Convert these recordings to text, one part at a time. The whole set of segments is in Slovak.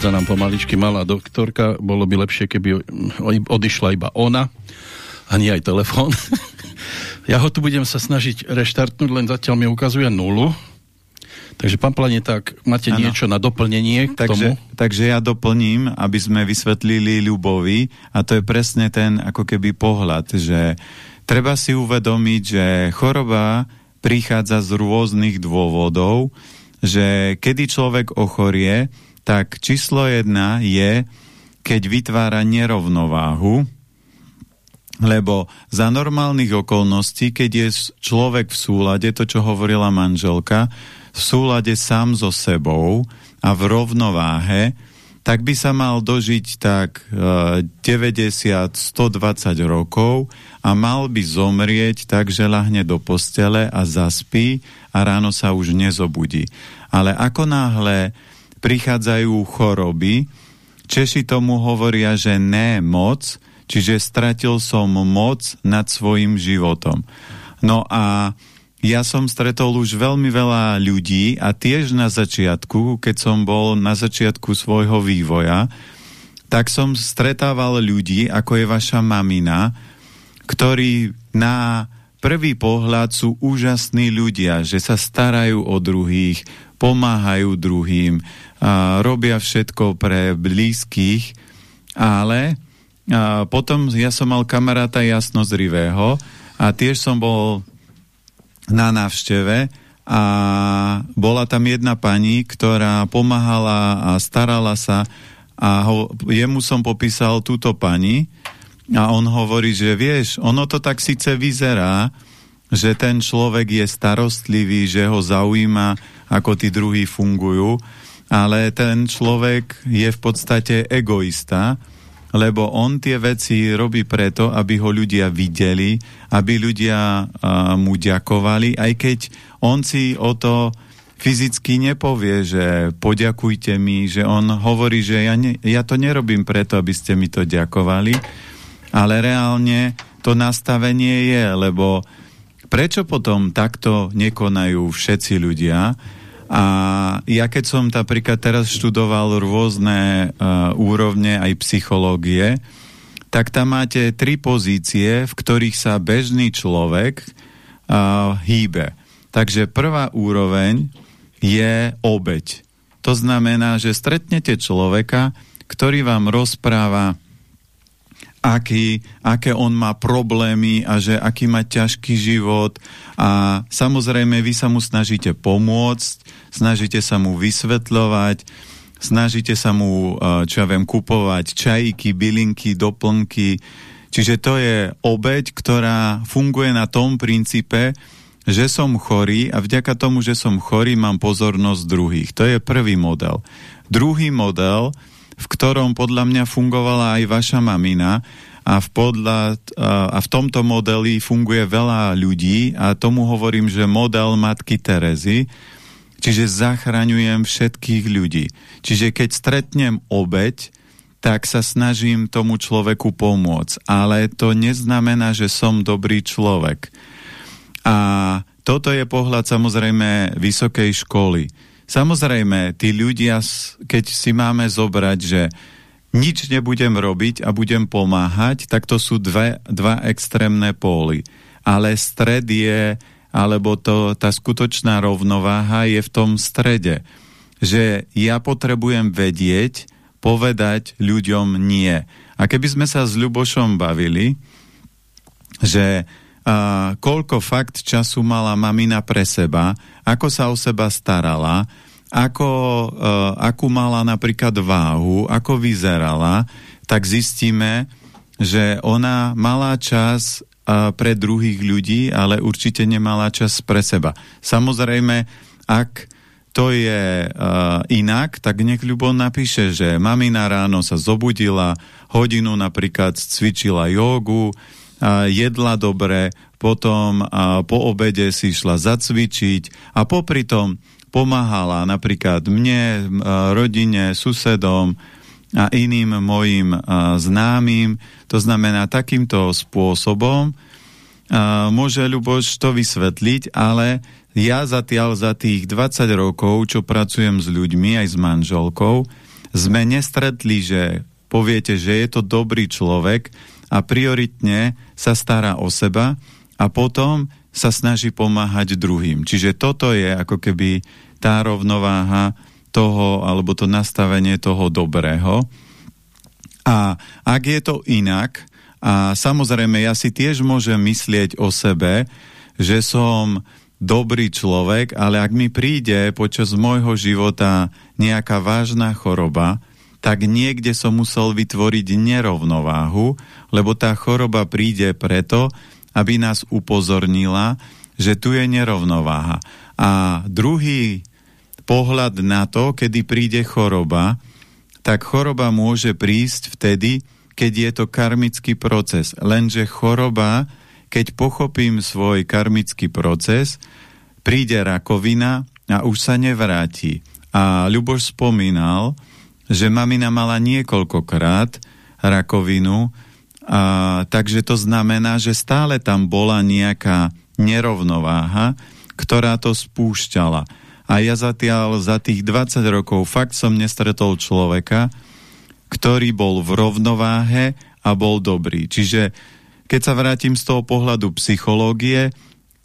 Odchádza nám pomaličky malá doktorka. Bolo by lepšie, keby odišla iba ona, ani aj telefón. ja ho tu budem sa snažiť reštartnúť, len zatiaľ mi ukazuje nulu. Takže, pán Planeták, máte ano. niečo na doplnenie k takže, tomu? Takže ja doplním, aby sme vysvetlili Ľubovi, a to je presne ten ako keby pohľad, že treba si uvedomiť, že choroba prichádza z rôznych dôvodov, že kedy človek ochorie, tak číslo jedna je, keď vytvára nerovnováhu, lebo za normálnych okolností, keď je človek v súlade, to čo hovorila manželka, v súlade sám so sebou a v rovnováhe, tak by sa mal dožiť tak 90-120 e, rokov a mal by zomrieť tak, že lahne do postele a zaspí a ráno sa už nezobudí. Ale ako náhle prichádzajú choroby. Češi tomu hovoria, že ne moc, čiže stratil som moc nad svojim životom. No a ja som stretol už veľmi veľa ľudí a tiež na začiatku, keď som bol na začiatku svojho vývoja, tak som stretával ľudí, ako je vaša mamina, ktorí na prvý pohľad sú úžasní ľudia, že sa starajú o druhých, pomáhajú druhým, a robia všetko pre blízkych, ale a potom ja som mal kamaráta jasnozrivého a tiež som bol na návšteve a bola tam jedna pani, ktorá pomáhala a starala sa a ho, jemu som popísal túto pani a on hovorí, že vieš, ono to tak síce vyzerá, že ten človek je starostlivý, že ho zaujíma, ako tí druhí fungujú, ale ten človek je v podstate egoista, lebo on tie veci robí preto, aby ho ľudia videli, aby ľudia uh, mu ďakovali, aj keď on si o to fyzicky nepovie, že poďakujte mi, že on hovorí, že ja, ne, ja to nerobím preto, aby ste mi to ďakovali, ale reálne to nastavenie je, lebo prečo potom takto nekonajú všetci ľudia, a ja keď som napríklad teraz študoval rôzne uh, úrovne aj psychológie, tak tam máte tri pozície, v ktorých sa bežný človek uh, hýbe. Takže prvá úroveň je obeď. To znamená, že stretnete človeka, ktorý vám rozpráva aký, aké on má problémy a že aký má ťažký život a samozrejme vy sa mu snažíte pomôcť, snažíte sa mu vysvetľovať, snažíte sa mu, e, čo ja viem, kupovať čajíky, bylinky, doplnky. Čiže to je obeď, ktorá funguje na tom princípe, že som chorý a vďaka tomu, že som chorý, mám pozornosť druhých. To je prvý model. Druhý model v ktorom podľa mňa fungovala aj vaša mamina a v, podľa, a v tomto modeli funguje veľa ľudí a tomu hovorím, že model matky Terezy, čiže zachraňujem všetkých ľudí. Čiže keď stretnem obeď, tak sa snažím tomu človeku pomôcť. Ale to neznamená, že som dobrý človek. A toto je pohľad samozrejme vysokej školy Samozrejme, tí ľudia, keď si máme zobrať, že nič nebudem robiť a budem pomáhať, tak to sú dve, dva extrémne póly. Ale stred je, alebo to, tá skutočná rovnováha je v tom strede. Že ja potrebujem vedieť, povedať ľuďom nie. A keby sme sa s Ľubošom bavili, že a, koľko fakt času mala mamina pre seba, ako sa o seba starala, ako, uh, akú mala napríklad váhu, ako vyzerala, tak zistíme, že ona mala čas uh, pre druhých ľudí, ale určite nemala čas pre seba. Samozrejme, ak to je uh, inak, tak nech ľubo napíše, že mamina ráno sa zobudila, hodinu napríklad cvičila jogu, uh, jedla dobre, potom po obede si išla zacvičiť a popri tom pomáhala napríklad mne, rodine, susedom a iným mojim známym. To znamená, takýmto spôsobom môže Ľuboš to vysvetliť, ale ja zatiaľ za tých 20 rokov, čo pracujem s ľuďmi aj s manželkou, sme nestretli, že poviete, že je to dobrý človek a prioritne sa stará o seba a potom sa snaží pomáhať druhým. Čiže toto je ako keby tá rovnováha toho, alebo to nastavenie toho dobrého. A ak je to inak, a samozrejme ja si tiež môžem myslieť o sebe, že som dobrý človek, ale ak mi príde počas môjho života nejaká vážna choroba, tak niekde som musel vytvoriť nerovnováhu, lebo tá choroba príde preto, aby nás upozornila, že tu je nerovnováha. A druhý pohľad na to, kedy príde choroba, tak choroba môže prísť vtedy, keď je to karmický proces. Lenže choroba, keď pochopím svoj karmický proces, príde rakovina a už sa nevráti. A Ľuboš spomínal, že mamina mala niekoľkokrát rakovinu, a, takže to znamená, že stále tam bola nejaká nerovnováha, ktorá to spúšťala. A ja zatiaľ za tých 20 rokov fakt som nestretol človeka, ktorý bol v rovnováhe a bol dobrý. Čiže keď sa vrátim z toho pohľadu psychológie,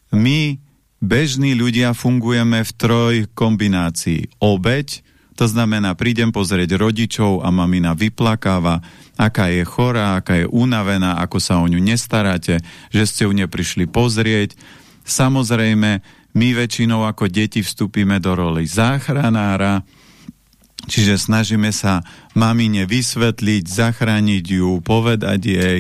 my bežní ľudia fungujeme v troj kombinácii. Obeď, to znamená, prídem pozrieť rodičov a mamina vyplakáva, aká je chorá, aká je unavená, ako sa o ňu nestaráte, že ste ju neprišli pozrieť. Samozrejme, my väčšinou ako deti vstúpime do roli záchranára, čiže snažíme sa mamine vysvetliť, zachrániť ju, povedať jej,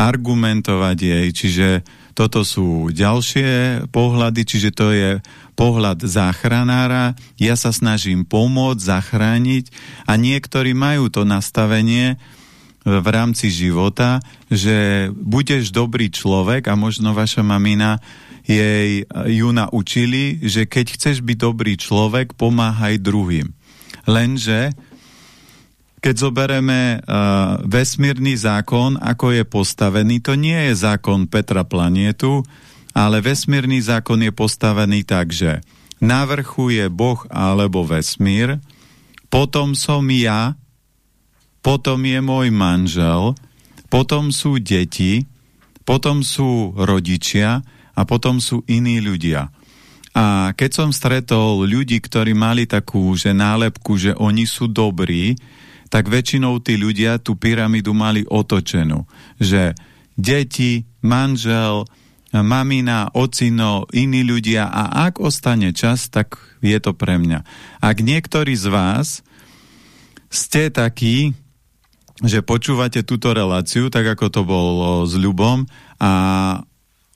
argumentovať jej, čiže toto sú ďalšie pohľady, čiže to je pohľad záchranára. Ja sa snažím pomôcť, zachrániť a niektorí majú to nastavenie v rámci života, že budeš dobrý človek a možno vaša mamina jej ju naučili, že keď chceš byť dobrý človek, pomáhaj druhým. Lenže keď zoberieme uh, vesmírny zákon, ako je postavený, to nie je zákon Petra planietu, ale vesmírny zákon je postavený tak, že na vrchu je Boh alebo vesmír, potom som ja, potom je môj manžel, potom sú deti, potom sú rodičia a potom sú iní ľudia. A keď som stretol ľudí, ktorí mali takú že nálepku, že oni sú dobrí, tak väčšinou tí ľudia tú pyramidu mali otočenú. Že deti, manžel, mamina, ocino, iní ľudia a ak ostane čas, tak je to pre mňa. Ak niektorí z vás ste takí, že počúvate túto reláciu, tak ako to bolo s ľubom a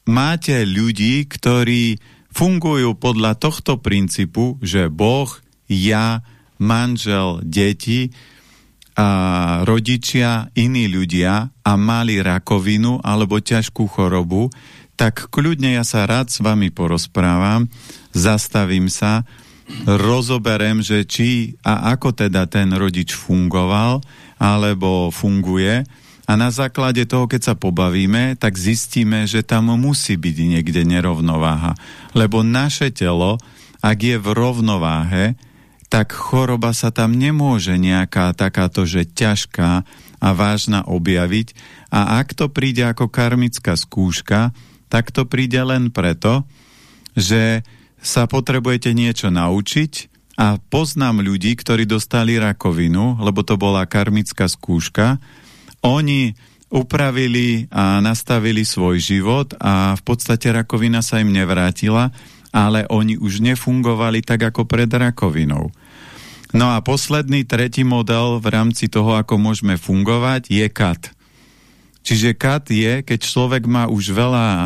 máte ľudí, ktorí fungujú podľa tohto princípu, že Boh, ja, manžel, deti a rodičia, iní ľudia a mali rakovinu alebo ťažkú chorobu, tak kľudne ja sa rád s vami porozprávam, zastavím sa, rozoberem, že či a ako teda ten rodič fungoval alebo funguje a na základe toho, keď sa pobavíme, tak zistíme, že tam musí byť niekde nerovnováha. Lebo naše telo, ak je v rovnováhe, tak choroba sa tam nemôže nejaká takáto, že ťažká a vážna objaviť. A ak to príde ako karmická skúška, tak to príde len preto, že sa potrebujete niečo naučiť a poznám ľudí, ktorí dostali rakovinu, lebo to bola karmická skúška. Oni upravili a nastavili svoj život a v podstate rakovina sa im nevrátila, ale oni už nefungovali tak ako pred rakovinou. No a posledný, tretí model v rámci toho, ako môžeme fungovať, je kat. Čiže kat je, keď človek má už veľa a,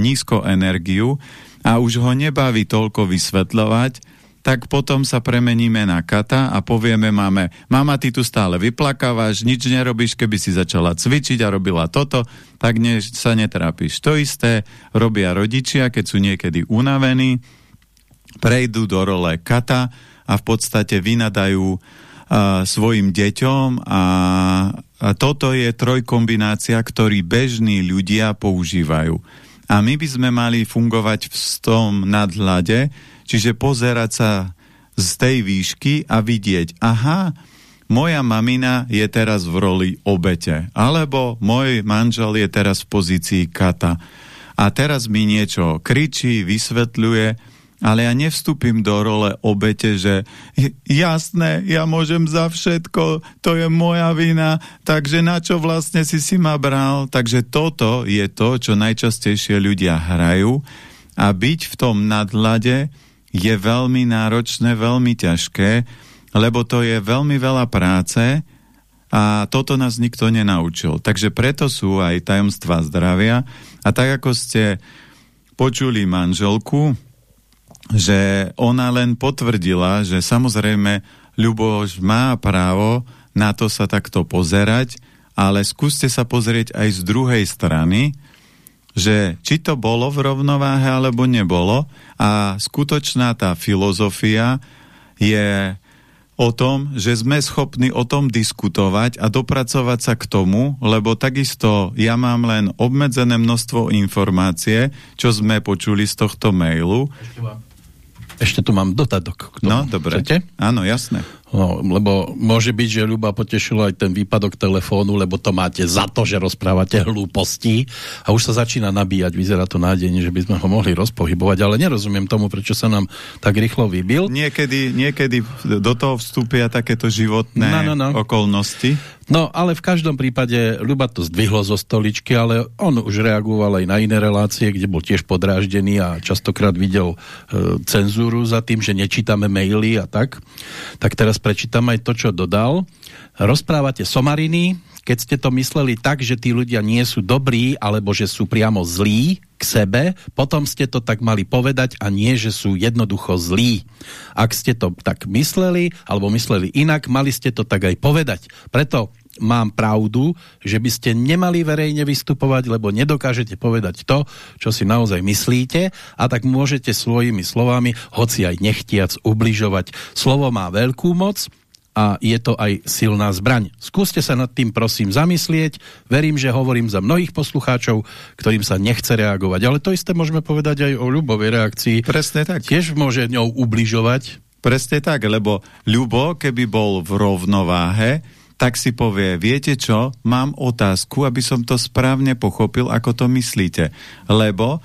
nízko energiu a už ho nebaví toľko vysvetľovať, tak potom sa premeníme na kata a povieme máme, mama, ty tu stále vyplakávaš, nič nerobíš, keby si začala cvičiť a robila toto, tak ne, sa netrápiš. To isté robia rodičia, keď sú niekedy unavení, prejdú do role kata a v podstate vynadajú uh, svojim deťom a, toto je trojkombinácia, ktorý bežní ľudia používajú. A my by sme mali fungovať v tom nadhľade, čiže pozerať sa z tej výšky a vidieť, aha, moja mamina je teraz v roli obete, alebo môj manžel je teraz v pozícii kata. A teraz mi niečo kričí, vysvetľuje, ale ja nevstúpim do role obete, že jasné, ja môžem za všetko, to je moja vina, takže na čo vlastne si si ma bral? Takže toto je to, čo najčastejšie ľudia hrajú a byť v tom nadlade je veľmi náročné, veľmi ťažké, lebo to je veľmi veľa práce a toto nás nikto nenaučil. Takže preto sú aj tajomstvá zdravia a tak ako ste počuli manželku, že ona len potvrdila, že samozrejme Ľuboš má právo na to sa takto pozerať, ale skúste sa pozrieť aj z druhej strany, že či to bolo v rovnováhe alebo nebolo a skutočná tá filozofia je o tom, že sme schopní o tom diskutovať a dopracovať sa k tomu, lebo takisto ja mám len obmedzené množstvo informácie, čo sme počuli z tohto mailu. Ešte ešte tu mám dotadok. No, dobre. Chcete? Áno, jasné. No, lebo môže byť, že Ľuba potešilo aj ten výpadok telefónu, lebo to máte za to, že rozprávate hlúposti a už sa začína nabíjať, vyzerá to nádejne, že by sme ho mohli rozpohybovať, ale nerozumiem tomu, prečo sa nám tak rýchlo vybil. Niekedy, niekedy do toho vstúpia takéto životné no, no, no. okolnosti. No, ale v každom prípade Ľuba to zdvihlo zo stoličky, ale on už reagoval aj na iné relácie, kde bol tiež podráždený a častokrát videl e, cenzúru za tým, že nečítame maily a tak. Tak teraz prečítam aj to, čo dodal. Rozprávate somariny, keď ste to mysleli tak, že tí ľudia nie sú dobrí, alebo že sú priamo zlí k sebe, potom ste to tak mali povedať a nie, že sú jednoducho zlí. Ak ste to tak mysleli, alebo mysleli inak, mali ste to tak aj povedať. Preto mám pravdu, že by ste nemali verejne vystupovať, lebo nedokážete povedať to, čo si naozaj myslíte a tak môžete svojimi slovami, hoci aj nechtiac, ubližovať. Slovo má veľkú moc a je to aj silná zbraň. Skúste sa nad tým prosím zamyslieť. Verím, že hovorím za mnohých poslucháčov, ktorým sa nechce reagovať. Ale to isté môžeme povedať aj o ľubovej reakcii. Presne tak. Tiež môže ňou ubližovať. Presne tak, lebo ľubo, keby bol v rovnováhe, tak si povie, viete čo, mám otázku, aby som to správne pochopil, ako to myslíte. Lebo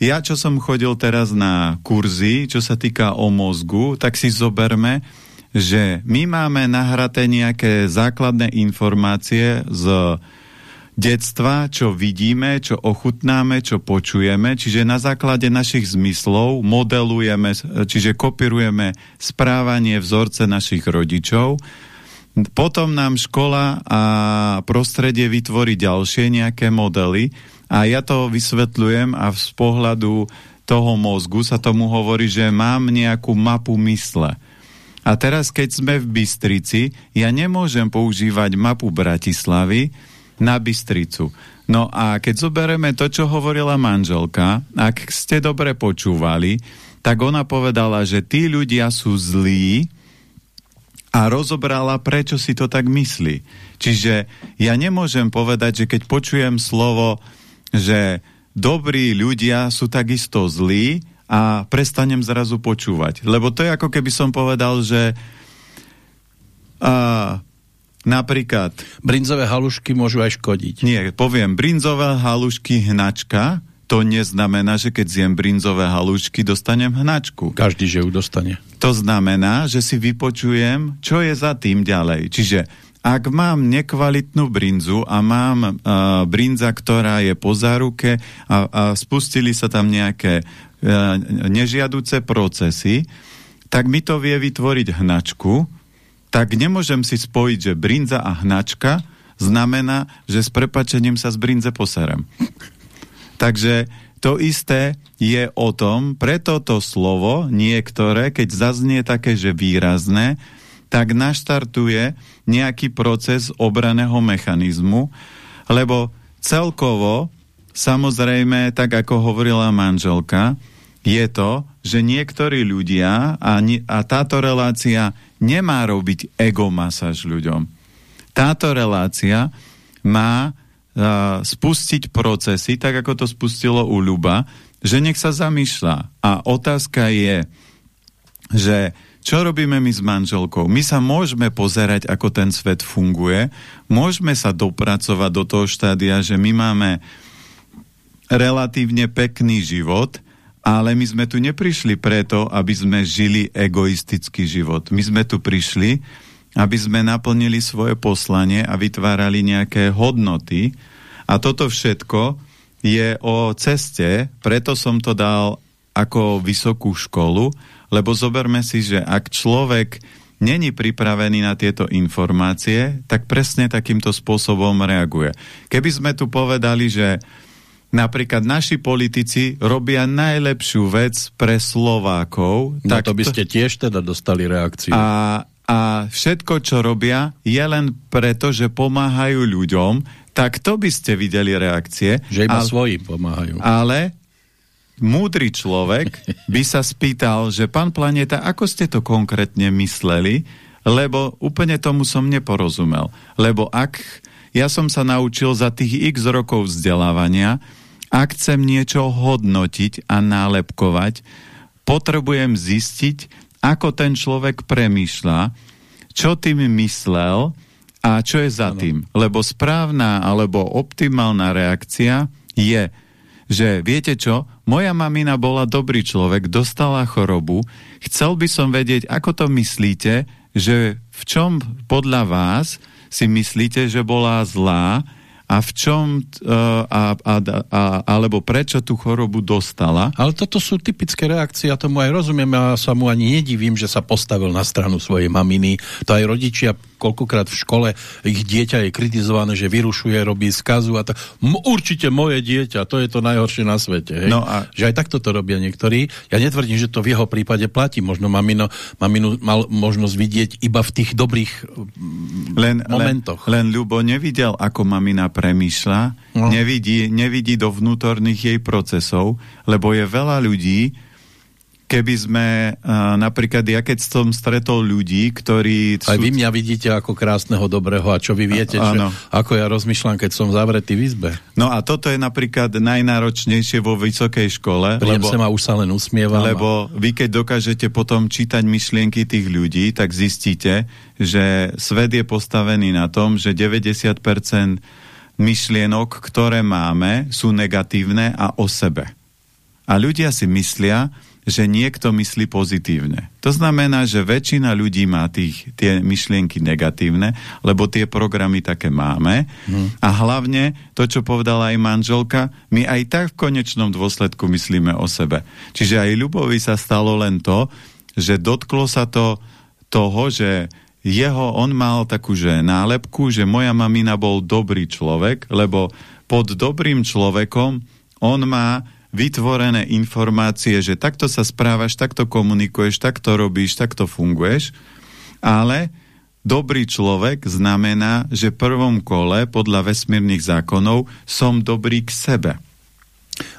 ja, čo som chodil teraz na kurzy, čo sa týka o mozgu, tak si zoberme, že my máme nahraté nejaké základné informácie z detstva, čo vidíme, čo ochutnáme, čo počujeme, čiže na základe našich zmyslov modelujeme, čiže kopírujeme správanie vzorce našich rodičov potom nám škola a prostredie vytvorí ďalšie nejaké modely a ja to vysvetľujem a z pohľadu toho mozgu sa tomu hovorí, že mám nejakú mapu mysle. A teraz, keď sme v Bystrici, ja nemôžem používať mapu Bratislavy na Bystricu. No a keď zoberieme to, čo hovorila manželka, ak ste dobre počúvali, tak ona povedala, že tí ľudia sú zlí, a rozobrala, prečo si to tak myslí. Čiže ja nemôžem povedať, že keď počujem slovo, že dobrí ľudia sú takisto zlí a prestanem zrazu počúvať. Lebo to je ako keby som povedal, že a, napríklad... Brinzové halušky môžu aj škodiť. Nie, poviem, brinzové halušky hnačka, to neznamená, že keď zjem brinzové halušky, dostanem hnačku. Každý, že ju dostane. To znamená, že si vypočujem, čo je za tým ďalej. Čiže ak mám nekvalitnú brinzu a mám uh, brinza, ktorá je po záruke a, a spustili sa tam nejaké uh, nežiaduce procesy, tak mi to vie vytvoriť hnačku, tak nemôžem si spojiť, že brinza a hnačka znamená, že s prepačením sa z brinze poserem. Takže to isté je o tom, preto to slovo niektoré, keď zaznie také, že výrazné, tak naštartuje nejaký proces obraného mechanizmu, lebo celkovo, samozrejme, tak ako hovorila manželka, je to, že niektorí ľudia, a, a táto relácia nemá robiť egomasáž ľuďom. Táto relácia má spustiť procesy, tak ako to spustilo u Ľuba, že nech sa zamýšľa. A otázka je, že čo robíme my s manželkou? My sa môžeme pozerať, ako ten svet funguje, môžeme sa dopracovať do toho štádia, že my máme relatívne pekný život, ale my sme tu neprišli preto, aby sme žili egoistický život. My sme tu prišli, aby sme naplnili svoje poslanie a vytvárali nejaké hodnoty. A toto všetko je o ceste, preto som to dal ako vysokú školu, lebo zoberme si, že ak človek není pripravený na tieto informácie, tak presne takýmto spôsobom reaguje. Keby sme tu povedali, že napríklad naši politici robia najlepšiu vec pre Slovákov. No tak to by ste tiež teda dostali reakciu. A, a všetko, čo robia, je len preto, že pomáhajú ľuďom, tak to by ste videli reakcie. Že iba ale, svojim pomáhajú. Ale múdry človek by sa spýtal, že pán Planeta, ako ste to konkrétne mysleli, lebo úplne tomu som neporozumel. Lebo ak ja som sa naučil za tých x rokov vzdelávania, ak chcem niečo hodnotiť a nálepkovať, potrebujem zistiť, ako ten človek premýšľa, čo tým myslel a čo je za ano. tým. Lebo správna alebo optimálna reakcia je, že viete čo, moja mamina bola dobrý človek, dostala chorobu, chcel by som vedieť, ako to myslíte, že v čom podľa vás si myslíte, že bola zlá a v čom, uh, a, a, a, alebo prečo tú chorobu dostala. Ale toto sú typické reakcie, ja tomu aj rozumiem, ja sa mu ani nedivím, že sa postavil na stranu svojej maminy. To aj rodičia koľkokrát v škole ich dieťa je kritizované, že vyrušuje, robí skazu a tak. Určite moje dieťa, to je to najhoršie na svete. Hej? No a... Že aj takto to robia niektorí. Ja netvrdím, že to v jeho prípade platí. Možno mamino, maminu mal možnosť vidieť iba v tých dobrých mm, len, momentoch. Len, len Ľubo nevidel, ako mamina premýšľa, no. nevidí, nevidí do vnútorných jej procesov, lebo je veľa ľudí, keby sme uh, napríklad, ja keď som stretol ľudí, ktorí... Aj sú... vy mňa vidíte ako krásneho, dobrého a čo vy viete, a, že, ako ja rozmýšľam, keď som zavretý v izbe. No a toto je napríklad najnáročnejšie vo vysokej škole. Príjem lebo, ma už sa len usmievam. Lebo a... vy keď dokážete potom čítať myšlienky tých ľudí, tak zistíte, že svet je postavený na tom, že 90% myšlienok, ktoré máme, sú negatívne a o sebe. A ľudia si myslia, že niekto myslí pozitívne. To znamená, že väčšina ľudí má tých, tie myšlienky negatívne, lebo tie programy také máme. Hmm. A hlavne to, čo povedala aj manželka, my aj tak v konečnom dôsledku myslíme o sebe. Čiže aj Ľubovi sa stalo len to, že dotklo sa to toho, že jeho, on mal takú že nálepku, že moja mamina bol dobrý človek, lebo pod dobrým človekom on má vytvorené informácie, že takto sa správaš, takto komunikuješ, takto robíš, takto funguješ, ale dobrý človek znamená, že v prvom kole podľa vesmírnych zákonov som dobrý k sebe.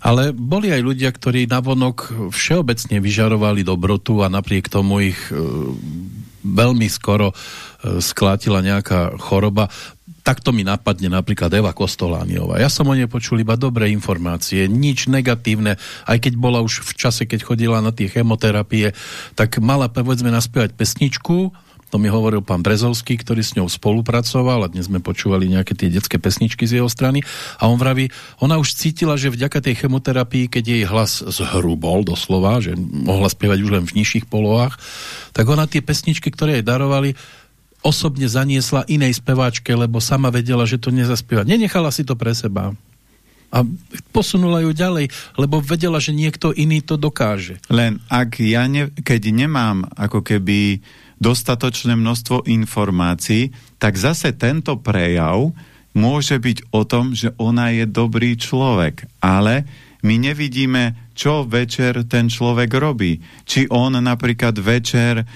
Ale boli aj ľudia, ktorí navonok všeobecne vyžarovali dobrotu a napriek tomu ich e, veľmi skoro e, sklátila nejaká choroba takto mi napadne napríklad Eva Kostolániová. Ja som o nej počul iba dobré informácie, nič negatívne, aj keď bola už v čase, keď chodila na tie chemoterapie, tak mala povedzme naspievať pesničku, to mi hovoril pán Brezovský, ktorý s ňou spolupracoval a dnes sme počúvali nejaké tie detské pesničky z jeho strany. A on vraví, ona už cítila, že vďaka tej chemoterapii, keď jej hlas zhrubol doslova, že mohla spievať už len v nižších polohách, tak ona tie pesničky, ktoré jej darovali, osobne zaniesla inej speváčke, lebo sama vedela, že to nezaspieva. Nenechala si to pre seba. A posunula ju ďalej, lebo vedela, že niekto iný to dokáže. Len ak ja ne, keď nemám ako keby dostatočné množstvo informácií, tak zase tento prejav môže byť o tom, že ona je dobrý človek. Ale my nevidíme, čo večer ten človek robí. Či on napríklad večer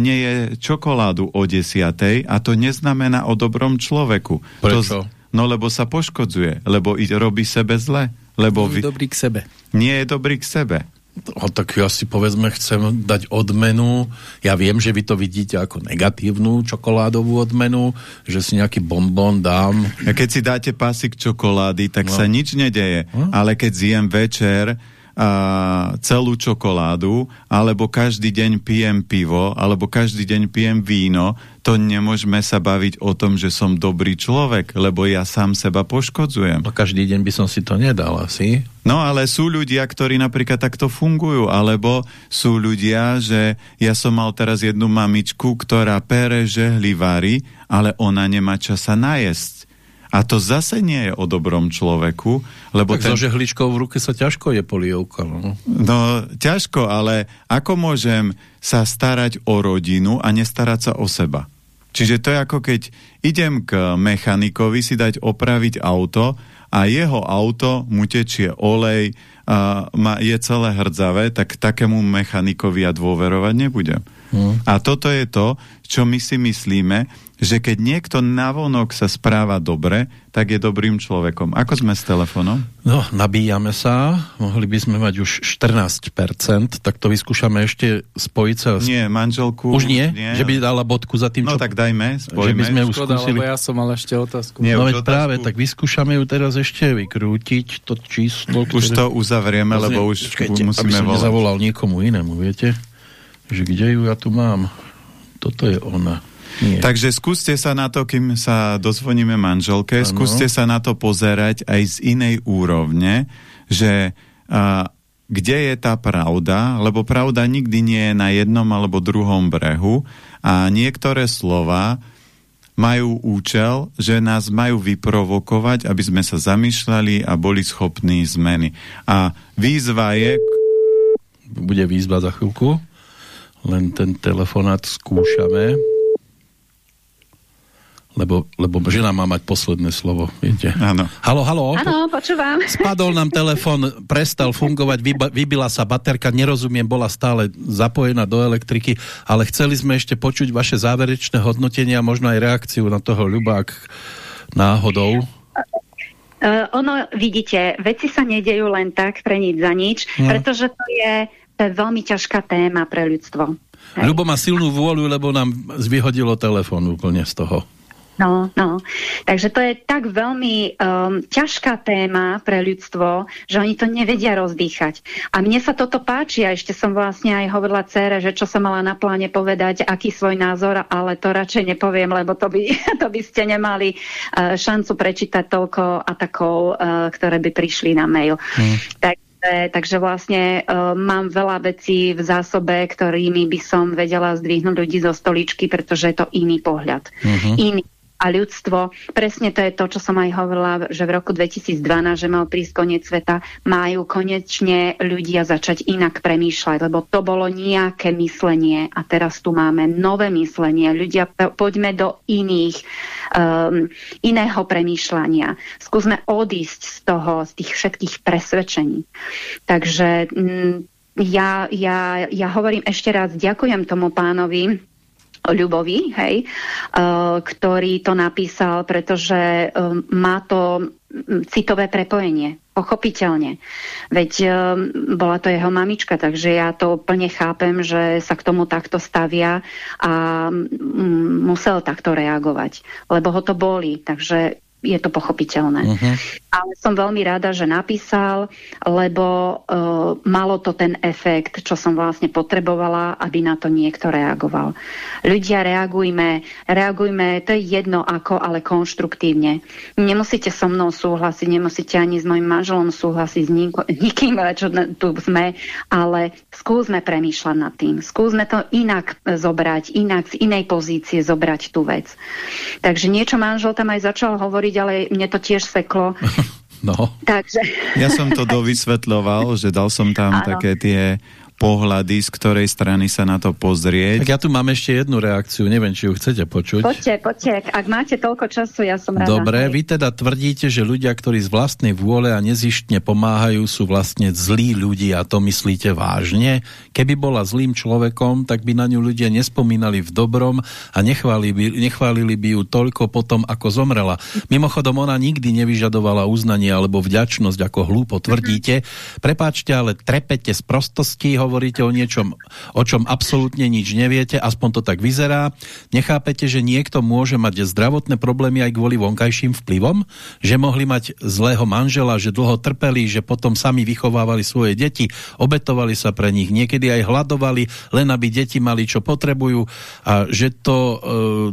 nie je čokoládu o desiatej a to neznamená o dobrom človeku. Prečo? To, no lebo sa poškodzuje, lebo robí sebe zle. Lebo nie je dobrý k sebe. Nie je dobrý k sebe. No, tak ja si povedzme chcem dať odmenu. Ja viem, že vy to vidíte ako negatívnu čokoládovú odmenu, že si nejaký bonbon dám. A keď si dáte pásik čokolády, tak no. sa nič nedeje. No. Ale keď zjem večer celú čokoládu, alebo každý deň pijem pivo, alebo každý deň pijem víno, to nemôžeme sa baviť o tom, že som dobrý človek, lebo ja sám seba poškodzujem. No každý deň by som si to nedal asi. No ale sú ľudia, ktorí napríklad takto fungujú, alebo sú ľudia, že ja som mal teraz jednu mamičku, ktorá pere žehli vary, ale ona nemá časa najesť a to zase nie je o dobrom človeku, lebo... Tak ten... so žehličkou v ruke sa ťažko je polievka. No. no, ťažko, ale ako môžem sa starať o rodinu a nestarať sa o seba? Čiže to je ako keď idem k mechanikovi si dať opraviť auto a jeho auto mu tečie olej, a ma, je celé hrdzavé, tak takému mechanikovi ja dôverovať nebudem. Hmm. A toto je to, čo my si myslíme, že keď niekto navonok sa správa dobre, tak je dobrým človekom. Ako sme s telefónom? No, nabíjame sa, mohli by sme mať už 14%, tak to vyskúšame ešte spojiť sa. Nie, manželku. Už nie? nie? Že by dala bodku za tým, no, čo... No tak dajme, spojíme. Že by sme ju Škoda, skúsili. ja som mal ešte otázku. Nie, no veď otázku. práve, tak vyskúšame ju teraz ešte vykrútiť, to číslo. Už ktoré... to uzavrieme, lebo už Počkajte, musíme aby som volať. nezavolal niekomu inému, viete? Že kde ju ja tu mám? Toto je ona. Nie. Takže skúste sa na to, kým sa dozvoníme manželke, ano. skúste sa na to pozerať aj z inej úrovne, že a, kde je tá pravda, lebo pravda nikdy nie je na jednom alebo druhom brehu a niektoré slova majú účel, že nás majú vyprovokovať, aby sme sa zamýšľali a boli schopní zmeny. A výzva je... Bude výzva za chvíľku, len ten telefonát skúšame lebo, lebo žena má mať posledné slovo, viete. Áno. Halo, halo. Áno, počúvam. Spadol nám telefon, prestal fungovať, vyba, vybila sa baterka, nerozumiem, bola stále zapojená do elektriky, ale chceli sme ešte počuť vaše záverečné hodnotenie a možno aj reakciu na toho ľubák náhodou. Uh, ono, vidíte, veci sa nedejú len tak pre nič za nič, no. pretože to je, to je veľmi ťažká téma pre ľudstvo. Ľubo má silnú vôľu, lebo nám zvyhodilo telefón úplne z toho. No, no. Takže to je tak veľmi um, ťažká téma pre ľudstvo, že oni to nevedia rozdýchať. A mne sa toto páči a ešte som vlastne aj hovorila cére, že čo som mala na pláne povedať, aký svoj názor, ale to radšej nepoviem, lebo to by, to by ste nemali uh, šancu prečítať toľko atakov, uh, ktoré by prišli na mail. Hmm. Tak takže vlastne uh, mám veľa vecí v zásobe, ktorými by som vedela zdvihnúť ľudí zo stoličky, pretože je to iný pohľad. Uh mhm. -huh. Iný a ľudstvo, presne to je to, čo som aj hovorila, že v roku 2012, že mal prísť koniec sveta, majú konečne ľudia začať inak premýšľať, lebo to bolo nejaké myslenie a teraz tu máme nové myslenie. Ľudia, poďme do iných, um, iného premýšľania. Skúsme odísť z toho, z tých všetkých presvedčení. Takže mm, ja, ja, ja hovorím ešte raz, ďakujem tomu pánovi, Ľubovi, hej, uh, ktorý to napísal, pretože um, má to citové prepojenie, pochopiteľne. Veď um, bola to jeho mamička, takže ja to plne chápem, že sa k tomu takto stavia a musel takto reagovať, lebo ho to boli. Takže je to pochopiteľné. Uh mhm. -huh. Ale som veľmi rada, že napísal, lebo uh, malo to ten efekt, čo som vlastne potrebovala, aby na to niekto reagoval. Ľudia, reagujme, reagujme, to je jedno ako, ale konštruktívne. Nemusíte so mnou súhlasiť, nemusíte ani s mojim manželom súhlasiť, s nik nikým, čo tu sme, ale skúsme premýšľať nad tým. Skúsme to inak zobrať, inak z inej pozície zobrať tú vec. Takže niečo manžel tam aj začal hovoriť, hovoriť, ale mne to tiež seklo. No. Takže. Ja som to dovysvetľoval, že dal som tam Áno. také tie pohľady, z ktorej strany sa na to pozrieť. Tak ja tu mám ešte jednu reakciu, neviem, či ju chcete počuť. Poďte, poďte, ak máte toľko času, ja som rada. Dobre, vy teda tvrdíte, že ľudia, ktorí z vlastnej vôle a nezištne pomáhajú, sú vlastne zlí ľudia a to myslíte vážne? Keby bola zlým človekom, tak by na ňu ľudia nespomínali v dobrom a nechválili by, nechválili by ju toľko potom, ako zomrela. Mimochodom, ona nikdy nevyžadovala uznanie alebo vďačnosť, ako hlúpo tvrdíte. Prepáčte, ale trepete z prostosti, hovoríte o niečom, o čom absolútne nič neviete, aspoň to tak vyzerá. Nechápete, že niekto môže mať zdravotné problémy aj kvôli vonkajším vplyvom? Že mohli mať zlého manžela, že dlho trpeli, že potom sami vychovávali svoje deti, obetovali sa pre nich, niekedy aj hľadovali, len aby deti mali čo potrebujú a že to e,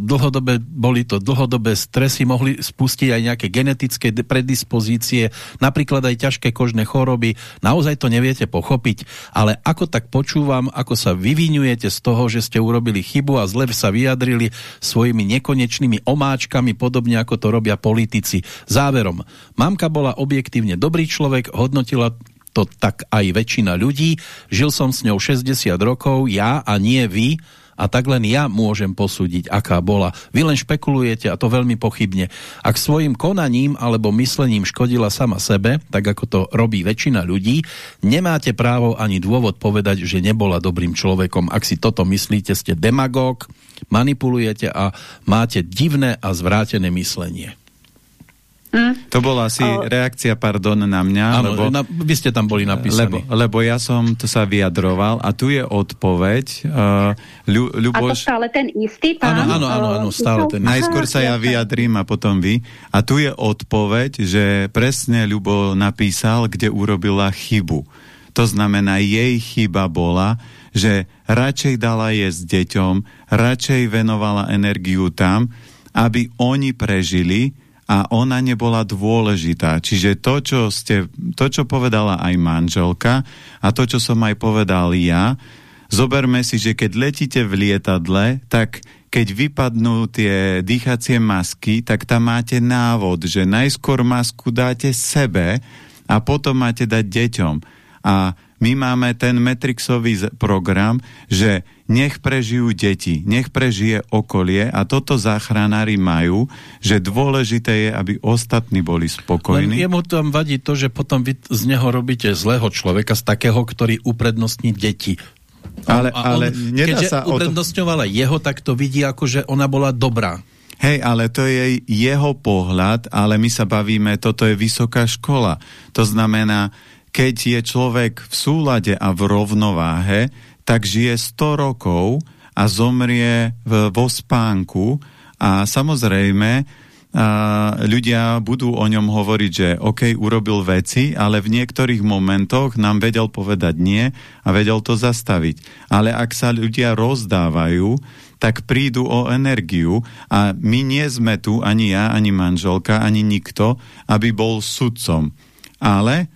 dlhodobé, boli to dlhodobé stresy, mohli spustiť aj nejaké genetické predispozície, napríklad aj ťažké kožné choroby. Naozaj to neviete pochopiť, ale ako tak počúvam, ako sa vyvinujete z toho, že ste urobili chybu a zle sa vyjadrili svojimi nekonečnými omáčkami, podobne ako to robia politici. Záverom, mamka bola objektívne dobrý človek, hodnotila to tak aj väčšina ľudí. Žil som s ňou 60 rokov, ja a nie vy, a tak len ja môžem posúdiť, aká bola. Vy len špekulujete a to veľmi pochybne. Ak svojim konaním alebo myslením škodila sama sebe, tak ako to robí väčšina ľudí, nemáte právo ani dôvod povedať, že nebola dobrým človekom. Ak si toto myslíte, ste demagóg, manipulujete a máte divné a zvrátené myslenie. Hm? To bola asi o... reakcia, pardon, na mňa. Áno, lebo, na, vy ste tam boli napísaní. Lebo, lebo ja som to sa vyjadroval a tu je odpoveď. Uh, Ľu, Ľuboš... A to stále ten istý pán? Áno, áno, áno, áno stále ten istý. Najskôr sa ja vyjadrím a potom vy. A tu je odpoveď, že presne Ľubo napísal, kde urobila chybu. To znamená, jej chyba bola, že radšej dala jesť deťom, radšej venovala energiu tam, aby oni prežili, a ona nebola dôležitá. Čiže to, čo, ste, to, čo povedala aj manželka a to, čo som aj povedal ja, zoberme si, že keď letíte v lietadle, tak keď vypadnú tie dýchacie masky, tak tam máte návod, že najskôr masku dáte sebe a potom máte dať deťom. A my máme ten Matrixový program, že nech prežijú deti, nech prežije okolie a toto záchranári majú, že dôležité je, aby ostatní boli spokojní. Len jemu tam vadí to, že potom vy z neho robíte zlého človeka, z takého, ktorý uprednostní deti. Ale, a ale on, nedá keďže sa uprednostňovala to... jeho, tak to vidí ako, že ona bola dobrá. Hej, ale to je jeho pohľad, ale my sa bavíme, toto je vysoká škola. To znamená, keď je človek v súlade a v rovnováhe, tak žije 100 rokov a zomrie v, vo spánku a samozrejme a ľudia budú o ňom hovoriť, že OK, urobil veci, ale v niektorých momentoch nám vedel povedať nie a vedel to zastaviť. Ale ak sa ľudia rozdávajú, tak prídu o energiu a my nie sme tu, ani ja, ani manželka, ani nikto, aby bol sudcom. Ale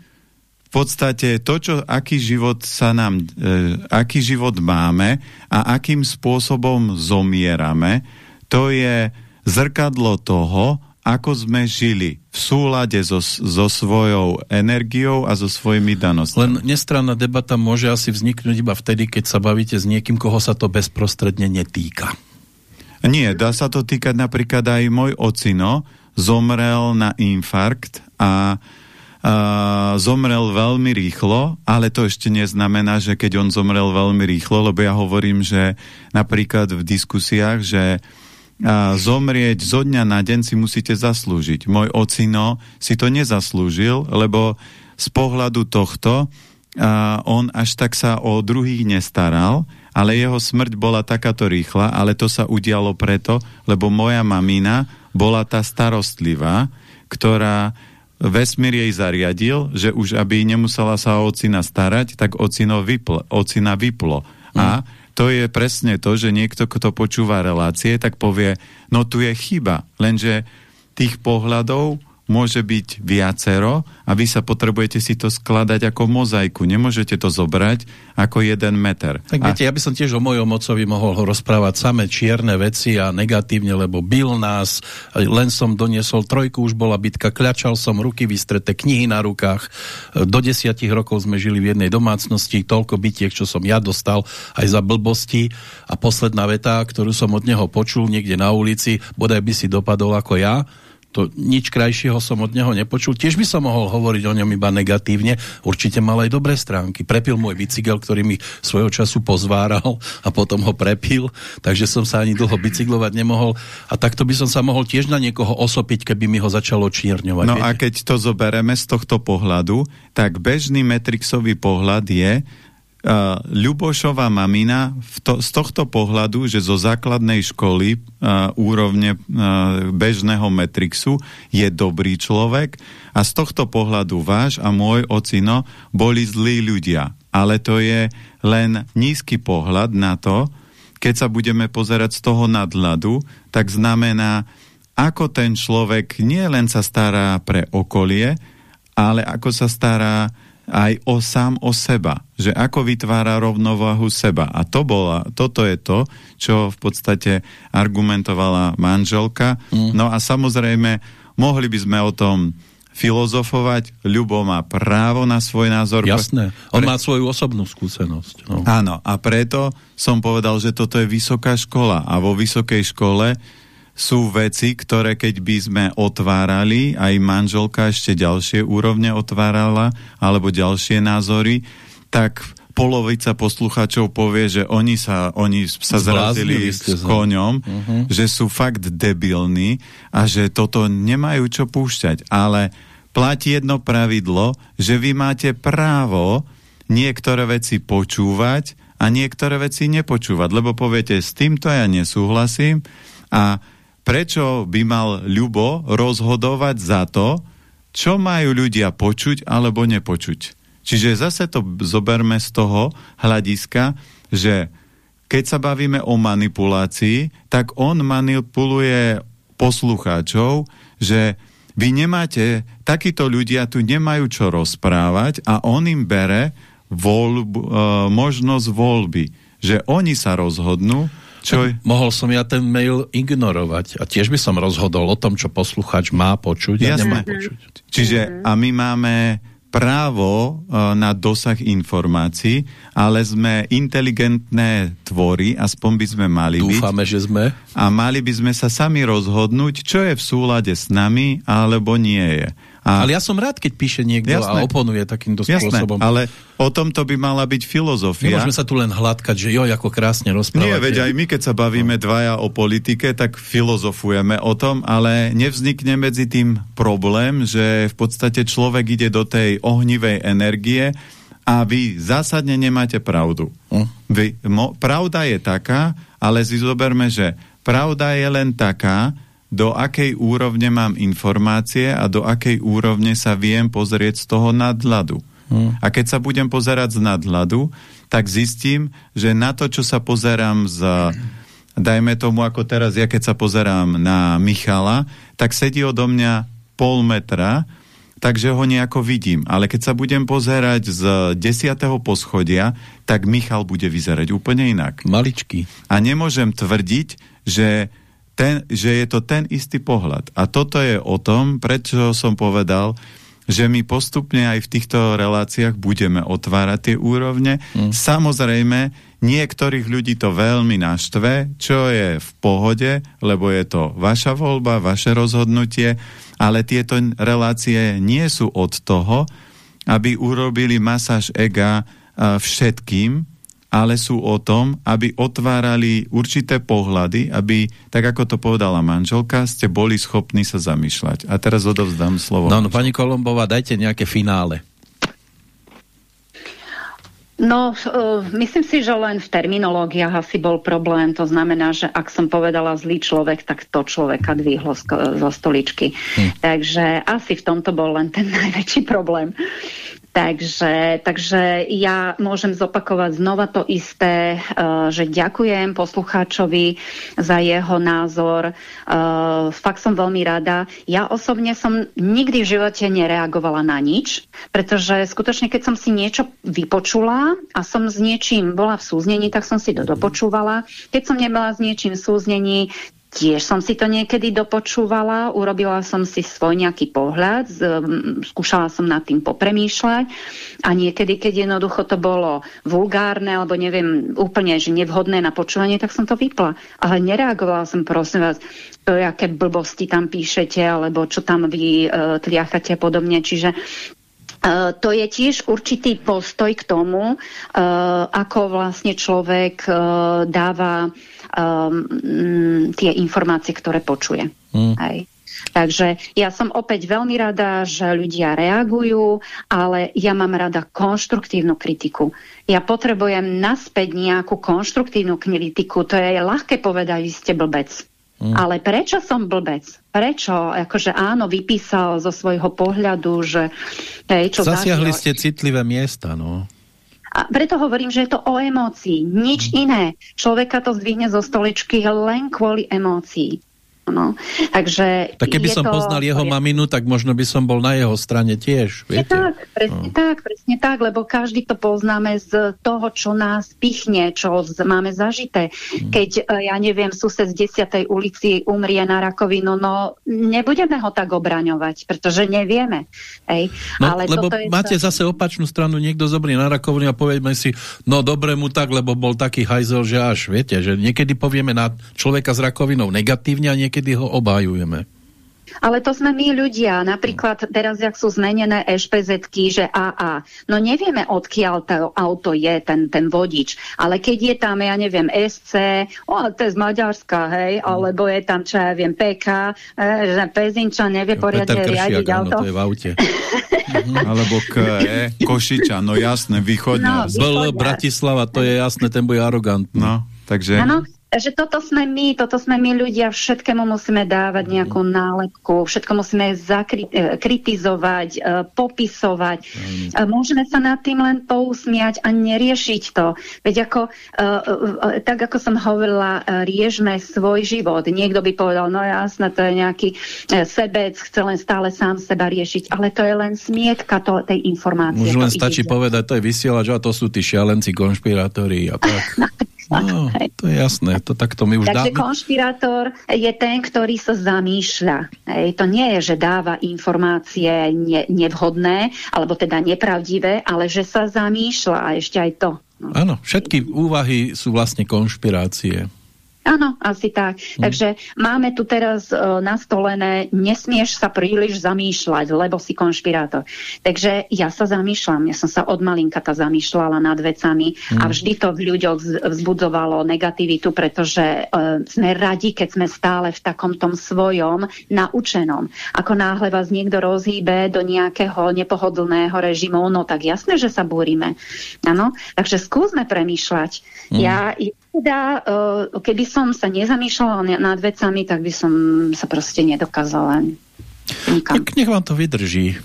v podstate to, čo, aký život sa nám, e, aký život máme a akým spôsobom zomierame, to je zrkadlo toho, ako sme žili v súlade so, so svojou energiou a so svojimi danostami. Len nestranná debata môže asi vzniknúť iba vtedy, keď sa bavíte s niekým, koho sa to bezprostredne netýka. Nie, dá sa to týkať napríklad aj môj ocino, zomrel na infarkt a zomrel veľmi rýchlo, ale to ešte neznamená, že keď on zomrel veľmi rýchlo, lebo ja hovorím, že napríklad v diskusiách, že uh, zomrieť zo dňa na deň si musíte zaslúžiť. Môj ocino si to nezaslúžil, lebo z pohľadu tohto uh, on až tak sa o druhých nestaral, ale jeho smrť bola takáto rýchla, ale to sa udialo preto, lebo moja mamina bola tá starostlivá, ktorá vesmír jej zariadil, že už aby nemusela sa o ocina starať, tak ocino vypl, ocina vyplo. Mm. A to je presne to, že niekto, kto počúva relácie, tak povie, no tu je chyba, lenže tých pohľadov môže byť viacero a vy sa potrebujete si to skladať ako mozaiku. Nemôžete to zobrať ako jeden meter. Tak viete, ja by som tiež o mojom ocovi mohol ho rozprávať samé čierne veci a negatívne, lebo bil nás, len som doniesol trojku, už bola bitka, kľačal som ruky vystreté, knihy na rukách. Do desiatich rokov sme žili v jednej domácnosti, toľko bytiek, čo som ja dostal aj za blbosti. A posledná veta, ktorú som od neho počul niekde na ulici, bodaj by si dopadol ako ja, to nič krajšieho som od neho nepočul. Tiež by som mohol hovoriť o ňom iba negatívne. Určite mal aj dobré stránky. Prepil môj bicykel, ktorý mi svojho času pozváral a potom ho prepil, takže som sa ani dlho bicyklovať nemohol. A takto by som sa mohol tiež na niekoho osopiť, keby mi ho začalo čierňovať. No viete? a keď to zobereme z tohto pohľadu, tak bežný metrixový pohľad je, uh, Ľubošová mamina to, z tohto pohľadu, že zo základnej školy uh, úrovne uh, bežného Metrixu je dobrý človek a z tohto pohľadu váš a môj ocino boli zlí ľudia. Ale to je len nízky pohľad na to, keď sa budeme pozerať z toho nadhľadu, tak znamená, ako ten človek nie len sa stará pre okolie, ale ako sa stará aj o sám o seba, že ako vytvára rovnováhu seba. A to bola, toto je to, čo v podstate argumentovala manželka. Mm. No a samozrejme, mohli by sme o tom filozofovať, Ľubo má právo na svoj názor. Jasné, on Pre... má svoju osobnú skúsenosť. No. Áno, a preto som povedal, že toto je vysoká škola a vo vysokej škole sú veci, ktoré keď by sme otvárali, aj manželka ešte ďalšie úrovne otvárala, alebo ďalšie názory, tak polovica poslucháčov povie, že oni sa, oni sa zrazili s koňom, uh mhm. -huh. že sú fakt debilní a že toto nemajú čo púšťať. Ale platí jedno pravidlo, že vy máte právo niektoré veci počúvať a niektoré veci nepočúvať, lebo poviete, s týmto ja nesúhlasím a prečo by mal ľubo rozhodovať za to, čo majú ľudia počuť alebo nepočuť. Čiže zase to zoberme z toho hľadiska, že keď sa bavíme o manipulácii, tak on manipuluje poslucháčov, že vy nemáte, takíto ľudia tu nemajú čo rozprávať a on im bere voľb, e, možnosť voľby, že oni sa rozhodnú, čo... Mohol som ja ten mail ignorovať a tiež by som rozhodol o tom, čo posluchač má počuť a Jasné. nemá počuť. Čiže a my máme právo uh, na dosah informácií, ale sme inteligentné tvory, aspoň by sme mali Dúfame, byť. Dúfame, že sme. A mali by sme sa sami rozhodnúť, čo je v súlade s nami, alebo nie je. A... Ale ja som rád, keď píše niekto jasné, a oponuje takýmto jasné, spôsobom. ale o tomto by mala byť filozofia. Nemôžeme sa tu len hladkať, že jo, ako krásne rozprávate. Nie, veď aj my, keď sa bavíme no. dvaja o politike, tak filozofujeme o tom, ale nevznikne medzi tým problém, že v podstate človek ide do tej ohnivej energie a vy zásadne nemáte pravdu. Hm? Vy, mo, pravda je taká, ale si zoberme, že pravda je len taká, do akej úrovne mám informácie a do akej úrovne sa viem pozrieť z toho nadhľadu. Hmm. A keď sa budem pozerať z nadhľadu, tak zistím, že na to, čo sa pozerám z, dajme tomu ako teraz, ja keď sa pozerám na Michala, tak sedí odo mňa pol metra, takže ho nejako vidím. Ale keď sa budem pozerať z desiatého poschodia, tak Michal bude vyzerať úplne inak. Maličký. A nemôžem tvrdiť, že ten, že je to ten istý pohľad. A toto je o tom, prečo som povedal, že my postupne aj v týchto reláciách budeme otvárať tie úrovne. Mm. Samozrejme, niektorých ľudí to veľmi naštve, čo je v pohode, lebo je to vaša voľba, vaše rozhodnutie, ale tieto relácie nie sú od toho, aby urobili masáž ega všetkým, ale sú o tom, aby otvárali určité pohľady, aby, tak ako to povedala manželka, ste boli schopní sa zamýšľať. A teraz odovzdám slovo. No, no pani Kolombová, dajte nejaké finále. No, uh, myslím si, že len v terminológiách asi bol problém. To znamená, že ak som povedala zlý človek, tak to človeka dvihlo zo stoličky. Hm. Takže asi v tomto bol len ten najväčší problém. Takže, takže ja môžem zopakovať znova to isté, uh, že ďakujem poslucháčovi za jeho názor. Uh, fakt som veľmi rada. Ja osobne som nikdy v živote nereagovala na nič, pretože skutočne, keď som si niečo vypočula a som s niečím bola v súznení, tak som si to dopočúvala. Keď som nebola s niečím v súznení, Tiež som si to niekedy dopočúvala, urobila som si svoj nejaký pohľad, skúšala som nad tým popremýšľať a niekedy, keď jednoducho to bolo vulgárne alebo neviem, úplne že nevhodné na počúvanie, tak som to vypla. Ale nereagovala som, prosím vás, to, aké blbosti tam píšete alebo čo tam vy uh, tliachate a podobne. Čiže Uh, to je tiež určitý postoj k tomu, uh, ako vlastne človek uh, dáva um, tie informácie, ktoré počuje. Mm. Aj. Takže ja som opäť veľmi rada, že ľudia reagujú, ale ja mám rada konštruktívnu kritiku. Ja potrebujem naspäť nejakú konštruktívnu kritiku. To je ľahké povedať, vy ste blbec. Mm. Ale prečo som blbec? Prečo? Akože áno, vypísal zo svojho pohľadu, že... Hej, čo Zasiahli zažil... ste citlivé miesta, no. A preto hovorím, že je to o emócii, nič iné. Človeka to zdvihne zo stoličky len kvôli emócii. No. Takže tak keby som to... poznal jeho maminu, tak možno by som bol na jeho strane tiež. Viete? Tak, presne no. tak, presne tak, lebo každý to poznáme z toho, čo nás pichne, čo máme zažité. Hmm. Keď, e, ja neviem, sused z 10. ulici umrie na rakovinu, no nebudeme ho tak obraňovať, pretože nevieme. Ej. No, Ale lebo je máte to... zase opačnú stranu, niekto zobrie na rakovinu a povieme si, no dobre mu tak, lebo bol taký hajzel, že až, viete, že niekedy povieme na človeka s rakovinou negatívne a niekedy niekedy ho obájujeme. Ale to sme my ľudia. Napríklad teraz, jak sú zmenené ešpz že AA. No nevieme, odkiaľ to auto je, ten, ten vodič. Ale keď je tam, ja neviem, SC, o, to je z Maďarska, hej, mm. alebo je tam, čo ja viem, PK, e, že Pezinča nevie jo, poriadne riadiť auto. to je v aute. alebo K, e, Košiča, no jasné, východňa. No, Bratislava, to je jasné, ten bude arogantný. No, takže... Ano, že toto sme my, toto sme my ľudia, všetkému musíme dávať mhm. nejakú nálepku, všetko musíme kritizovať, e, popisovať. Mm. Môžeme sa nad tým len pousmiať a neriešiť to. Veď ako, e, e, tak ako som hovorila, riežme svoj život. Niekto by povedal, no jasné, to je nejaký sebec, chce len stále sám seba riešiť, ale to je len smietka to, tej informácie. Už len stačí ide. povedať, to je vysielač a to sú tí šialenci, konšpirátori a tak. No, to je jasné, to takto my už Takže dáme. konšpirátor je ten, ktorý sa zamýšľa. Hej, to nie je, že dáva informácie ne, nevhodné, alebo teda nepravdivé, ale že sa zamýšľa a ešte aj to. No. Áno, všetky úvahy sú vlastne konšpirácie. Áno, asi tak. Mm. Takže máme tu teraz uh, nastolené, nesmieš sa príliš zamýšľať, lebo si konšpirátor. Takže ja sa zamýšľam, ja som sa od malinka tá zamýšľala nad vecami mm. a vždy to v ľuďoch vzbudzovalo negativitu, pretože uh, sme radi, keď sme stále v takom tom svojom naučenom. Ako náhle vás niekto rozhýbe do nejakého nepohodlného režimu, no tak jasné, že sa búrime. Ano? Takže skúsme premýšľať. Mm. Ja teda, e, keby som sa nezamýšľala nad vecami, tak by som sa proste nedokázala nikam. Tak nech vám to vydrží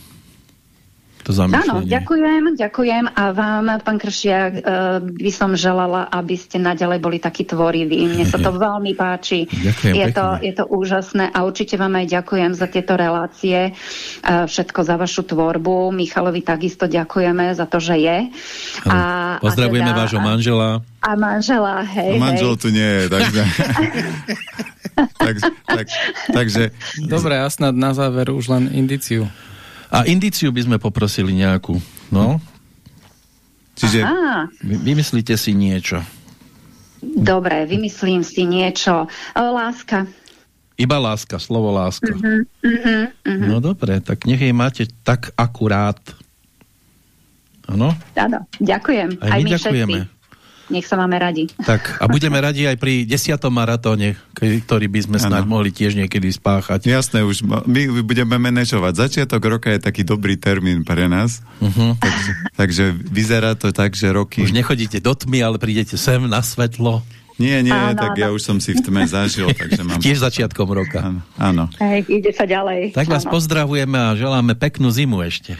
to Áno, ďakujem, ďakujem a vám, pán Kršiak, uh, by som želala, aby ste naďalej boli takí tvoriví. Mne sa to veľmi páči. Ďakujem, je, to, je to úžasné a určite vám aj ďakujem za tieto relácie, uh, všetko za vašu tvorbu. Michalovi takisto ďakujeme za to, že je. A, Pozdravujeme a teda, vášho manžela. A manžela, hej. A manžel hej. tu nie je, takže... tak, tak, takže... Dobre, a snad na záver už len indiciu. A indiciu by sme poprosili nejakú. No. Čiže Aha. vymyslíte si niečo. Dobre, vymyslím si niečo. O, láska. Iba láska, slovo láska. Uh -huh, uh -huh, uh -huh. No dobre, tak nech jej máte tak akurát. Áno? Áno, ďakujem. Aj, Aj my, my ďakujeme. Všetci. Nech sa máme radi. Tak a budeme radi aj pri desiatom maratóne, ktorý by sme snáď mohli tiež niekedy spáchať. Jasné, už my budeme manažovať. Začiatok roka je taký dobrý termín pre nás. Uh -huh. takže, takže vyzerá to tak, že roky... Už nechodíte do tmy, ale prídete sem na svetlo. Nie, nie, áno, tak áno. ja už som si v tme zažil, takže mám... Tiež začiatkom roka. Áno. áno. Hej, ide sa ďalej. Tak áno. vás pozdravujeme a želáme peknú zimu ešte.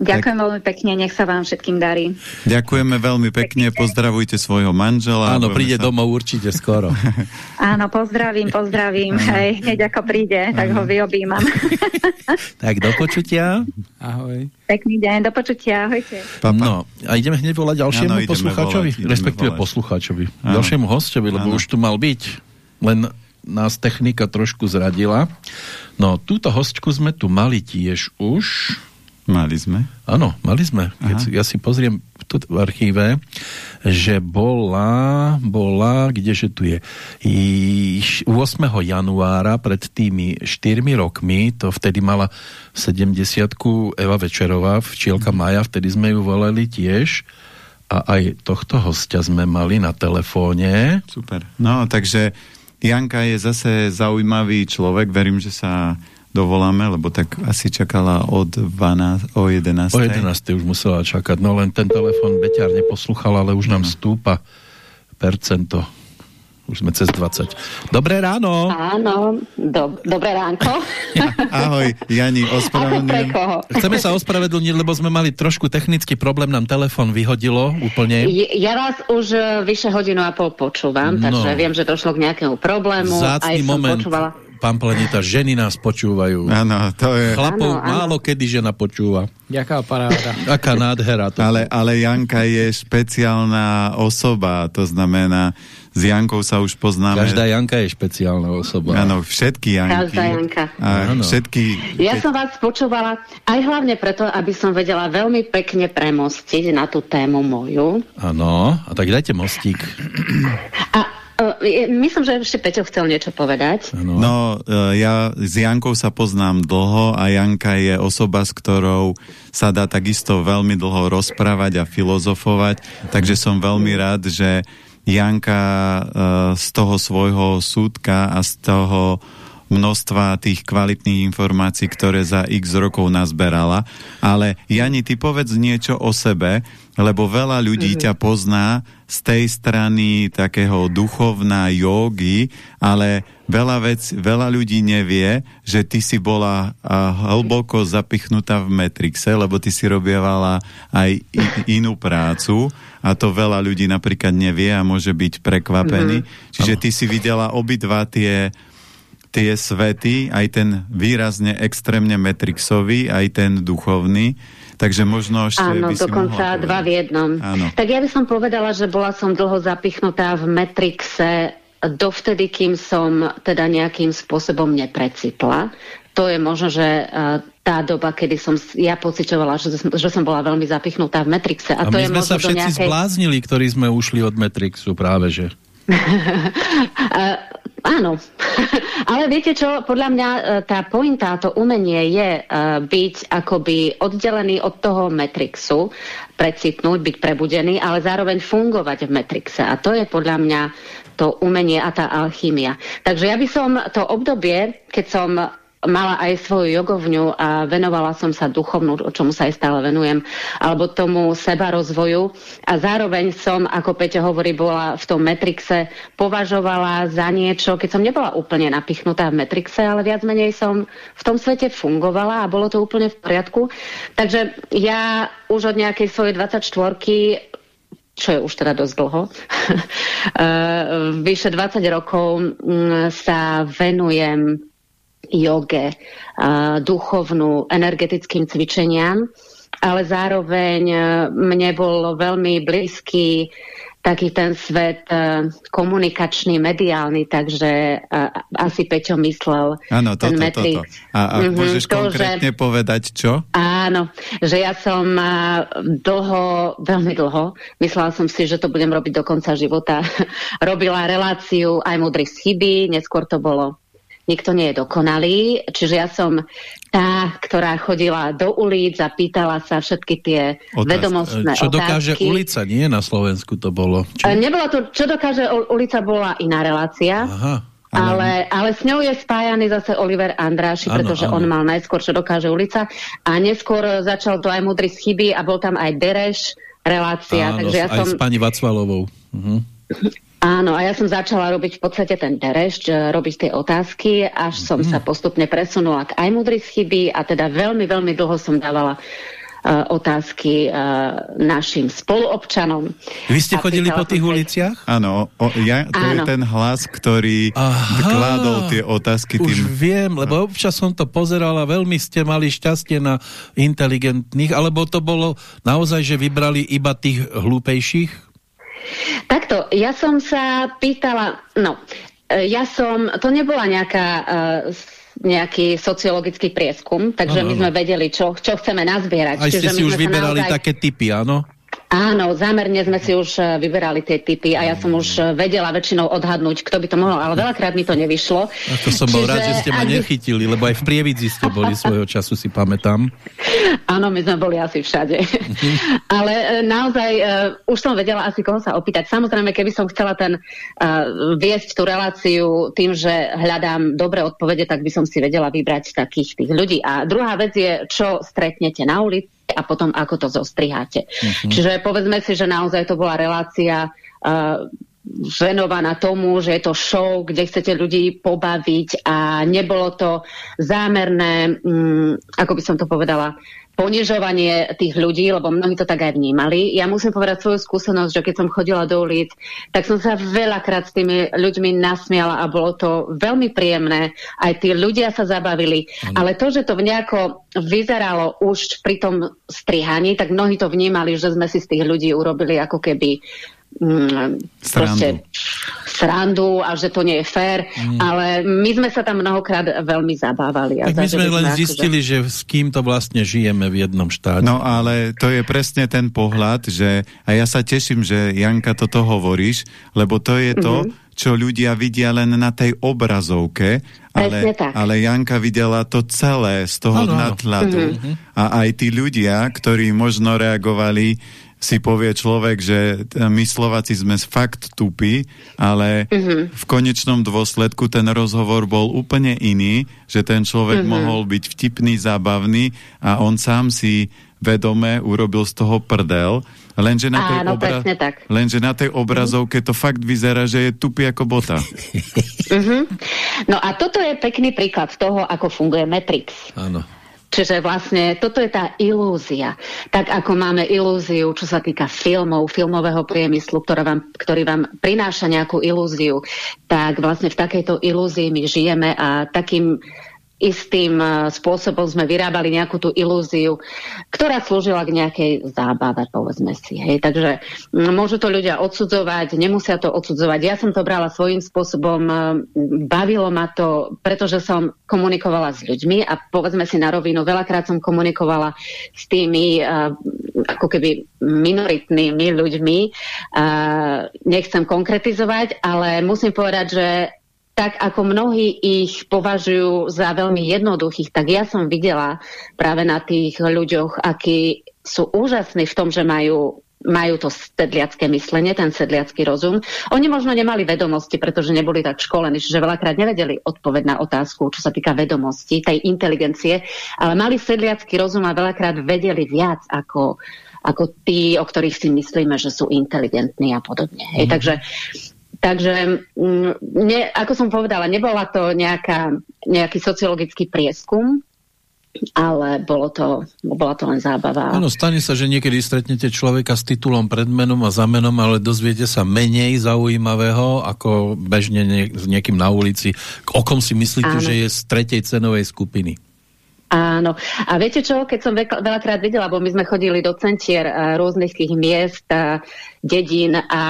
Ďakujem tak... veľmi pekne, nech sa vám všetkým darí. Ďakujeme veľmi pekne, pozdravujte svojho manžela. Áno, príde sa... domov určite skoro. Áno, pozdravím, pozdravím. Hej, hneď ako príde, tak ho vyobímam. tak do počutia. Ahoj. Pekný deň, do počutia, ahojte. Papa. No, a ideme hneď volať ďalšiemu ano, poslucháčovi, volať, respektíve volať. poslucháčovi, ano. ďalšiemu hostovi, lebo ano. už tu mal byť, len nás technika trošku zradila. No, túto hostku sme tu mali tiež už Mali sme? Áno, mali sme. Keď ja si pozriem tu v archíve, že bola, bola, kdeže tu je, I 8. januára pred tými 4 rokmi, to vtedy mala 70 Eva Večerová, včielka Maja, vtedy sme ju volali tiež a aj tohto hostia sme mali na telefóne. Super. No, takže Janka je zase zaujímavý človek, verím, že sa dovoláme, lebo tak asi čakala od 12, o 11. O 11. už musela čakať, no len ten telefon Beťar neposluchal, ale už nám stúpa percento. Už sme cez 20. Dobré ráno. Áno, do, dobré ránko. Ahoj, Jani, ospravedlňujem. Chceme sa ospravedlniť, lebo sme mali trošku technický problém, nám telefon vyhodilo úplne. Ja vás už e, vyše hodinu a pol počúvam, no. takže viem, že došlo k nejakému problému. Zácný aj moment. Počúvala pán Planeta, ženy nás počúvajú. Áno, to je... Chlapov ano, ano. málo kedy žena počúva. Jaká paráda. Aká nádhera. To. Ale, ale Janka je špeciálna osoba, to znamená, s Jankou sa už poznáme. Každá Janka je špeciálna osoba. Áno, všetky Janky. Každá Janka. A všetky... Ja som vás počúvala aj hlavne preto, aby som vedela veľmi pekne premostiť na tú tému moju. Áno, a tak dajte mostík. A Myslím, že ešte Peťo chcel niečo povedať. Ano. No, e, ja s Jankou sa poznám dlho a Janka je osoba, s ktorou sa dá takisto veľmi dlho rozprávať a filozofovať, takže som veľmi rád, že Janka e, z toho svojho súdka a z toho množstva tých kvalitných informácií, ktoré za x rokov nazberala. Ale Jani, ty povedz niečo o sebe, lebo veľa ľudí mm-hmm. ťa pozná z tej strany takého duchovná jogy, ale veľa, vec, veľa ľudí nevie, že ty si bola hlboko zapichnutá v Matrixe, lebo ty si robievala aj inú prácu a to veľa ľudí napríklad nevie a môže byť prekvapený. Mm-hmm. Čiže ty si videla obidva tie tie svety, aj ten výrazne extrémne metrixový, aj ten duchovný. Takže možno ešte Áno, by si dokonca dva v jednom. Áno. Tak ja by som povedala, že bola som dlho zapichnutá v Metrixe dovtedy, kým som teda nejakým spôsobom neprecitla. To je možno, že uh, tá doba, kedy som ja pocitovala, že, že som bola veľmi zapichnutá v Metrixe. A, a to my je sme sa všetci nejakej... zbláznili, ktorí sme ušli od Metrixu práve, že? Áno, ale viete čo, podľa mňa e, tá pointa, to umenie je uh, byť akoby oddelený od toho Matrixu, precitnúť, byť prebudený, ale zároveň fungovať v Matrixe. A to je podľa mňa to umenie a tá alchýmia. Takže ja by som to obdobie, keď som mala aj svoju jogovňu a venovala som sa duchovnú, o čomu sa aj stále venujem, alebo tomu seba rozvoju. A zároveň som, ako Peťo hovorí, bola v tom Metrixe, považovala za niečo, keď som nebola úplne napichnutá v Metrixe, ale viac menej som v tom svete fungovala a bolo to úplne v poriadku. Takže ja už od nejakej svojej 24 čo je už teda dosť dlho, vyše 20 rokov mm, sa venujem joge, duchovnú, energetickým cvičeniam, ale zároveň e, mne bol veľmi blízky taký ten svet e, komunikačný, mediálny, takže e, asi Peťo myslel Áno, toto, ten toto. A, a mm -hmm, môžeš to, konkrétne že, povedať čo? Áno, že ja som dlho, veľmi dlho, myslela som si, že to budem robiť do konca života, robila reláciu aj mudrých z chyby, neskôr to bolo nikto nie je dokonalý, čiže ja som tá, ktorá chodila do ulic a pýtala sa všetky tie Otázka. vedomostné Čo dokáže otázky. ulica, nie na Slovensku to bolo? Čo? E, Nebola to, čo dokáže ulica, bola iná relácia. Aha. Ale, ale s ňou je spájaný zase Oliver Andráši, ano, pretože ano. on mal najskôr, čo dokáže ulica a neskôr začal to aj Mudrý z chyby a bol tam aj Dereš relácia. Áno, takže ja aj som... s pani Vacvalovou. Uh -huh. Áno, a ja som začala robiť v podstate ten terešť, robiť tie otázky, až mm. som sa postupne presunula k aj mudrý chyby a teda veľmi, veľmi dlho som dávala uh, otázky uh, našim spoluobčanom. Vy ste chodili po tých uliciach? Áno, o, ja, to Áno. je ten hlas, ktorý Aha, kládol tie otázky. Už tým... viem, lebo občas som to pozeral a veľmi ste mali šťastie na inteligentných, alebo to bolo naozaj, že vybrali iba tých hlúpejších? Takto, ja som sa pýtala, no, e, ja som, to nebola nejaká uh, nejaký sociologický prieskum, takže ano, my sme vedeli, čo, čo chceme nazbierať. Aj ste si už vyberali naozaj... také typy, áno? Áno, zámerne sme si už e, vyberali tie typy a ja som už e, vedela väčšinou odhadnúť, kto by to mohol, ale veľakrát mi to nevyšlo. A to som bol Čiže, rád, že ste ma nechytili, lebo aj v Prievidzi ste boli svojho času, si pamätám. Áno, my sme boli asi všade. Mhm. ale e, naozaj uh, už som vedela asi koho sa opýtať. Samozrejme, keby som chcela ten uh, viesť tú reláciu tým, že hľadám dobré odpovede, tak by som si vedela vybrať takých tých ľudí. A druhá vec je, čo stretnete na ulici a potom ako to zostriháte. Uh-huh. Čiže povedzme si, že naozaj to bola relácia uh, venovaná tomu, že je to show, kde chcete ľudí pobaviť a nebolo to zámerné, um, ako by som to povedala, ponižovanie tých ľudí, lebo mnohí to tak aj vnímali. Ja musím povedať svoju skúsenosť, že keď som chodila do ulic, tak som sa veľakrát s tými ľuďmi nasmiala a bolo to veľmi príjemné. Aj tí ľudia sa zabavili. Mm. Ale to, že to nejako vyzeralo už pri tom strihaní, tak mnohí to vnímali, že sme si z tých ľudí urobili ako keby mm, proste srandu a že to nie je fér, mm. ale my sme sa tam mnohokrát veľmi zabávali. Tak my sme len sme zistili, že... že s kým to vlastne žijeme v jednom štáte. No ale to je presne ten pohľad, že a ja sa teším, že Janka toto hovoríš, lebo to je to, mm-hmm čo ľudia vidia len na tej obrazovke, ale, ale Janka videla to celé z toho ano, nadhľadu. Mm-hmm. A aj tí ľudia, ktorí možno reagovali si povie človek, že my Slováci sme fakt tupí, ale uh-huh. v konečnom dôsledku ten rozhovor bol úplne iný, že ten človek uh-huh. mohol byť vtipný, zábavný a on sám si vedome urobil z toho prdel, lenže na, tej, Áno, obra- tak. lenže na tej obrazovke to fakt vyzerá, že je tupý ako bota. uh-huh. No a toto je pekný príklad toho, ako funguje Matrix. Áno. Čiže vlastne toto je tá ilúzia. Tak ako máme ilúziu, čo sa týka filmov, filmového priemyslu, ktorá vám, ktorý vám prináša nejakú ilúziu, tak vlastne v takejto ilúzii my žijeme a takým istým eh, spôsobom sme vyrábali nejakú tú ilúziu, ktorá slúžila k nejakej zábave, povedzme si. Hej. Takže mm, môžu to ľudia odsudzovať, nemusia to odsudzovať. Ja som to brala svojím spôsobom, eh, bavilo ma to, pretože som komunikovala s ľuďmi a povedzme si na rovinu, veľakrát som komunikovala s tými eh, ako keby minoritnými ľuďmi. Nechcem konkretizovať, ale musím povedať, že tak ako mnohí ich považujú za veľmi jednoduchých, tak ja som videla práve na tých ľuďoch, akí sú úžasní v tom, že majú majú to sedliacké myslenie, ten sedliacký rozum. Oni možno nemali vedomosti, pretože neboli tak školení, čiže veľakrát nevedeli odpoveď na otázku, čo sa týka vedomosti, tej inteligencie, ale mali sedliacký rozum a veľakrát vedeli viac ako, ako tí, o ktorých si myslíme, že sú inteligentní a podobne. Mm. Hej, mhm. takže Takže mm, ne, ako som povedala, nebola to nejaká, nejaký sociologický prieskum, ale bolo to, bola to len zábava. Áno, stane sa, že niekedy stretnete človeka s titulom pred menom a za menom, ale dozviete sa menej zaujímavého, ako bežne nie, s niekým na ulici. O kom si myslíte, Áno. že je z tretej cenovej skupiny? Áno. A viete čo, keď som veľakrát videla, bo my sme chodili do centier uh, rôznych tých miest, uh, dedín a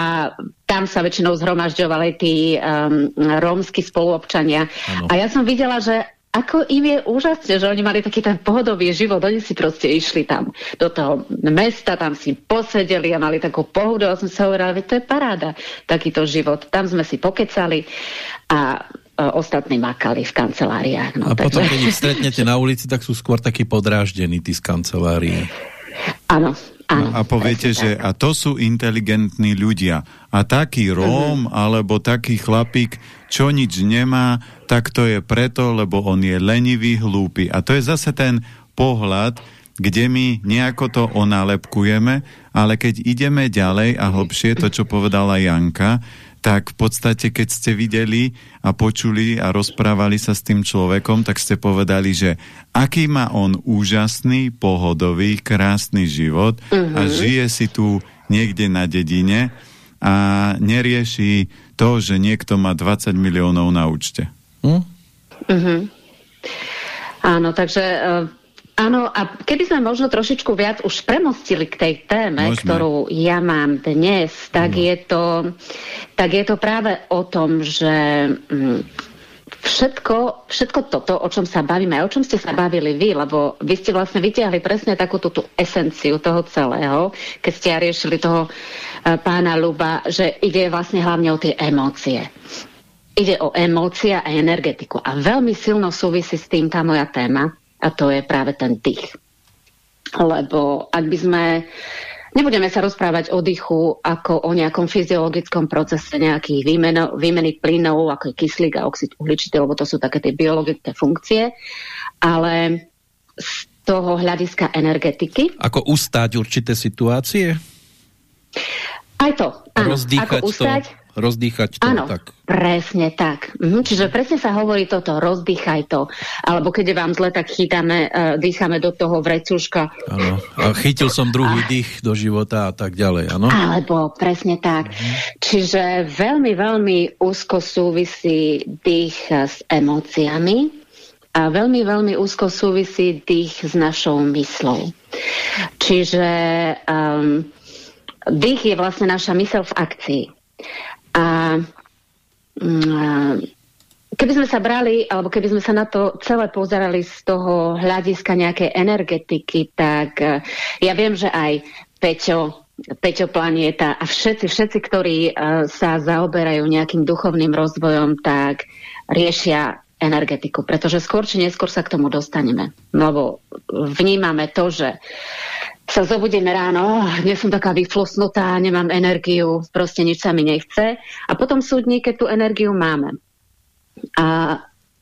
tam sa väčšinou zhromažďovali tí um, rómsky spoluobčania. Ano. A ja som videla, že ako im je úžasne, že oni mali taký ten pohodový život. Oni si proste išli tam do toho mesta, tam si posedeli a mali takú pohodu. A som sa hovorila, to je paráda, takýto život. Tam sme si pokecali a ostatní makali v kanceláriách. No, a potom, keď ich stretnete na ulici, tak sú skôr takí podráždení, tí z kancelárie. Áno, áno. No a poviete, že a to sú inteligentní ľudia. A taký mhm. Róm uh-huh. alebo taký chlapík, čo nič nemá, tak to je preto, lebo on je lenivý, hlúpy. A to je zase ten pohľad, kde my nejako to onálepkujeme, ale keď ideme ďalej a hlbšie, to, čo povedala Janka, tak v podstate, keď ste videli a počuli a rozprávali sa s tým človekom, tak ste povedali, že aký má on úžasný, pohodový, krásny život uh-huh. a mhm. žije si tu niekde na dedine a nerieši to, že niekto má 20 miliónov na účte. Hm? Uh-huh. Áno, takže uh, Áno, a keby sme možno trošičku viac už premostili k tej téme, Môžeme. ktorú ja mám dnes, tak, no. je to, tak je to práve o tom, že mm, všetko, všetko toto, o čom sa bavíme, o čom ste sa bavili vy, lebo vy ste vlastne vytiahli presne takúto tú esenciu toho celého, keď ste riešili toho uh, pána Luba, že ide vlastne hlavne o tie emócie. Ide o emócie a energetiku. A veľmi silno súvisí s tým tá moja téma, a to je práve ten dých. Lebo ak by sme Nebudeme sa rozprávať o dychu ako o nejakom fyziologickom procese nejakých výmeno, výmeny plynov, ako je kyslík a oxid uhličitý, lebo to sú také tie biologické funkcie, ale z toho hľadiska energetiky. Ako ustáť určité situácie? Aj to. Áno, ako ustať, to rozdýchať to. Áno, tak. presne tak. Mhm, čiže presne sa hovorí toto, rozdýchaj to. Alebo keď je vám zle, tak chytáme, uh, dýchame do toho vrecuška. Áno. A chytil som druhý a... dých do života a tak ďalej, áno? Alebo presne tak. Mhm. Čiže veľmi, veľmi úzko súvisí dých s emóciami a veľmi, veľmi úzko súvisí dých s našou myslou. Čiže um, dých je vlastne naša mysel v akcii. Mm, a keby sme sa brali, alebo keby sme sa na to celé pozerali z toho hľadiska nejakej energetiky, tak e, ja viem, že aj Peťo, Peťo Planieta a všetci, všetci, ktorí uh, sa zaoberajú nejakým duchovným rozvojom, tak riešia energetiku, pretože skôr či neskôr sa k tomu dostaneme. Lebo vnímame to, že sa zobudíme ráno, dnes som taká vyflosnutá, nemám energiu, proste nič sa mi nechce. A potom sú dní, keď tú energiu máme. A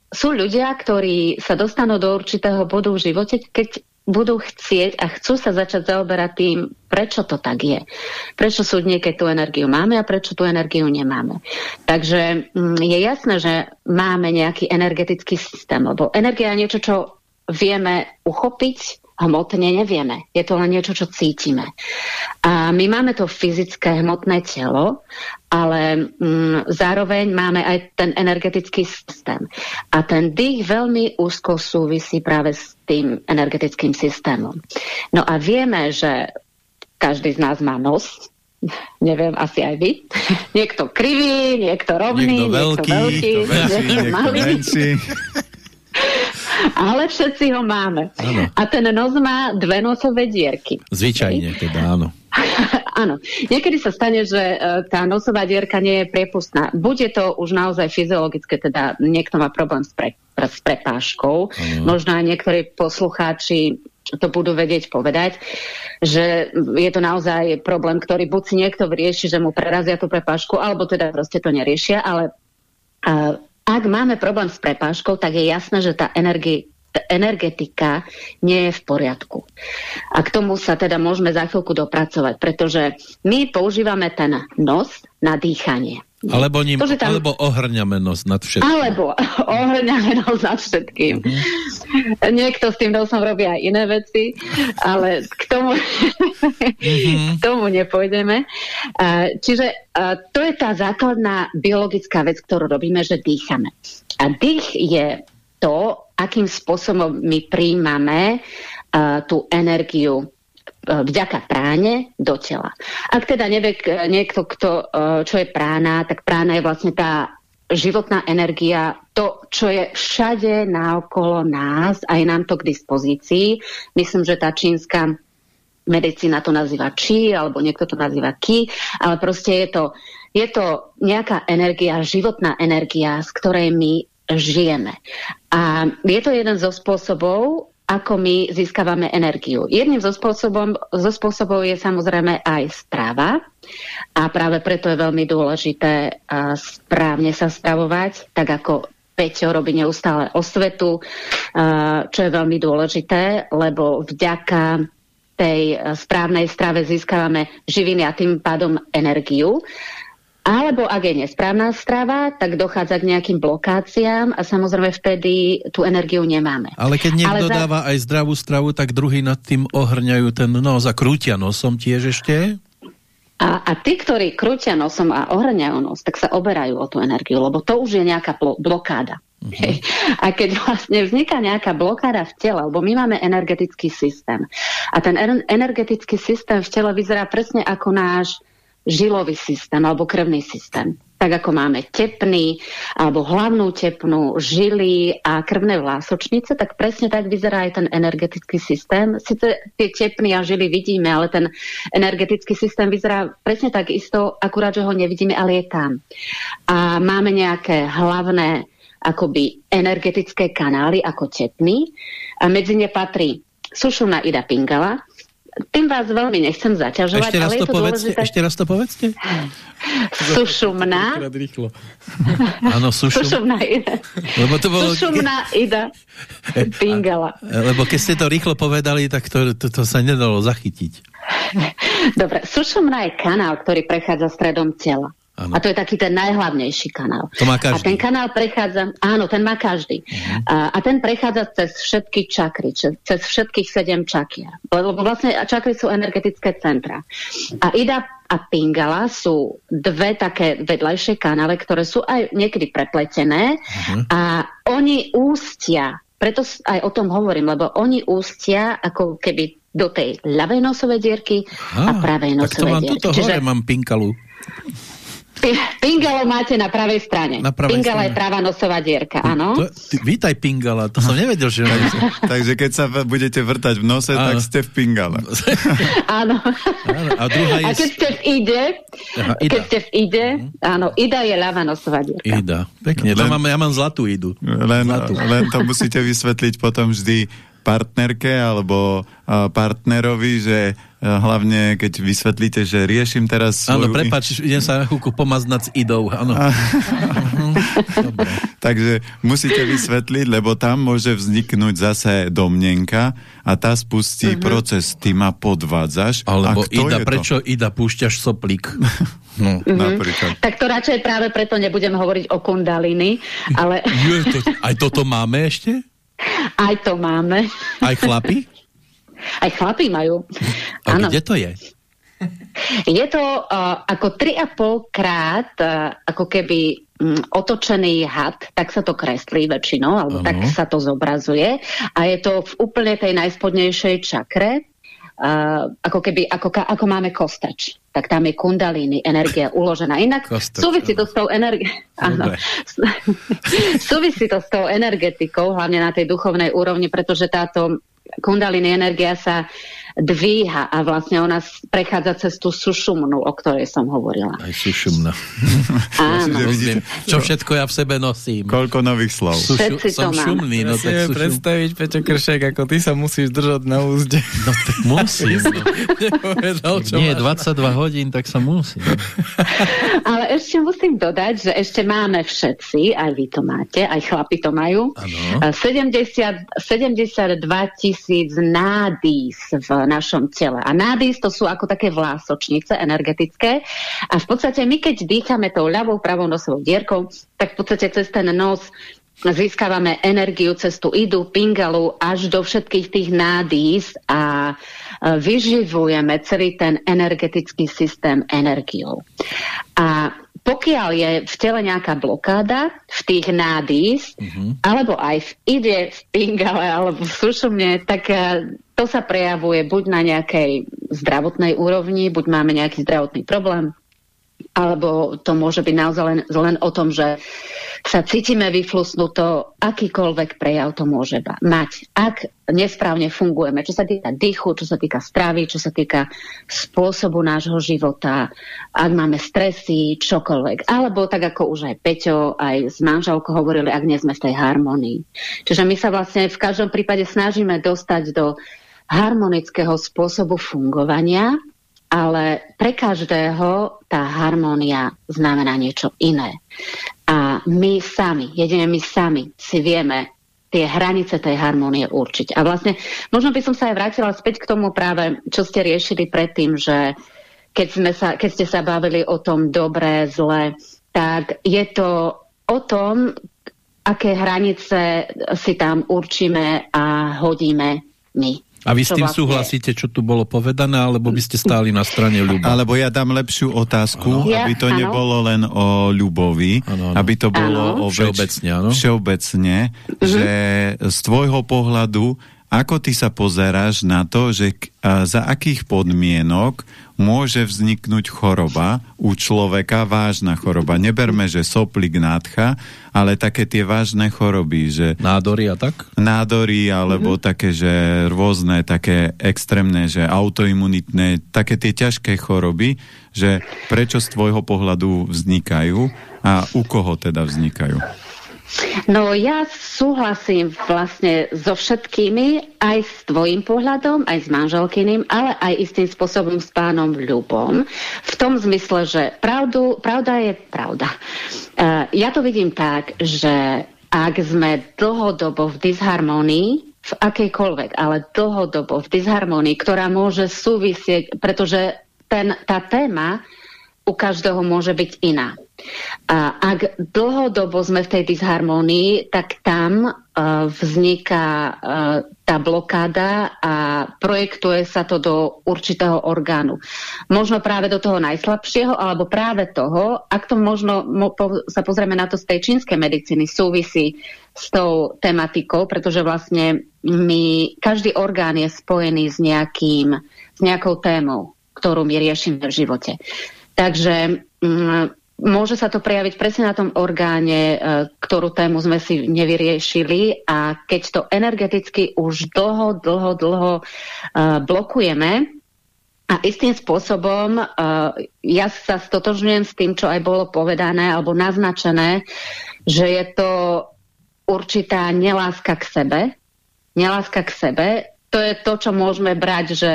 sú ľudia, ktorí sa dostanú do určitého bodu v živote, keď budú chcieť a chcú sa začať zaoberať tým, prečo to tak je. Prečo sú keď tú energiu máme a prečo tú energiu nemáme. Takže mm, je jasné, že máme nejaký energetický systém, lebo energia je niečo, čo vieme uchopiť, hmotne nevieme. Je to len niečo, čo cítime. A my máme to fyzické hmotné telo, ale mm, zároveň máme aj ten energetický systém. A ten dých veľmi úzko súvisí práve s tým energetickým systémom. No a vieme, že každý z nás má nos, neviem, asi aj vy. Niekto krivý, niekto rovný, niekto veľký, niekto, veľký, niekto, veľký, niekto malý. Ale všetci ho máme. Ano. A ten nos má dve nosové dierky. Zvyčajne okay? teda, áno. áno. Niekedy sa stane, že uh, tá nosová dierka nie je priepustná. Bude to už naozaj fyziologické, teda niekto má problém s, pre, s prepáškou. Ano. Možno aj niektorí poslucháči to budú vedieť povedať, že je to naozaj problém, ktorý buď si niekto vyrieši, že mu prerazia tú prepášku, alebo teda proste to neriešia, ale ak máme problém s prepážkou, tak je jasné, že tá energie, energetika nie je v poriadku. A k tomu sa teda môžeme za chvíľku dopracovať, pretože my používame ten nos na dýchanie. Alebo, ním, to, tam... alebo ohrňame nos nad všetkým. Alebo ohrňame nos nad všetkým. -huh. Niekto s tým nosom robí aj iné veci, ale k tomu, -huh. k tomu nepôjdeme. Čiže to je tá základná biologická vec, ktorú robíme, že dýchame. A dých je to, akým spôsobom my príjmame tú energiu vďaka práne do tela. Ak teda nevie niekto, kto, e, čo je prána, tak prána je vlastne tá životná energia, to, čo je všade naokolo nás a je nám to k dispozícii. Myslím, že tá čínska medicína to nazýva či, alebo niekto to nazýva ki, ale proste je to, je to nejaká energia, životná energia, z ktorej my žijeme. A je to jeden zo spôsobov, ako my získavame energiu. Jedným zo, spôsobom, zo spôsobov je samozrejme aj strava a práve preto je veľmi dôležité správne sa stravovať, tak ako Peťo robí neustále osvetu, čo je veľmi dôležité, lebo vďaka tej správnej strave získavame živiny a tým pádom energiu. Alebo ak je nesprávna strava, tak dochádza k nejakým blokáciám a samozrejme vtedy tú energiu nemáme. Ale keď niekto za... dáva aj zdravú stravu, tak druhý nad tým ohrňajú ten nos a krútia nosom tiež ešte? A, a tí, ktorí krútia nosom a ohrňajú nos, tak sa oberajú o tú energiu, lebo to už je nejaká blokáda. Uh mhm. -huh. A keď vlastne vzniká nejaká blokáda v tele, lebo my máme energetický systém a ten energetický systém v tele vyzerá presne ako náš žilový systém alebo krvný systém. tak ako máme tepny alebo hlavnú tepnu, žily a krvné vlásočnice, tak presne tak vyzerá aj ten energetický systém. Sice tie tepny a žily vidíme, ale ten energetický systém vyzerá presne tak isto, akurát, že ho nevidíme, ale je tam. A máme nejaké hlavné akoby energetické kanály ako tepny a medzi ne patrí sušuna Ida Pingala, tým vás veľmi nechcem zaťažovať, ešte raz ale to je to povedzte, dôležité. Ešte raz to povedzte. Sušumná. Áno, sušum. Sušumná Ida. Lebo to bolo... Sušumná Ida Pingala. Lebo keď ste to rýchlo povedali, tak to, to, to sa nedalo zachytiť. Dobre, sušumná je kanál, ktorý prechádza stredom tela. Áno. A to je taký ten najhlavnejší kanál. To má každý. A ten kanál prechádza, áno, ten má každý. Mhm. A, a ten prechádza cez všetky čakry, cez všetkých sedem čakier. Lebo vlastne čakry sú energetické centra. A Ida a Pingala sú dve také vedľajšie kanály, ktoré sú aj niekedy prepletené Mhm. a oni ústia, preto aj o tom hovorím, lebo oni ústia ako keby do tej ľavej nosovej dierky a pravej tak to nosovej mám dierky. tuto hore, mám pinkalu. Pi- Pingalo máte na pravej strane. Na pravej Pingala strane. je pravá nosová dierka, áno. To, ty, vítaj Pingala, to som nevedel, že... Takže keď sa budete vrtať v nose, Áno. tak ste v pingale. Áno. Áno, a druhá je... A keď ste v ide, Aha, Ida. Mhm. keď ste v ide, áno, ida je ľavá nosová dierka. Ida. Pekne, to Len- mám, ja mám zlatú idu. Len, Zlatú. len to musíte vysvetliť potom vždy partnerke alebo partnerovi, že hlavne keď vysvetlíte, že riešim teraz Áno, svoju... prepač, idem sa na chvíľku pomaznať s idou. Áno. Dobre. Takže musíte vysvetliť, lebo tam môže vzniknúť zase domnenka a tá spustí Mhm. proces. Ty ma podvádzaš. Alebo Ida, prečo Ida púšťaš soplík? No. To? Napríklad. Tak to radšej práve preto nebudem hovoriť o kundalini, ale Je, to, aj toto máme ešte? aj to máme. Aj chlapi? Aj chlapí majú. A Áno. kde to je? Je to uh, ako 3,5 krát uh, ako keby um, otočený had, tak sa to kreslí väčšinou, alebo Áno. tak sa to zobrazuje. A je to v úplne tej najspodnejšej čakre, uh, ako keby, ako, ako máme kostač. Tak tam je kundalíny, energia uložená. Inak Kostač, súvisí to s tou energiou. Súvisí to s tou energetikou, hlavne na tej duchovnej úrovni, pretože táto kundalini energia sa dvíha a vlastne ona prechádza cez tú sušumnu, o ktorej som hovorila. Aj sušumná. Áno. Vidíte, Čo všetko ja v sebe nosím. koľko nových slov. Sušu, Všetci to som mám. šumný, no tak sušum... predstaviť, Peťo Kršek, ako ty sa musíš držať na úzde. No tak musím. No. Nepovedal, čo Nie, máš. 22 hodín, tak sa musím. Ale ešte musím dodať, že ešte máme všetci, aj vy to máte, aj chlapi to majú, Áno. eh, 70, 72 tisíc nádys v našom tele. A nádys to sú ako také vlásočnice energetické. A v podstate my, keď dýchame tou ľavou, pravou nosovou dierkou, tak v podstate cez ten nos získavame energiu cez tú idu, pingalu až do všetkých tých nádys a vyživujeme celý ten energetický systém energiou. A pokiaľ je v tele nejaká blokáda v tých nádys, alebo aj v ide, v pingale, alebo v sušumne, tak e, to sa prejavuje buď na nejakej zdravotnej úrovni, buď máme nejaký zdravotný problém, alebo to môže byť naozaj len, len o tom, že sa cítime vyflusnuto, akýkoľvek prejav to môže mať. Ak nesprávne fungujeme, čo sa týka dýchu, čo sa týka stravy, čo sa týka spôsobu nášho života, ak máme stresy, čokoľvek. Alebo tak ako už aj Peťo, aj s manželkou hovorili, ak nie sme v tej harmonii. Čiže my sa vlastne v každom prípade snažíme dostať do harmonického spôsobu fungovania, ale pre každého tá harmónia znamená niečo iné. A my sami, jedine my sami si vieme tie hranice tej harmónie určiť. A vlastne, možno by som sa aj vrátila späť k tomu práve, čo ste riešili predtým, že keď, sme sa, keď ste sa bavili o tom dobré, zle, tak je to o tom, aké hranice si tam určíme a hodíme my. A vy s tým vlastne- súhlasíte, čo tu bolo povedané, alebo by ste stáli na strane ľuba? Alebo ja dám lepšiu otázku, Áno. aby to áno. nebolo len o ľubovi, Áno, áno. aby to bolo Áno. o väč- Všeobecne, áno. všeobecne že z tvojho pohľadu ako ty sa pozeráš na to, že za akých podmienok môže vzniknúť choroba u človeka, vážna choroba. Neberme, že soplik nádcha, ale také tie vážne choroby, že... Nádory a tak? Nádory, alebo mm-hmm. také, že rôzne, také extrémne, že autoimunitné, také tie ťažké choroby, že prečo z tvojho pohľadu vznikajú a u koho teda vznikajú? No ja súhlasím vlastne so všetkými, aj s tvojim pohľadom, aj s manželkyným, ale aj istým spôsobom s pánom Ľubom. V tom zmysle, že pravdu, pravda je pravda. Uh, ja to vidím tak, že ak sme dlhodobo v disharmonii, v akejkoľvek, ale dlhodobo v disharmonii, ktorá môže súvisieť, pretože ten, tá téma u každého môže byť iná. Ak dlhodobo sme v tej disharmonii, tak tam uh, vzniká uh, tá blokáda a projektuje sa to do určitého orgánu. Možno práve do toho najslabšieho, alebo práve toho, ak to možno sa pozrieme na to z tej čínskej medicíny, súvisí s tou tematikou, pretože vlastne my, každý orgán je spojený s, nejakým, s nejakou témou, ktorú my riešime v živote. Takže mm, Môže sa to prejaviť presne na tom orgáne, e, ktorú tému sme si nevyriešili a keď to energeticky už dlho, dlho, dlho e, blokujeme a istým spôsobom e, ja sa stotožňujem s tým, čo aj bolo povedané alebo naznačené, že je to určitá neláska k sebe, neláska k sebe, to je to, čo môžeme brať, že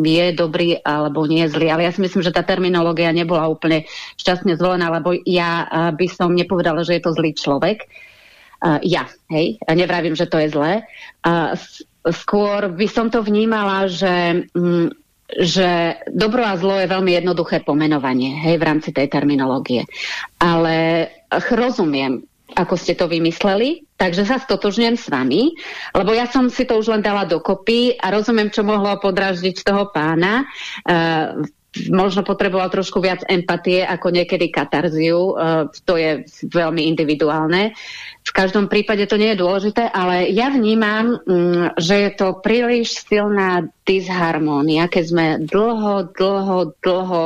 je dobrý alebo nie je zlý. Ale ja si myslím, že tá terminológia nebola úplne šťastne zvolená, lebo ja by som nepovedala, že je to zlý človek. Ja, hej, nevravím, že to je zlé. Skôr by som to vnímala, že mm, že dobro a zlo je veľmi jednoduché pomenovanie hej, v rámci tej terminológie. Ale rozumiem, ako ste to vymysleli, takže sa stotožňujem s vami, lebo ja som si to už len dala dokopy a rozumiem, čo mohlo podraždiť toho pána. Uh, možno potreboval trošku viac empatie ako niekedy katarziu. Uh, to je veľmi individuálne. V každom prípade to nie je dôležité, ale ja vnímam, um, že je to príliš silná disharmónia, keď sme dlho, dlho, dlho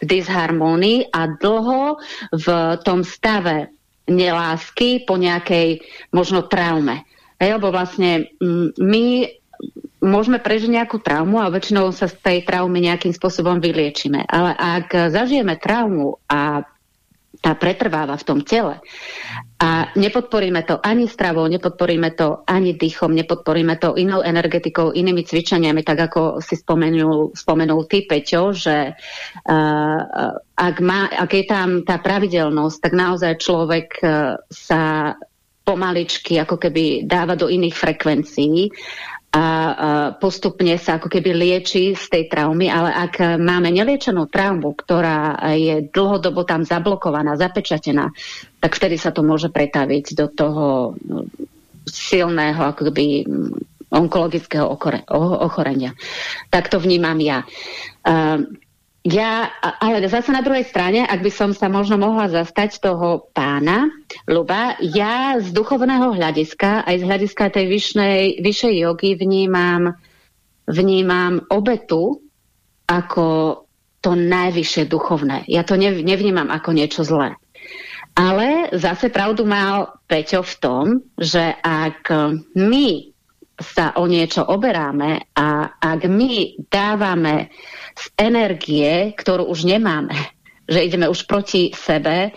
v disharmónii a dlho v tom stave nelásky po nejakej možno traume. Hej, lebo vlastne mm, my môžeme prežiť nejakú traumu a väčšinou sa z tej traumy nejakým spôsobom vyliečime. Ale ak zažijeme traumu a tá pretrváva v tom tele. A nepodporíme to ani stravou, nepodporíme to ani dýchom, nepodporíme to inou energetikou, inými cvičeniami, tak ako si spomenul, spomenul ty, Peťo, že uh, ak, má, ak je tam tá pravidelnosť, tak naozaj človek uh, sa pomaličky ako keby dáva do iných frekvencií a postupne sa ako keby lieči z tej traumy, ale ak máme neliečenú traumu, ktorá je dlhodobo tam zablokovaná, zapečatená, tak vtedy sa to môže pretaviť do toho no, silného ako keby onkologického ochorenia. Tak to vnímam ja. Ja, ale zase na druhej strane, ak by som sa možno mohla zastať toho pána Luba, ja z duchovného hľadiska, aj z hľadiska tej vyšnej, vyššej jogy vnímam, vnímam obetu ako to najvyššie duchovné. Ja to nevnímam ako niečo zlé. Ale zase pravdu mal Peťo v tom, že ak my sa o niečo oberáme a ak my dávame energie, ktorú už nemáme, že ideme už proti sebe,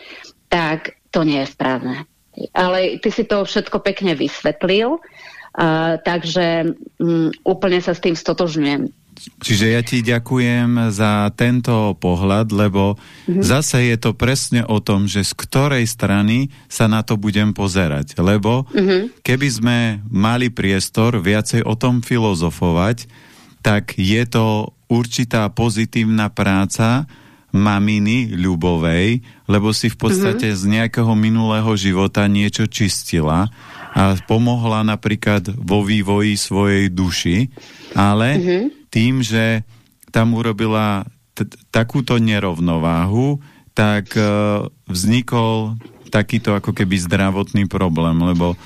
tak to nie je správne. Ale ty si to všetko pekne vysvetlil, uh, takže um, úplne sa s tým stotožňujem. Čiže ja ti ďakujem za tento pohľad, lebo mm-hmm. zase je to presne o tom, že z ktorej strany sa na to budem pozerať. Lebo mm-hmm. keby sme mali priestor viacej o tom filozofovať, tak je to určitá pozitívna práca maminy ľubovej, lebo si v podstate mm-hmm. z nejakého minulého života niečo čistila a pomohla napríklad vo vývoji svojej duši, ale mm-hmm. tým, že tam urobila takúto nerovnováhu, tak uh, vznikol takýto ako keby zdravotný problém, lebo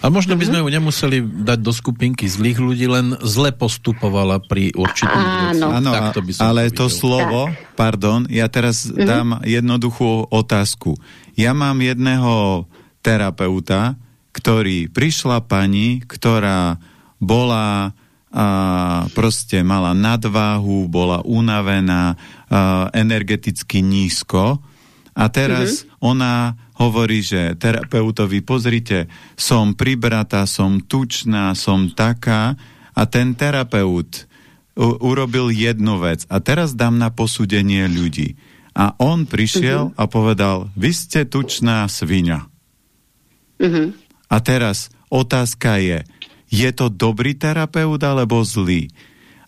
A možno by sme ju nemuseli dať do skupinky zlých ľudí, len zle postupovala pri určitých Áno. veciach. Áno, Takto by som ale to to videl. slovo, pardon, ja teraz Mhm. dám jednoduchú otázku. Ja mám jedného terapeuta, ktorý prišla pani, ktorá bola a proste mala nadváhu, bola unavená, a, energeticky nízko a teraz ona hovorí, že terapeutovi, pozrite, som pribratá, som tučná, som taká a ten terapeut u- urobil jednu vec a teraz dám na posúdenie ľudí. A on prišiel a povedal, vy ste tučná svinia. Mhm. A teraz otázka je, je to dobrý terapeut alebo zlý?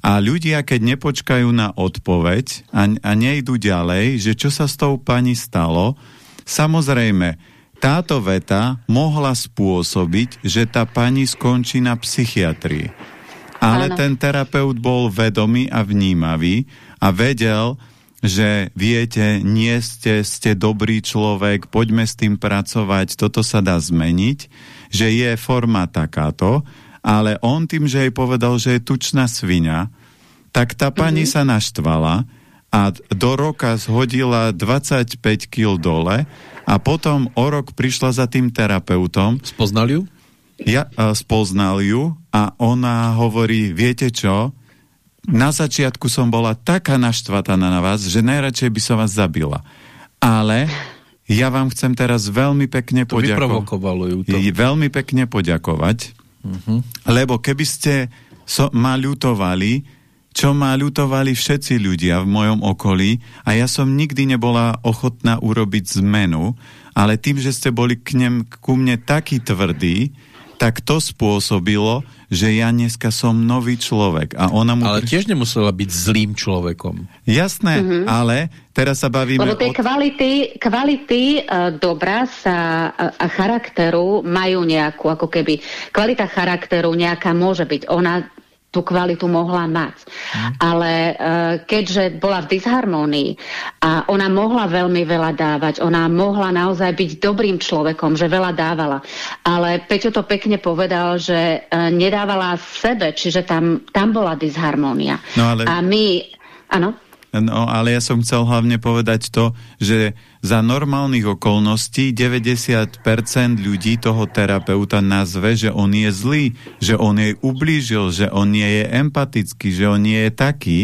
A ľudia, keď nepočkajú na odpoveď a, a nejdu ďalej, že čo sa s tou pani stalo, samozrejme, táto veta mohla spôsobiť, že tá pani skončí na psychiatrii. Ale Áno. ten terapeut bol vedomý a vnímavý a vedel, že viete, nie ste, ste dobrý človek, poďme s tým pracovať, toto sa dá zmeniť, že je forma takáto, ale on tým, že jej povedal, že je tučná svinia, tak tá pani sa naštvala a do roka zhodila 25 kg dole a potom o rok prišla za tým terapeutom Spoznal ju? ja a, spoznal ju a ona hovorí, viete čo, na začiatku som bola taká naštvatá na vás, že najradšej by som vás zabila. Ale ja vám chcem teraz veľmi pekne To poďakovať. Veľmi pekne poďakovať, lebo keby ste so, ma ľutovali, čo ma ľutovali všetci ľudia v mojom okolí a ja som nikdy nebola ochotná urobiť zmenu, ale tým, že ste boli k nem, ku mne taký tvrdý, tak to spôsobilo, že ja dneska som nový človek. A ona mu... Ale tiež nemusela byť zlým človekom. Jasné, ale teraz sa bavíme... Lebo tie o- kvality, kvality uh, dobra sa, uh, a charakteru majú nejakú, ako keby, kvalita charakteru nejaká môže byť. Ona tú kvalitu mohla mať. Ale uh, keďže bola v disharmónii a ona mohla veľmi veľa dávať, ona mohla naozaj byť dobrým človekom, že veľa dávala. Ale Peťo to pekne povedal, že uh, nedávala sebe, čiže tam, tam bola disharmónia. No ale- A my, áno? No, ale ja som chcel hlavne povedať to, že za normálnych okolností 90% ľudí toho terapeuta nazve, že on je zlý, že on jej ublížil, že on nie je empatický, že on nie je taký,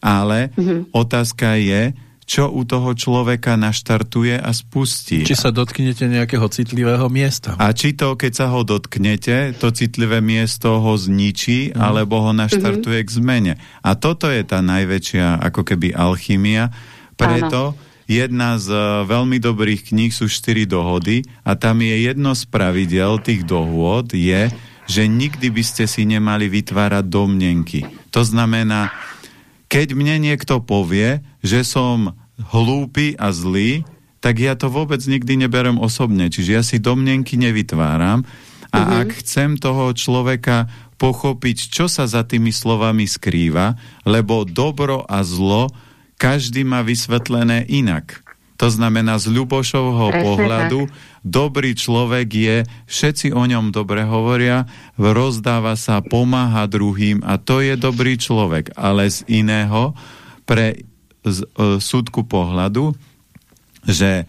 ale otázka je, čo u toho človeka naštartuje a spustí. Či sa dotknete nejakého citlivého miesta. A či to, keď sa ho dotknete, to citlivé miesto ho zničí, alebo ho naštartuje k zmene. A toto je tá najväčšia ako keby alchymia. Preto jedna z e, veľmi dobrých kníh sú štyri dohody a tam je jedno z pravidel tých dohôd je, že nikdy by ste si nemali vytvárať domnenky. To znamená, keď mne niekto povie, že som hlúpy a zlý, tak ja to vôbec nikdy neberem osobne. Čiže ja si domnenky nevytváram a ak chcem toho človeka pochopiť, čo sa za tými slovami skrýva, lebo dobro a zlo každý má vysvetlené inak. To znamená, z Ľubošovho Presne pohľadu dobrý človek je, všetci o ňom dobre hovoria, rozdáva sa, pomáha druhým a to je dobrý človek. Ale z iného, pre z, e, súdku pohľadu, že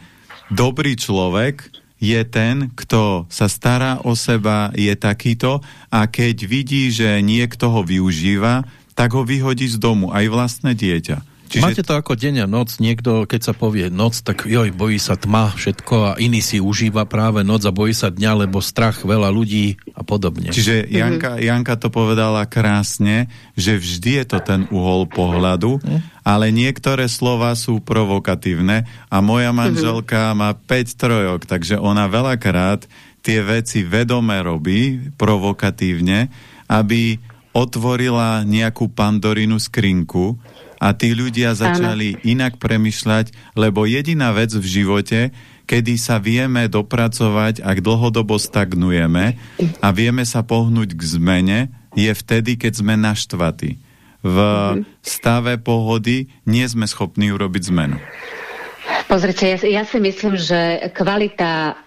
dobrý človek je ten, kto sa stará o seba, je takýto a keď vidí, že niekto ho využíva, tak ho vyhodí z domu, aj vlastné dieťa. Čiže... Máte to ako deň a noc, niekto, keď sa povie noc, tak joj, bojí sa tma, všetko a iný si užíva práve noc a bojí sa dňa, lebo strach veľa ľudí a podobne. Čiže Janka, Janka to povedala krásne, že vždy je to ten uhol pohľadu, ale niektoré slova sú provokatívne a moja manželka má 5 trojok, takže ona veľakrát tie veci vedome robí provokatívne, aby otvorila nejakú pandorinu skrinku a tí ľudia začali inak premyšľať, lebo jediná vec v živote, kedy sa vieme dopracovať, ak dlhodobo stagnujeme a vieme sa pohnúť k zmene, je vtedy, keď sme naštvatí. V stave pohody nie sme schopní urobiť zmenu. Pozrite, ja, ja si myslím, že kvalita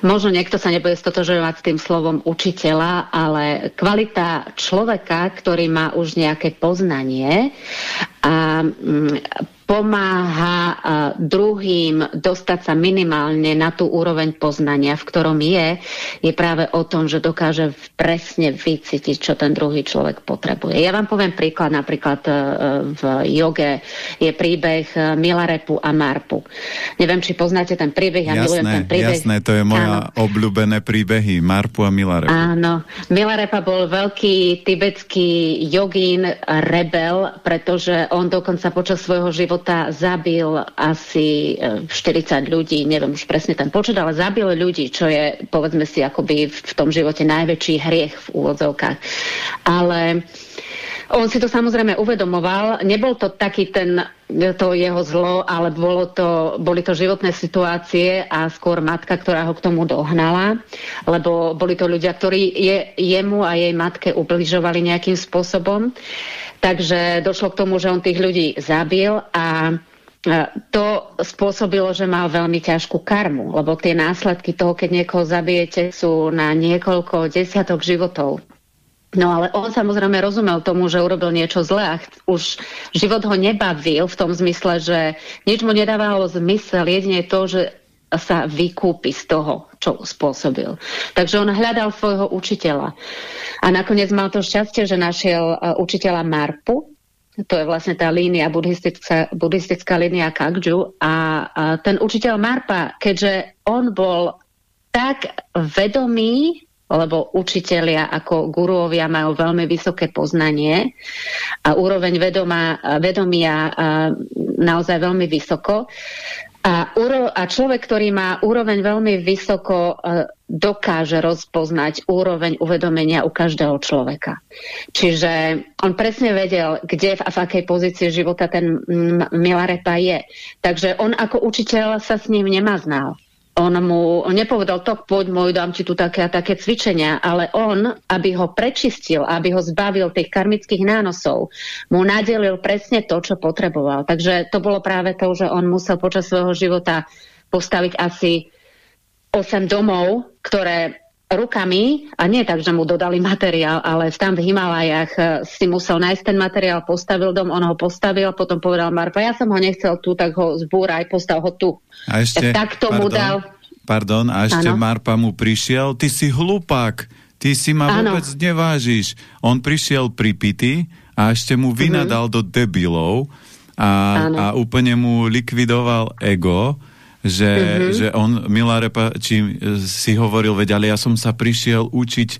možno niekto sa nebude stotožovať s tým slovom učiteľa, ale kvalita človeka, ktorý má už nejaké poznanie a mm, pomáha druhým dostať sa minimálne na tú úroveň poznania, v ktorom je, je práve o tom, že dokáže presne vycítiť, čo ten druhý človek potrebuje. Ja vám poviem príklad, napríklad e, v joge je príbeh e, Milarepu a Marpu. Neviem, či poznáte ten príbeh, ja jasné, milujem ten príbeh. Jasné, to je moja Áno. obľúbené príbehy, Marpu a Milarepu. Áno, Milarepa bol veľký tibetský jogín, rebel, pretože on dokonca počas svojho života života zabil asi 40 e, ľudí, neviem už presne ten počet, ale zabil ľudí, čo je, povedzme si, akoby v tom živote najväčší hriech v úvodzovkách. Ale on si to samozrejme uvedomoval. Nebol to taký ten, to jeho zlo, ale bolo to, boli to životné situácie a skôr matka, ktorá ho k tomu dohnala, lebo boli to ľudia, ktorí je, jemu a jej matke ubližovali nejakým spôsobom. Takže došlo k tomu, že on tých ľudí zabil a to spôsobilo, že mal veľmi ťažkú karmu, lebo tie následky toho, keď niekoho zabijete, sú na niekoľko desiatok životov. No ale on samozrejme rozumel tomu, že urobil niečo zlé a už život ho nebavil v tom zmysle, že nič mu nedávalo zmysel, jedine to, že sa vykúpi z toho, čo spôsobil. Takže on hľadal svojho učiteľa. A nakoniec mal to šťastie, že našiel uh, učiteľa Marpu, to je vlastne tá línia, buddhistická, buddhistická línia Kagju. A, a ten učiteľ Marpa, keďže on bol tak vedomý, lebo učitelia ako guruovia majú veľmi vysoké poznanie a úroveň vedoma, vedomia naozaj veľmi vysoko, a, uro, a človek, ktorý má úroveň veľmi vysoko, e, dokáže rozpoznať úroveň uvedomenia u každého človeka. Čiže on presne vedel, kde v, v akej pozícii života ten Milarepa je. Takže on ako učiteľ sa s ním nemaznal on mu nepovedal, to poď môj, dám ti tu také a také cvičenia, ale on, aby ho prečistil, aby ho zbavil tých karmických nánosov, mu nadelil presne to, čo potreboval. Takže to bolo práve to, že on musel počas svojho života postaviť asi 8 domov, ktoré rukami, a nie tak, že mu dodali materiál, ale tam v Himalajach eh, si musel nájsť ten materiál, postavil dom, on ho postavil, potom povedal Marpa, ja som ho nechcel tu, tak ho zbúraj, postav ho tu. A ešte, tak to mu dal... Pardon, a ešte ano. Marpa mu prišiel, ty si hlupák, ty si ma ano. vôbec nevážiš. On prišiel pripity a ešte mu vynadal mm -hmm. do debilov a, a úplne mu likvidoval ego že, mm-hmm. že on, Milá Repa, či si hovoril, veď, ale ja som sa prišiel učiť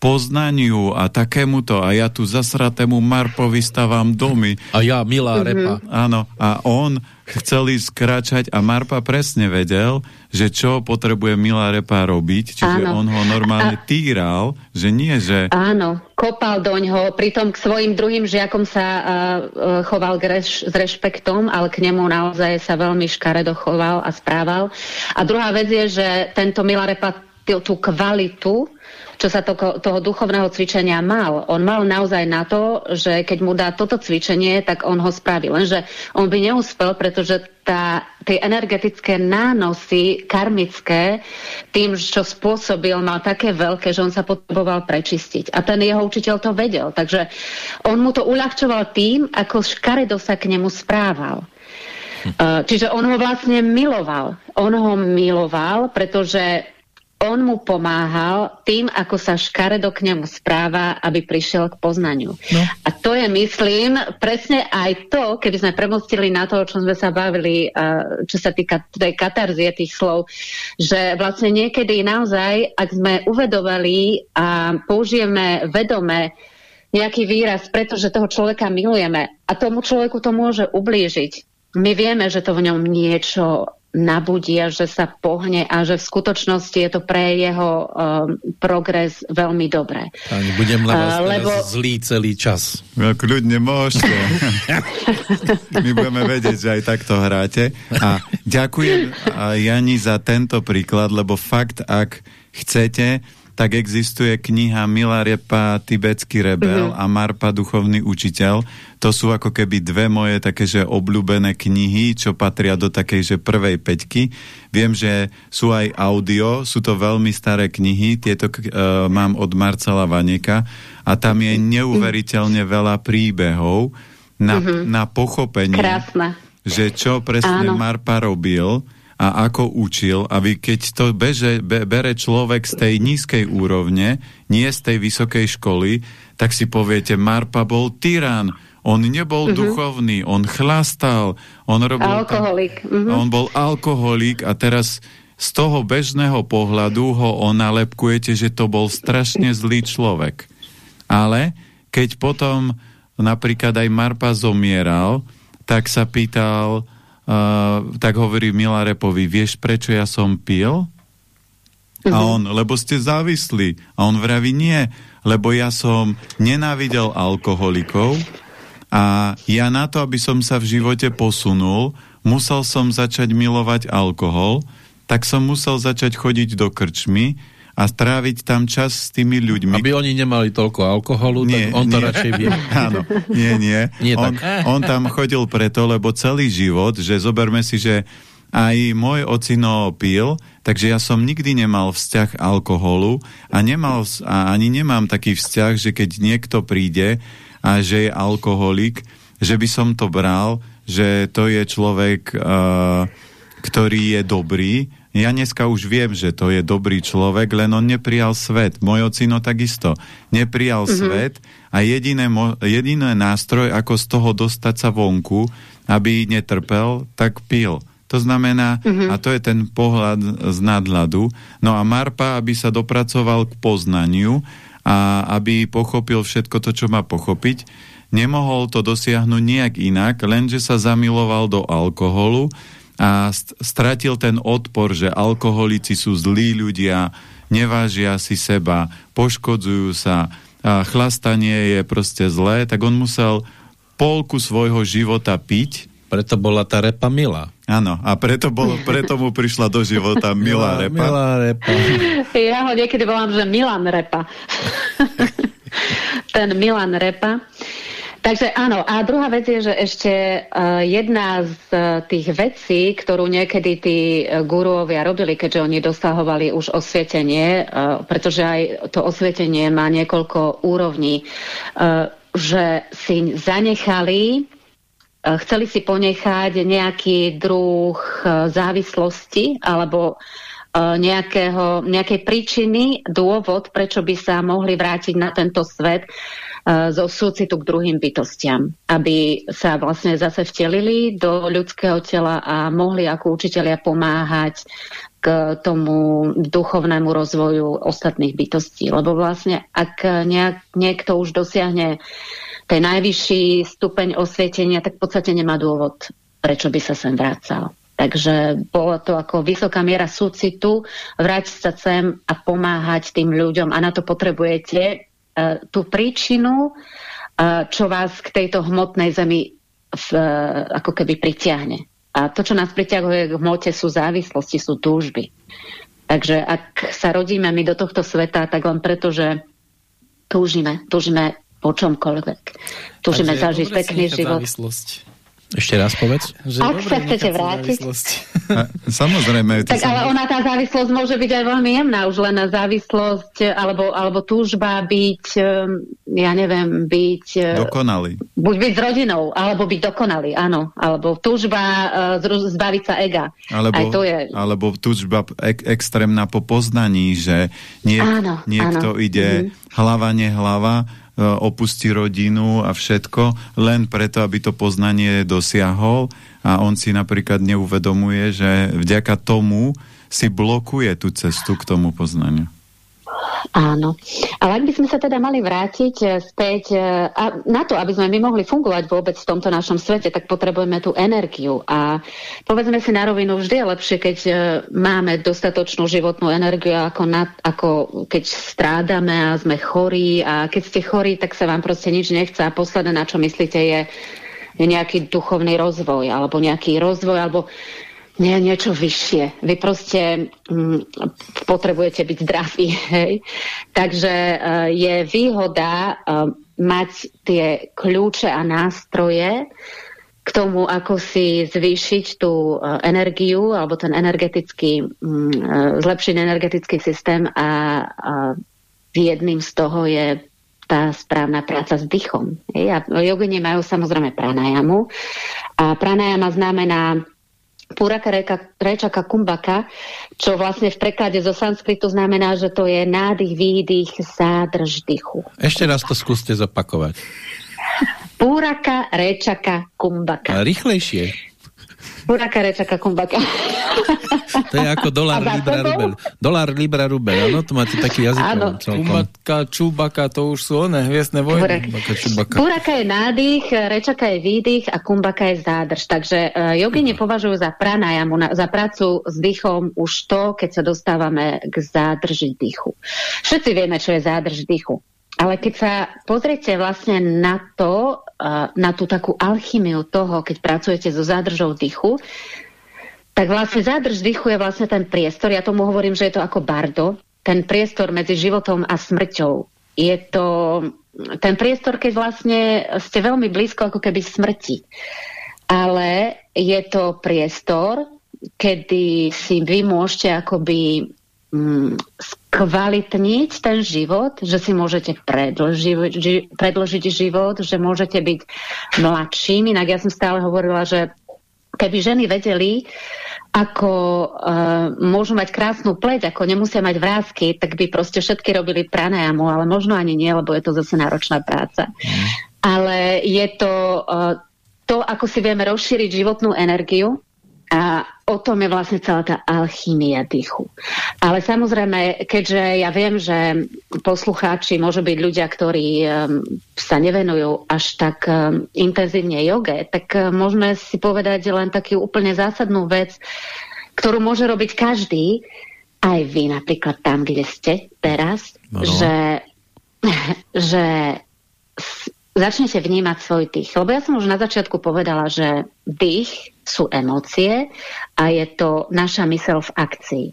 poznaniu a takémuto a ja tu zasratému Marpovi stavam domy. A ja, milá mm-hmm. repa. Áno, a on chcel ísť kráčať a Marpa presne vedel, že čo potrebuje milá repa robiť, čiže Áno. on ho normálne a... týral, že nie, že... Áno, kopal doňho, pritom k svojim druhým žiakom sa uh, choval reš, s rešpektom, ale k nemu naozaj sa veľmi škaredo choval a správal. A druhá vec je, že tento milá repa tú kvalitu čo sa to, toho duchovného cvičenia mal. On mal naozaj na to, že keď mu dá toto cvičenie, tak on ho spraví. Lenže on by neúspel, pretože tá, tie energetické nánosy karmické tým, čo spôsobil, mal také veľké, že on sa potreboval prečistiť. A ten jeho učiteľ to vedel. Takže on mu to uľahčoval tým, ako škaredo sa k nemu správal. Hm. Čiže on ho vlastne miloval. On ho miloval, pretože on mu pomáhal tým, ako sa škaredo k nemu správa, aby prišiel k poznaniu. No. A to je, myslím, presne aj to, keby sme premostili na to, o čom sme sa bavili, čo sa týka tej katarzie tých slov, že vlastne niekedy naozaj, ak sme uvedovali a použijeme vedome nejaký výraz, pretože toho človeka milujeme a tomu človeku to môže ublížiť, my vieme, že to v ňom niečo nabudí a že sa pohne a že v skutočnosti je to pre jeho um, progres veľmi dobré. Pani, budem len uh, lebo... zlý celý čas. No, kľudne môžete. My budeme vedieť, že aj takto hráte. A ďakujem Jani za tento príklad, lebo fakt, ak chcete, tak existuje kniha Milarepa Tibetský rebel mm-hmm. a Marpa Duchovný učiteľ. To sú ako keby dve moje také, že obľúbené knihy, čo patria do takej, že prvej peťky. Viem, že sú aj audio, sú to veľmi staré knihy, tieto uh, mám od Marcela Vaneka a tam je neuveriteľne veľa príbehov na, mm-hmm. na pochopenie, Krásne. že čo presne Áno. Marpa robil a ako učil, aby keď to beže, be, bere človek z tej nízkej úrovne, nie z tej vysokej školy, tak si poviete, Marpa bol tyran, on nebol uh-huh. duchovný, on chlastal, on robil... Alkoholik. Uh-huh. On bol alkoholik a teraz z toho bežného pohľadu ho onalepkujete, že to bol strašne zlý človek. Ale keď potom napríklad aj Marpa zomieral, tak sa pýtal, uh, tak hovorí Milarepovi, vieš prečo ja som pil? A mhm. on, lebo ste závislí. A on vraví, nie, lebo ja som nenávidel alkoholikov a ja na to, aby som sa v živote posunul, musel som začať milovať alkohol, tak som musel začať chodiť do krčmy a stráviť tam čas s tými ľuďmi. Aby oni nemali toľko alkoholu, nie, tak on to nie. radšej vie. Áno, nie, nie. nie on, tak. on tam chodil preto, lebo celý život, že zoberme si, že aj môj ocino pil, takže ja som nikdy nemal vzťah alkoholu a, nemal, a ani nemám taký vzťah, že keď niekto príde a že je alkoholik, že by som to bral, že to je človek, uh, ktorý je dobrý, ja dneska už viem, že to je dobrý človek, len on neprijal svet. Môj ocino takisto. Neprijal mm-hmm. svet a jediné, jediné nástroj, ako z toho dostať sa vonku, aby netrpel, tak pil. To znamená, mm-hmm. a to je ten pohľad z nadhľadu, no a Marpa, aby sa dopracoval k poznaniu a aby pochopil všetko to, čo má pochopiť, nemohol to dosiahnuť nejak inak, lenže sa zamiloval do alkoholu, a stratil ten odpor, že alkoholici sú zlí ľudia, nevážia si seba, poškodzujú sa, a chlastanie je proste zlé, tak on musel polku svojho života piť. Preto bola tá repa milá. Áno, a preto, bolo, preto mu prišla do života milá repa. Milá repa. Ja ho niekedy volám, že Milan repa. Ten Milan repa. Takže áno, a druhá vec je, že ešte uh, jedna z uh, tých vecí, ktorú niekedy tí uh, guruovia robili, keďže oni dosahovali už osvietenie, uh, pretože aj to osvietenie má niekoľko úrovní, uh, že si zanechali, uh, chceli si ponechať nejaký druh uh, závislosti alebo nejakého, nejakej príčiny, dôvod, prečo by sa mohli vrátiť na tento svet, zo súcitu k druhým bytostiam, aby sa vlastne zase vtelili do ľudského tela a mohli ako učitelia pomáhať k tomu duchovnému rozvoju ostatných bytostí. Lebo vlastne, ak nejak, niekto už dosiahne ten najvyšší stupeň osvietenia, tak v podstate nemá dôvod, prečo by sa sem vrácal. Takže bolo to ako vysoká miera súcitu, vrátiť sa sem a pomáhať tým ľuďom a na to potrebujete E, tú príčinu, e, čo vás k tejto hmotnej zemi v, e, ako keby pritiahne. A to, čo nás priťahuje k hmote, sú závislosti, sú túžby. Takže ak sa rodíme my do tohto sveta, tak len preto, že túžime, túžime po čomkoľvek. Túžime zažiť pekný život. Závislosť. Ešte raz povedz. Že Ak sa chcete vrátiť. A, samozrejme. Tak ale ona tá závislosť môže byť aj veľmi jemná. Už len závislosť alebo, alebo túžba byť, ehm, ja neviem, byť... E, dokonalý. Buď byť s rodinou, alebo byť dokonalý, áno. Alebo túžba uh, zbaviť sa ega. Alebo, aj to je... alebo túžba ek extrémna po poznaní, že niek áno, niekto áno. ide mm -hmm. hlava, nehlava E, opustí rodinu a všetko, len preto, aby to poznanie dosiahol a on si napríklad neuvedomuje, že vďaka tomu si blokuje tú cestu k tomu poznaniu. Áno. Ale ak by sme sa teda mali vrátiť eh, späť eh, a na to, aby sme my mohli fungovať vôbec v tomto našom svete, tak potrebujeme tú energiu. A povedzme si na rovinu, vždy je lepšie, keď eh, máme dostatočnú životnú energiu, ako, na, ako keď strádame a sme chorí. A keď ste chorí, tak sa vám proste nič nechce. A posledné, na čo myslíte, je, je nejaký duchovný rozvoj, alebo nejaký rozvoj, alebo Nie, niečo vyššie. Vy proste mm, potrebujete byť zdraví. Hej? Takže uh, je výhoda uh, mať tie kľúče a nástroje k tomu, ako si zvýšiť tú uh, energiu alebo ten energetický, um, uh, zlepšiť energetický systém a uh, jedným z toho je tá správna práca s dýchom. Hej? A jogini majú samozrejme pranajamu. A pranajama znamená Puraka reka, rečaka kumbaka, čo vlastne v preklade zo sanskritu znamená, že to je nádych, výdych, zádrž dychu. Ešte raz to skúste zopakovať. Púraka, rečaka, kumbaka. A rýchlejšie. Púraka, rečaka, kumbaka. To je ako dolár, libra, rubel. Dolár, libra, rubel. Áno, to máte taký jazyk. Kumbatka, čubaka, to už sú one, hviezne vojny. Kumbaka, čubaka. Púraka je nádych, rečaka je výdych a kumbaka je zádrž. Takže uh, jogini považujú za pranajamu, na, za prácu s dýchom už to, keď sa dostávame k zádrži dýchu. Všetci vieme, čo je zádrž dýchu. Ale keď sa pozriete vlastne na to, na tú takú alchymiu toho, keď pracujete so zádržou dýchu, tak vlastne zádrž dýchu je vlastne ten priestor, ja tomu hovorím, že je to ako bardo, ten priestor medzi životom a smrťou. Je to ten priestor, keď vlastne ste veľmi blízko ako keby smrti. Ale je to priestor, kedy si vy môžete akoby skvalitniť ten život, že si môžete predlži, ži, predlžiť život, že môžete byť mladším. Inak ja som stále hovorila, že keby ženy vedeli, ako uh, môžu mať krásnu pleť, ako nemusia mať vrázky, tak by proste všetky robili pranajamu, ale možno ani nie, lebo je to zase náročná práca. Mm. Ale je to uh, to, ako si vieme rozšíriť životnú energiu a o tom je vlastne celá tá alchýmia dýchu. Ale samozrejme, keďže ja viem, že poslucháči môžu byť ľudia, ktorí um, sa nevenujú až tak um, intenzívne joge, tak um, môžeme si povedať len takú úplne zásadnú vec, ktorú môže robiť každý, aj vy napríklad tam, kde ste teraz, no. že, že začnete vnímať svoj dých. Lebo ja som už na začiatku povedala, že dých sú emócie a je to naša mysel v akcii.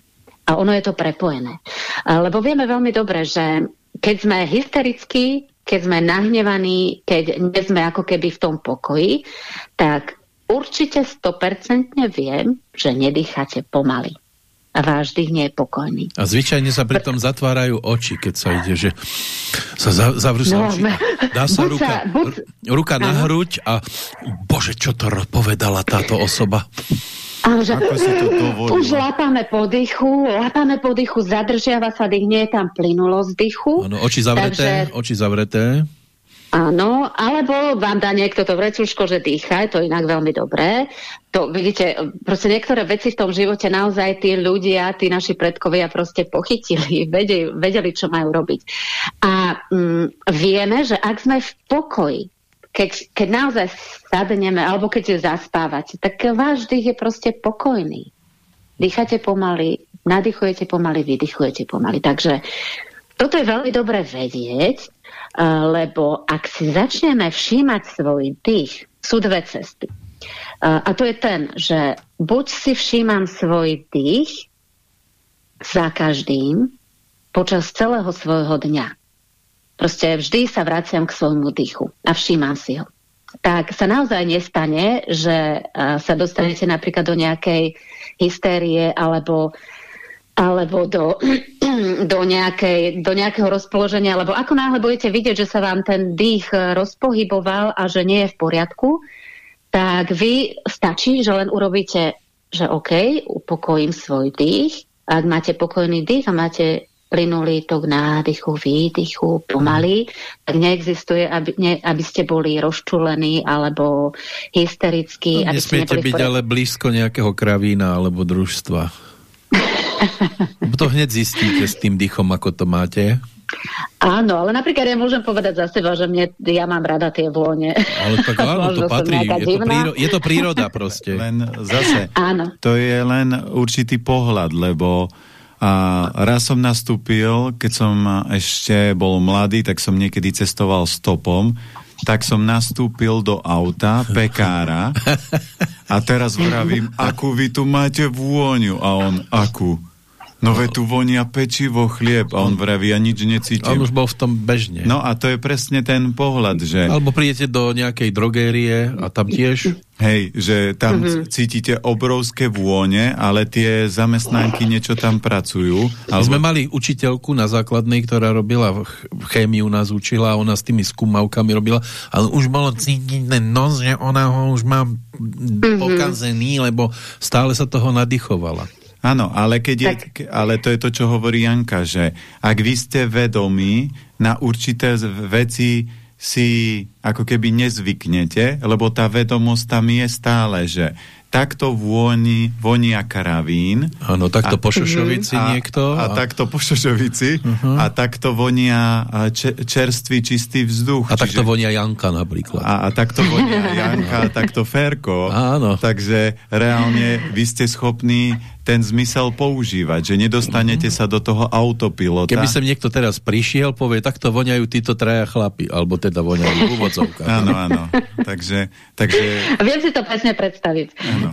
A ono je to prepojené. Lebo vieme veľmi dobre, že keď sme hysterickí, keď sme nahnevaní, keď nie sme ako keby v tom pokoji, tak určite 100% viem, že nedýchate pomaly a váš dých nie je pokojný. A zvyčajne sa pritom zatvárajú oči, keď sa ide, že sa za, zavrú sa no, oči. Dá sa ruka, sa, buď... ruka na hruď a bože, čo to povedala táto osoba. Ale že, Ako si to Už lapáme po dychu, lapáme po dychu, zadržiava sa dých, nie je tam plynulosť dychu. Ano, oči zavreté, takže... oči zavreté. Áno, alebo vám dá niekto to vrecuško, že dýcha, to inak veľmi dobré. To, vidíte, proste niektoré veci v tom živote naozaj tí ľudia, tí naši predkovia proste pochytili, vedeli, vedeli čo majú robiť. A mm, vieme, že ak sme v pokoji, keď, keď naozaj sadneme, alebo keď zaspávate, tak váš dých je proste pokojný. Dýchate pomaly, nadýchujete pomaly, vydychujete pomaly. Takže toto je veľmi dobré vedieť, lebo ak si začneme všímať svoj dých, sú dve cesty. A to je ten, že buď si všímam svoj dých za každým počas celého svojho dňa. Proste vždy sa vraciam k svojmu dýchu a všímam si ho. Tak sa naozaj nestane, že sa dostanete napríklad do nejakej hystérie alebo alebo do, do, nejakej, do nejakého rozpoloženia, lebo ako náhle budete vidieť, že sa vám ten dých rozpohyboval a že nie je v poriadku, tak vy stačí, že len urobíte, že OK, upokojím svoj dých. Ak máte pokojný dých a máte plynulý tok nádychu, výdychu, pomaly, tak neexistuje, aby, ne, aby ste boli rozčulení alebo hysterickí. No, nesmiete byť ale blízko nejakého kravína alebo družstva. To hneď zistíte s tým dýchom, ako to máte. Áno, ale napríklad ja môžem povedať za seba, že mne, ja mám rada tie vône. Ale tak áno, to patrí. Je to, príro, je to príroda proste. Len zase, áno. to je len určitý pohľad, lebo a raz som nastúpil, keď som ešte bol mladý, tak som niekedy cestoval stopom tak som nastúpil do auta pekára a teraz vravím, akú vy tu máte vôňu? A on, akú? No ve tu vonia pečivo, chlieb a on vraví, ja nič necítim. On už bol v tom bežne. No a to je presne ten pohľad, že... Alebo prídete do nejakej drogérie a tam tiež... Hej, že tam mm-hmm. cítite obrovské vône, ale tie zamestnanky niečo tam pracujú. Alebo... My sme mali učiteľku na základnej, ktorá robila chémiu, nás učila, ona s tými skúmavkami robila, ale už bolo cítiť ten nos, že ona ho už má mm-hmm. pokazený, lebo stále sa toho nadýchovala. Áno, ale, keď je, ale to je to, čo hovorí Janka, že ak vy ste vedomí na určité veci si ako keby nezvyknete, lebo tá vedomosť tam je stále, že takto voní, vonia karavín. Áno, takto a, po Šošovici a, niekto. A, a takto po Šošovici. Uh-huh. A takto vonia čerstvý, čistý vzduch. A čiže, takto vonia Janka napríklad. A, a takto vonia Janka, takto Ferko. Áno. Takže reálne vy ste schopní ten zmysel používať, že nedostanete sa do toho autopilota. Keby sem niekto teraz prišiel, povie, takto voňajú títo traja chlapi, alebo teda voňajú v úvodzovkách. Áno, áno. Takže, takže... Viem si to presne predstaviť. Áno.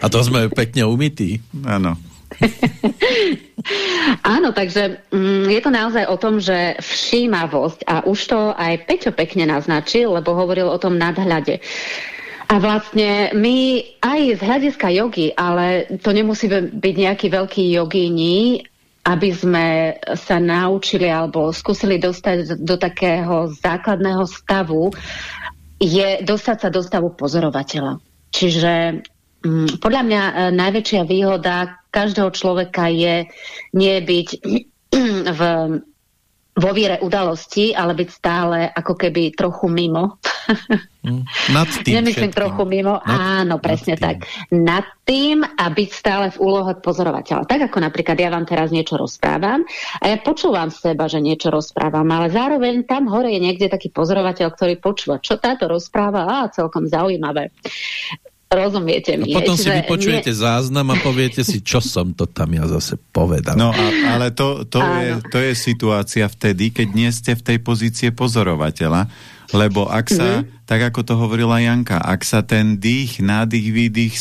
A to sme pekne umytí. Áno. Áno, takže mm, je to naozaj o tom, že všímavosť, a už to aj Peťo pekne naznačil, lebo hovoril o tom nadhľade. A vlastne my aj z hľadiska jogy, ale to nemusí byť nejaký veľký jogíni, aby sme sa naučili alebo skúsili dostať do takého základného stavu, je dostať sa do stavu pozorovateľa. Čiže mm, podľa mňa e, najväčšia výhoda každého človeka je nie byť v vo víre udalosti, ale byť stále ako keby trochu mimo. Mm, nad tým Nemyslím všetko. trochu mimo, nad, áno, presne nad tak. Nad tým a byť stále v úlohe pozorovateľa. Tak ako napríklad ja vám teraz niečo rozprávam a ja počúvam seba, že niečo rozprávam, ale zároveň tam hore je niekde taký pozorovateľ, ktorý počúva, čo táto rozpráva, a celkom zaujímavé. Rozumiete mi. A potom si vypočujete nie... záznam a poviete si, čo som to tam ja zase povedal. No a, ale to, to, je, to je situácia vtedy, keď nie ste v tej pozície pozorovateľa, lebo ak sa, mm tak ako to hovorila Janka, ak sa ten dých, nádych, výdych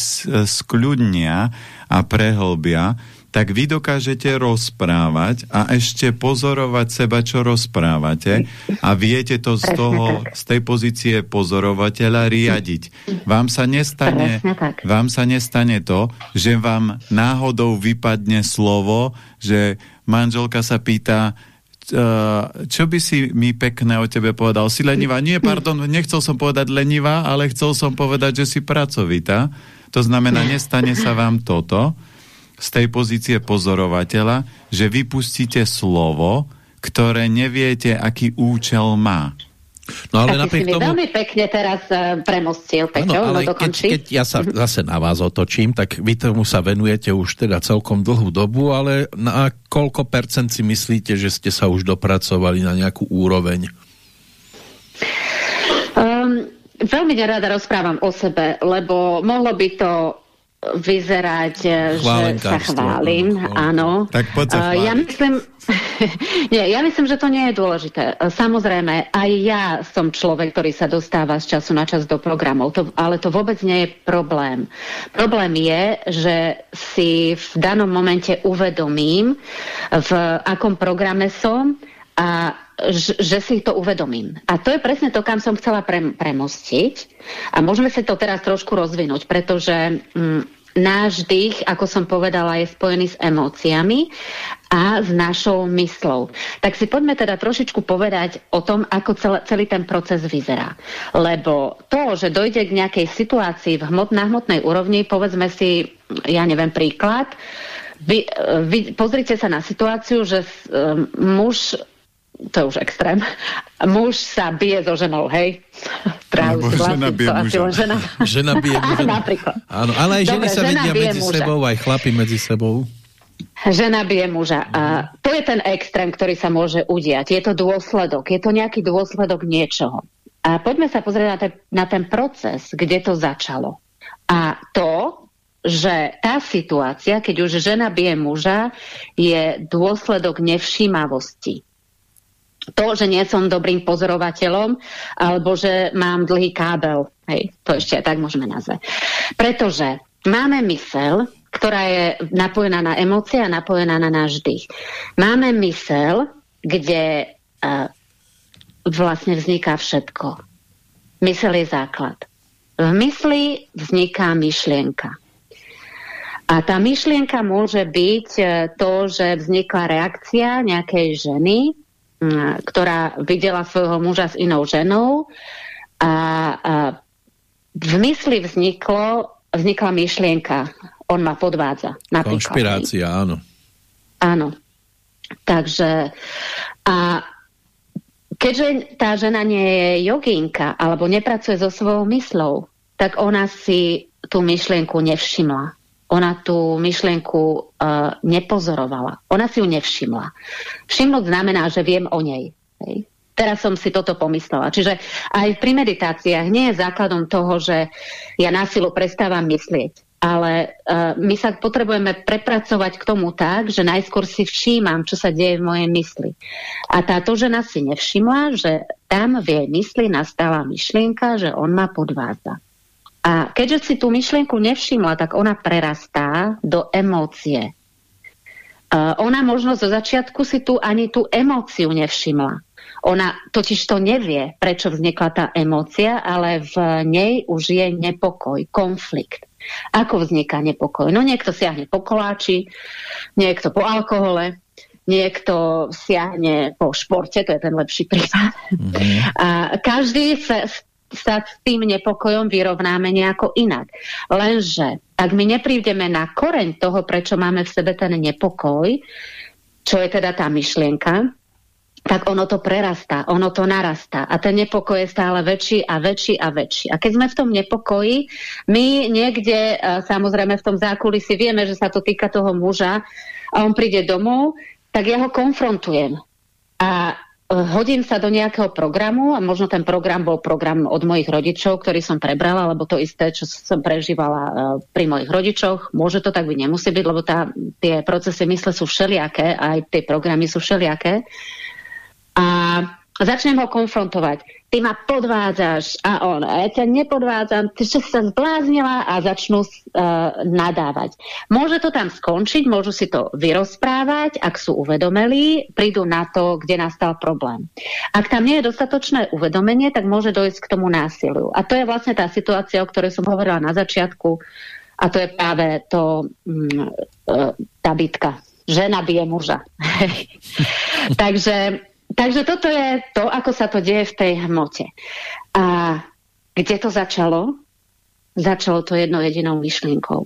skľudnia a prehlbia, tak vy dokážete rozprávať a ešte pozorovať seba, čo rozprávate a viete to z, toho, z tej pozície pozorovateľa riadiť. Vám sa, nestane, vám sa nestane to, že vám náhodou vypadne slovo, že manželka sa pýta, čo by si mi pekné o tebe povedal? Si lenivá? Nie, pardon, nechcel som povedať lenivá, ale chcel som povedať, že si pracovitá. To znamená, nestane sa vám toto, z tej pozície pozorovateľa, že vypustíte slovo, ktoré neviete, aký účel má. No ale napriek si tomu... veľmi pekne teraz uh, premostil, Peťo, ano, ale no keď, keď ja sa zase na vás otočím, tak vy tomu sa venujete už teda celkom dlhú dobu, ale na koľko percent si myslíte, že ste sa už dopracovali na nejakú úroveň? Um, veľmi nerada rozprávam o sebe, lebo mohlo by to vyzerať, že sa chválim, áno. Tak poď sa Ja myslím, nie, ja myslím, že to nie je dôležité. Samozrejme, aj ja som človek, ktorý sa dostáva z času na čas do programov, to, ale to vôbec nie je problém. Problém je, že si v danom momente uvedomím, v akom programe som a že si to uvedomím. A to je presne to, kam som chcela pre, premostiť. A môžeme si to teraz trošku rozvinúť, pretože mm, náš dých, ako som povedala, je spojený s emóciami a s našou myslou. Tak si poďme teda trošičku povedať o tom, ako celý, celý ten proces vyzerá. Lebo to, že dojde k nejakej situácii v hmot, na hmotnej úrovni, povedzme si, ja neviem, príklad, vy, vy pozrite sa na situáciu, že um, muž to je už extrém, muž sa bije so ženou, hej? Alebo žena bije muža. Žena... žena bije muža. Napríklad. Áno, ale aj ženy Dobre, sa vedia medzi muža. sebou, aj chlapi medzi sebou. Žena bije muža. A to je ten extrém, ktorý sa môže udiať. Je to dôsledok. Je to nejaký dôsledok niečoho. A poďme sa pozrieť na ten, na ten proces, kde to začalo. A to, že tá situácia, keď už žena bije muža, je dôsledok nevšímavosti to, že nie som dobrým pozorovateľom, alebo že mám dlhý kábel. Hej, to ešte tak môžeme nazvať. Pretože máme mysel, ktorá je napojená na emócie a napojená na náš dých. Máme mysel, kde uh, vlastne vzniká všetko. Mysel je základ. V mysli vzniká myšlienka. A tá myšlienka môže byť e, to, že vznikla reakcia nejakej ženy, ktorá videla svojho muža s inou ženou a, a v mysli vzniklo, vznikla myšlienka. On ma podvádza. Napríklad. Konšpirácia, áno. Áno. Takže a keďže tá žena nie je joginka alebo nepracuje so svojou myslou, tak ona si tú myšlienku nevšimla. Ona tú myšlienku uh, nepozorovala. Ona si ju nevšimla. Všimnúť znamená, že viem o nej. Hej. Teraz som si toto pomyslela. Čiže aj pri meditáciách nie je základom toho, že ja na silu prestávam myslieť ale uh, my sa potrebujeme prepracovať k tomu tak, že najskôr si všímam, čo sa deje v mojej mysli. A táto žena si nevšimla, že tam v jej mysli nastala myšlienka, že on ma podvádza. A keďže si tú myšlienku nevšimla, tak ona prerastá do emócie. Uh, ona možno zo začiatku si tu ani tú emóciu nevšimla. Ona totiž to nevie, prečo vznikla tá emócia, ale v nej už je nepokoj, konflikt. Ako vzniká nepokoj? No niekto siahne po koláči, niekto po alkohole, niekto siahne po športe, to je ten lepší prípad. Mm -hmm. A každý sa, sa s tým nepokojom vyrovnáme nejako inak. Lenže ak my neprídeme na koreň toho, prečo máme v sebe ten nepokoj, čo je teda tá myšlienka, tak ono to prerastá, ono to narastá a ten nepokoj je stále väčší a väčší a väčší. A keď sme v tom nepokoji, my niekde, e, samozrejme v tom zákulisí vieme, že sa to týka toho muža a on príde domov, tak ja ho konfrontujem. A hodím sa do nejakého programu a možno ten program bol program od mojich rodičov, ktorý som prebrala, lebo to isté, čo som prežívala e, pri mojich rodičoch. Môže to tak byť, nemusí byť, lebo tá, tie procesy mysle sú všelijaké, aj tie programy sú všelijaké a začnem ho konfrontovať. Ty ma podvádzaš a on, a ja ťa nepodvádzam, ty si sa zbláznila a začnú uh, nadávať. Môže to tam skončiť, môžu si to vyrozprávať, ak sú uvedomelí, prídu na to, kde nastal problém. Ak tam nie je dostatočné uvedomenie, tak môže dojsť k tomu násiliu. A to je vlastne tá situácia, o ktorej som hovorila na začiatku, a to je práve to, um, uh, tá bitka. Žena bije muža. Takže Takže toto je to, ako sa to deje v tej hmote. A kde to začalo? Začalo to jednou jedinou myšlienkou.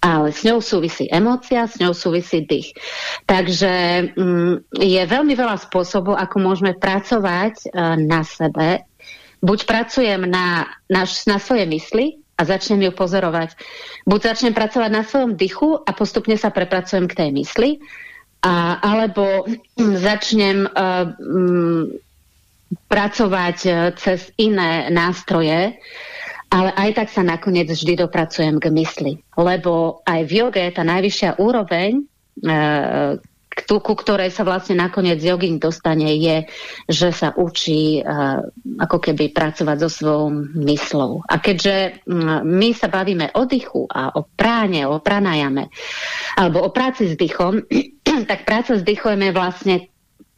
Ale s ňou súvisí emócia, s ňou súvisí dých. Takže mm, je veľmi veľa spôsobov, ako môžeme pracovať uh, na sebe. Buď pracujem na, na, na svoje mysli a začnem ju pozorovať. Buď začnem pracovať na svojom dychu a postupne sa prepracujem k tej mysli, a, alebo začnem uh, um, pracovať uh, cez iné nástroje, ale aj tak sa nakoniec vždy dopracujem k mysli. Lebo aj v joge tá najvyššia úroveň, uh, ku ktorej sa vlastne nakoniec jogin dostane, je, že sa učí uh, ako keby pracovať so svojou myslou. A keďže uh, my sa bavíme o dychu a o práne, o pranajame, alebo o práci s dychom, tak práca s dychom je vlastne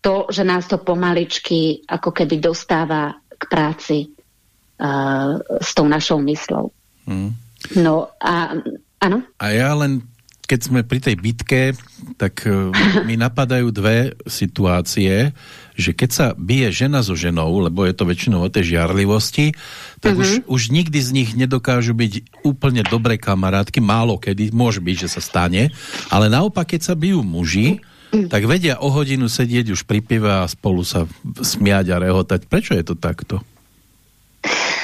to, že nás to pomaličky ako keby dostáva k práci uh, s tou našou myslou. Hmm. No a áno? A ja len, keď sme pri tej bitke, tak uh, mi napadajú dve situácie, že keď sa bije žena so ženou, lebo je to väčšinou o tej žiarlivosti, tak uh -huh. už, mhm. už nikdy z nich nedokážu byť úplne dobré kamarátky, málo kedy, môže byť, že sa stane, ale naopak, keď sa bijú muži, tak vedia o hodinu sedieť už pri pive a spolu sa smiať a rehotať. Prečo je to takto?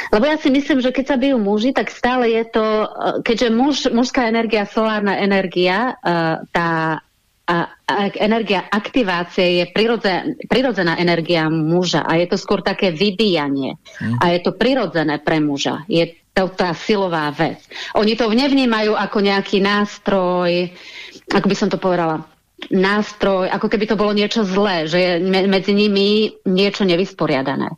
Lebo ja si myslím, že keď sa bijú muži, tak stále je to, eh, keďže muž, mužská energia, solárna energia, uh, tá a, a energia aktivácie je prirodzená, prirodzená energia muža a je to skôr také vybíjanie. Hmm. A je to prirodzené pre muža. Je to tá silová vec. Oni to nevnímajú ako nejaký nástroj, ako by som to povedala, nástroj, ako keby to bolo niečo zlé, že je medzi nimi niečo nevysporiadané.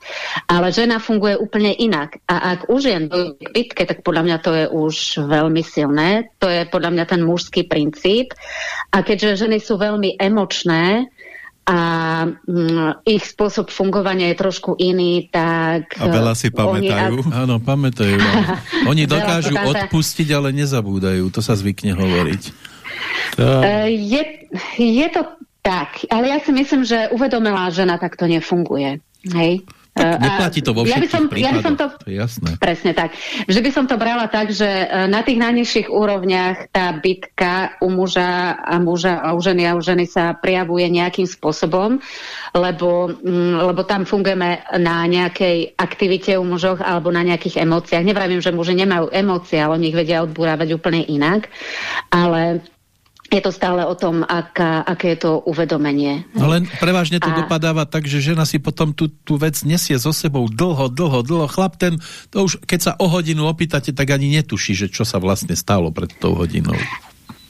Ale žena funguje úplne inak. A ak už jen dojde k bitke, tak podľa mňa to je už veľmi silné. To je podľa mňa ten mužský princíp. A keďže ženy sú veľmi emočné, a mm, ich spôsob fungovania je trošku iný, tak... A veľa si pamätajú. Oni, Áno, pamätajú. Oni dokážu odpustiť, ale nezabúdajú. To sa zvykne hovoriť. To... E, je, je to tak, ale ja si myslím, že uvedomila žena takto nefunguje. Hej? Tak neplatí to vo všetkých ja by som, prípadoch, ja by som to, to je jasné. Presne tak. Že by som to brala tak, že e, na tých najnižších úrovniach tá bitka u muža a muža a u ženy a u ženy sa prijavuje nejakým spôsobom, lebo, mm, lebo tam fungujeme na nejakej aktivite u mužoch alebo na nejakých emóciách. Nevravím, že muži nemajú emócie, ale oni ich vedia odburávať úplne inak, ale je to stále o tom, aká, aké je to uvedomenie. No len prevažne to a... dopadáva tak, že žena si potom tú, tú vec nesie so sebou dlho, dlho, dlho. Chlap ten, to už keď sa o hodinu opýtate, tak ani netuší, že čo sa vlastne stalo pred tou hodinou.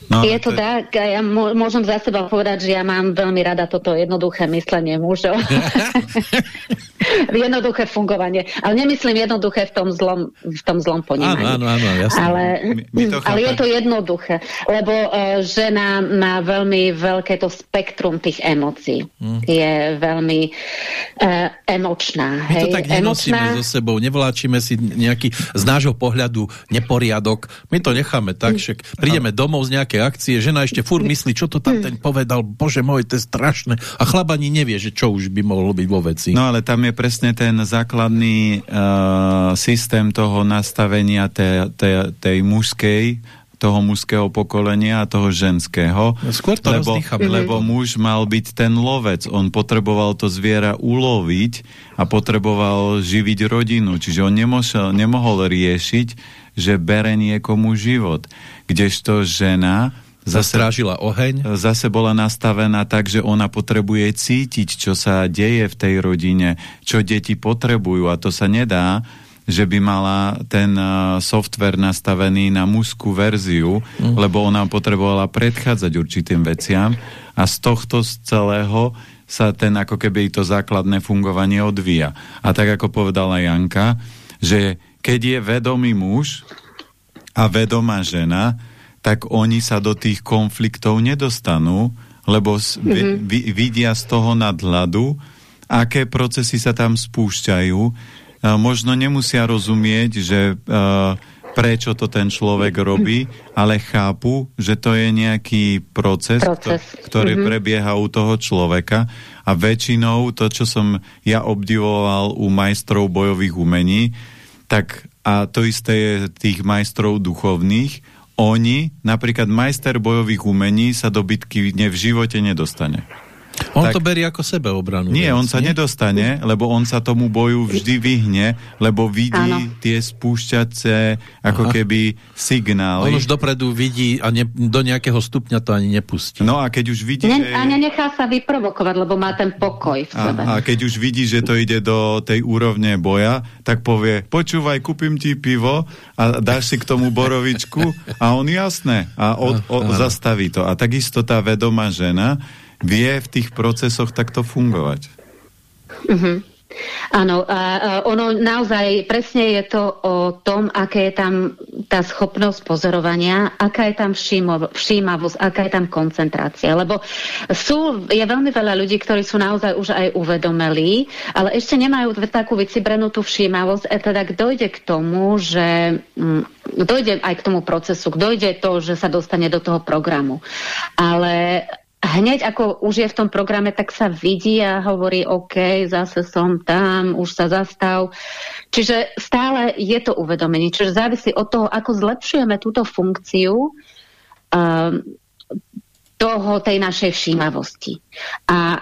No, je to, to tak, a ja môžem za seba povedať, že ja mám veľmi rada toto jednoduché myslenie mužov. jednoduché fungovanie. Ale nemyslím jednoduché v tom zlom, v tom zlom ponímaní. Áno, áno, áno, jasne. Ale, my, my ale je to jednoduché, lebo uh, žena má veľmi veľké to spektrum tých emócií. Hmm. Je veľmi uh, emočná. My hej? to tak nenosíme emočná... so sebou, nevláčime si nejaký z nášho pohľadu neporiadok. My to necháme tak, že prídeme domov z nejakej akcie, žena ešte fur myslí, čo to tam ten povedal, bože môj, to je strašné. A chlap ani nevie, že čo už by mohlo byť vo veci. No ale tam je presne ten základný uh, systém toho nastavenia tej, tej, tej mužskej toho mužského pokolenia a toho ženského. No, skôr to lebo, lebo muž mal byť ten lovec. On potreboval to zviera uloviť a potreboval živiť rodinu. Čiže on nemohol, nemohol riešiť, že bere niekomu život. Kdežto žena zase strážila oheň. Zase bola nastavená tak, že ona potrebuje cítiť, čo sa deje v tej rodine, čo deti potrebujú a to sa nedá, že by mala ten software nastavený na mužskú verziu, mm. lebo ona potrebovala predchádzať určitým veciam a z tohto z celého sa ten ako keby to základné fungovanie odvíja. A tak ako povedala Janka, že keď je vedomý muž a vedomá žena, tak oni sa do tých konfliktov nedostanú, lebo mm -hmm. vi, vidia z toho nadhľadu, aké procesy sa tam spúšťajú. Možno nemusia rozumieť, že prečo to ten človek robí, ale chápu, že to je nejaký proces, proces. ktorý mm -hmm. prebieha u toho človeka a väčšinou to, čo som ja obdivoval u majstrov bojových umení, tak a to isté je tých majstrov duchovných, oni, napríklad majster bojových umení sa do bitky v živote nedostane. On tak, to berie ako sebeobranu. Nie, on sa nie? nedostane, lebo on sa tomu boju vždy vyhne, lebo vidí Áno. tie spúšťace ako Aha. keby signály. On už dopredu vidí a ne, do nejakého stupňa to ani nepustí. No a keď už vidí... Ne, že... A nenechá sa vyprovokovať, lebo má ten pokoj v sebe. A, a keď už vidí, že to ide do tej úrovne boja, tak povie, počúvaj, kúpim ti pivo a dáš si k tomu borovičku a on jasné a od, o, zastaví to. A takisto tá vedomá žena vie v tých procesoch takto fungovať. Uh -huh. Áno, a, ono naozaj presne je to o tom, aké je tam tá schopnosť pozorovania, aká je tam všímavosť, aká je tam koncentrácia. Lebo sú, je veľmi veľa ľudí, ktorí sú naozaj už aj uvedomelí, ale ešte nemajú takú vycibrenú tú všímavosť, a teda dojde k tomu, že mm, dojde aj k tomu procesu, dojde to, že sa dostane do toho programu. Ale hneď ako už je v tom programe, tak sa vidí a hovorí, OK, zase som tam, už sa zastav. Čiže stále je to uvedomenie. Čiže závisí od toho, ako zlepšujeme túto funkciu um, toho, tej našej všímavosti. A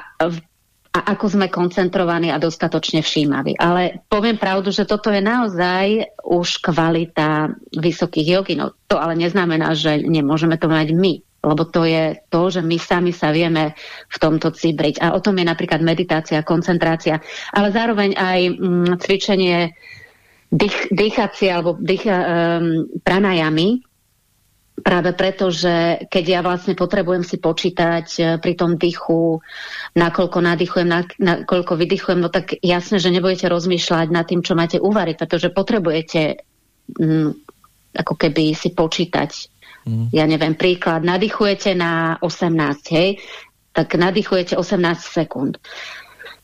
a ako sme koncentrovaní a dostatočne všímaví. Ale poviem pravdu, že toto je naozaj už kvalita vysokých joginov. To ale neznamená, že nemôžeme to mať my lebo to je to, že my sami sa vieme v tomto cibriť. A o tom je napríklad meditácia, koncentrácia, ale zároveň aj mm, cvičenie dých, dýchacie alebo dých, um, pranajamy, Práve preto, že keď ja vlastne potrebujem si počítať e, pri tom dychu, nakoľko nadýchujem, nakoľko vydychujem, no tak jasne, že nebudete rozmýšľať nad tým, čo máte uvariť, pretože potrebujete mm, ako keby si počítať. Mm. Ja neviem, príklad, nadýchujete na 18, hej, tak nadýchujete 18 sekúnd.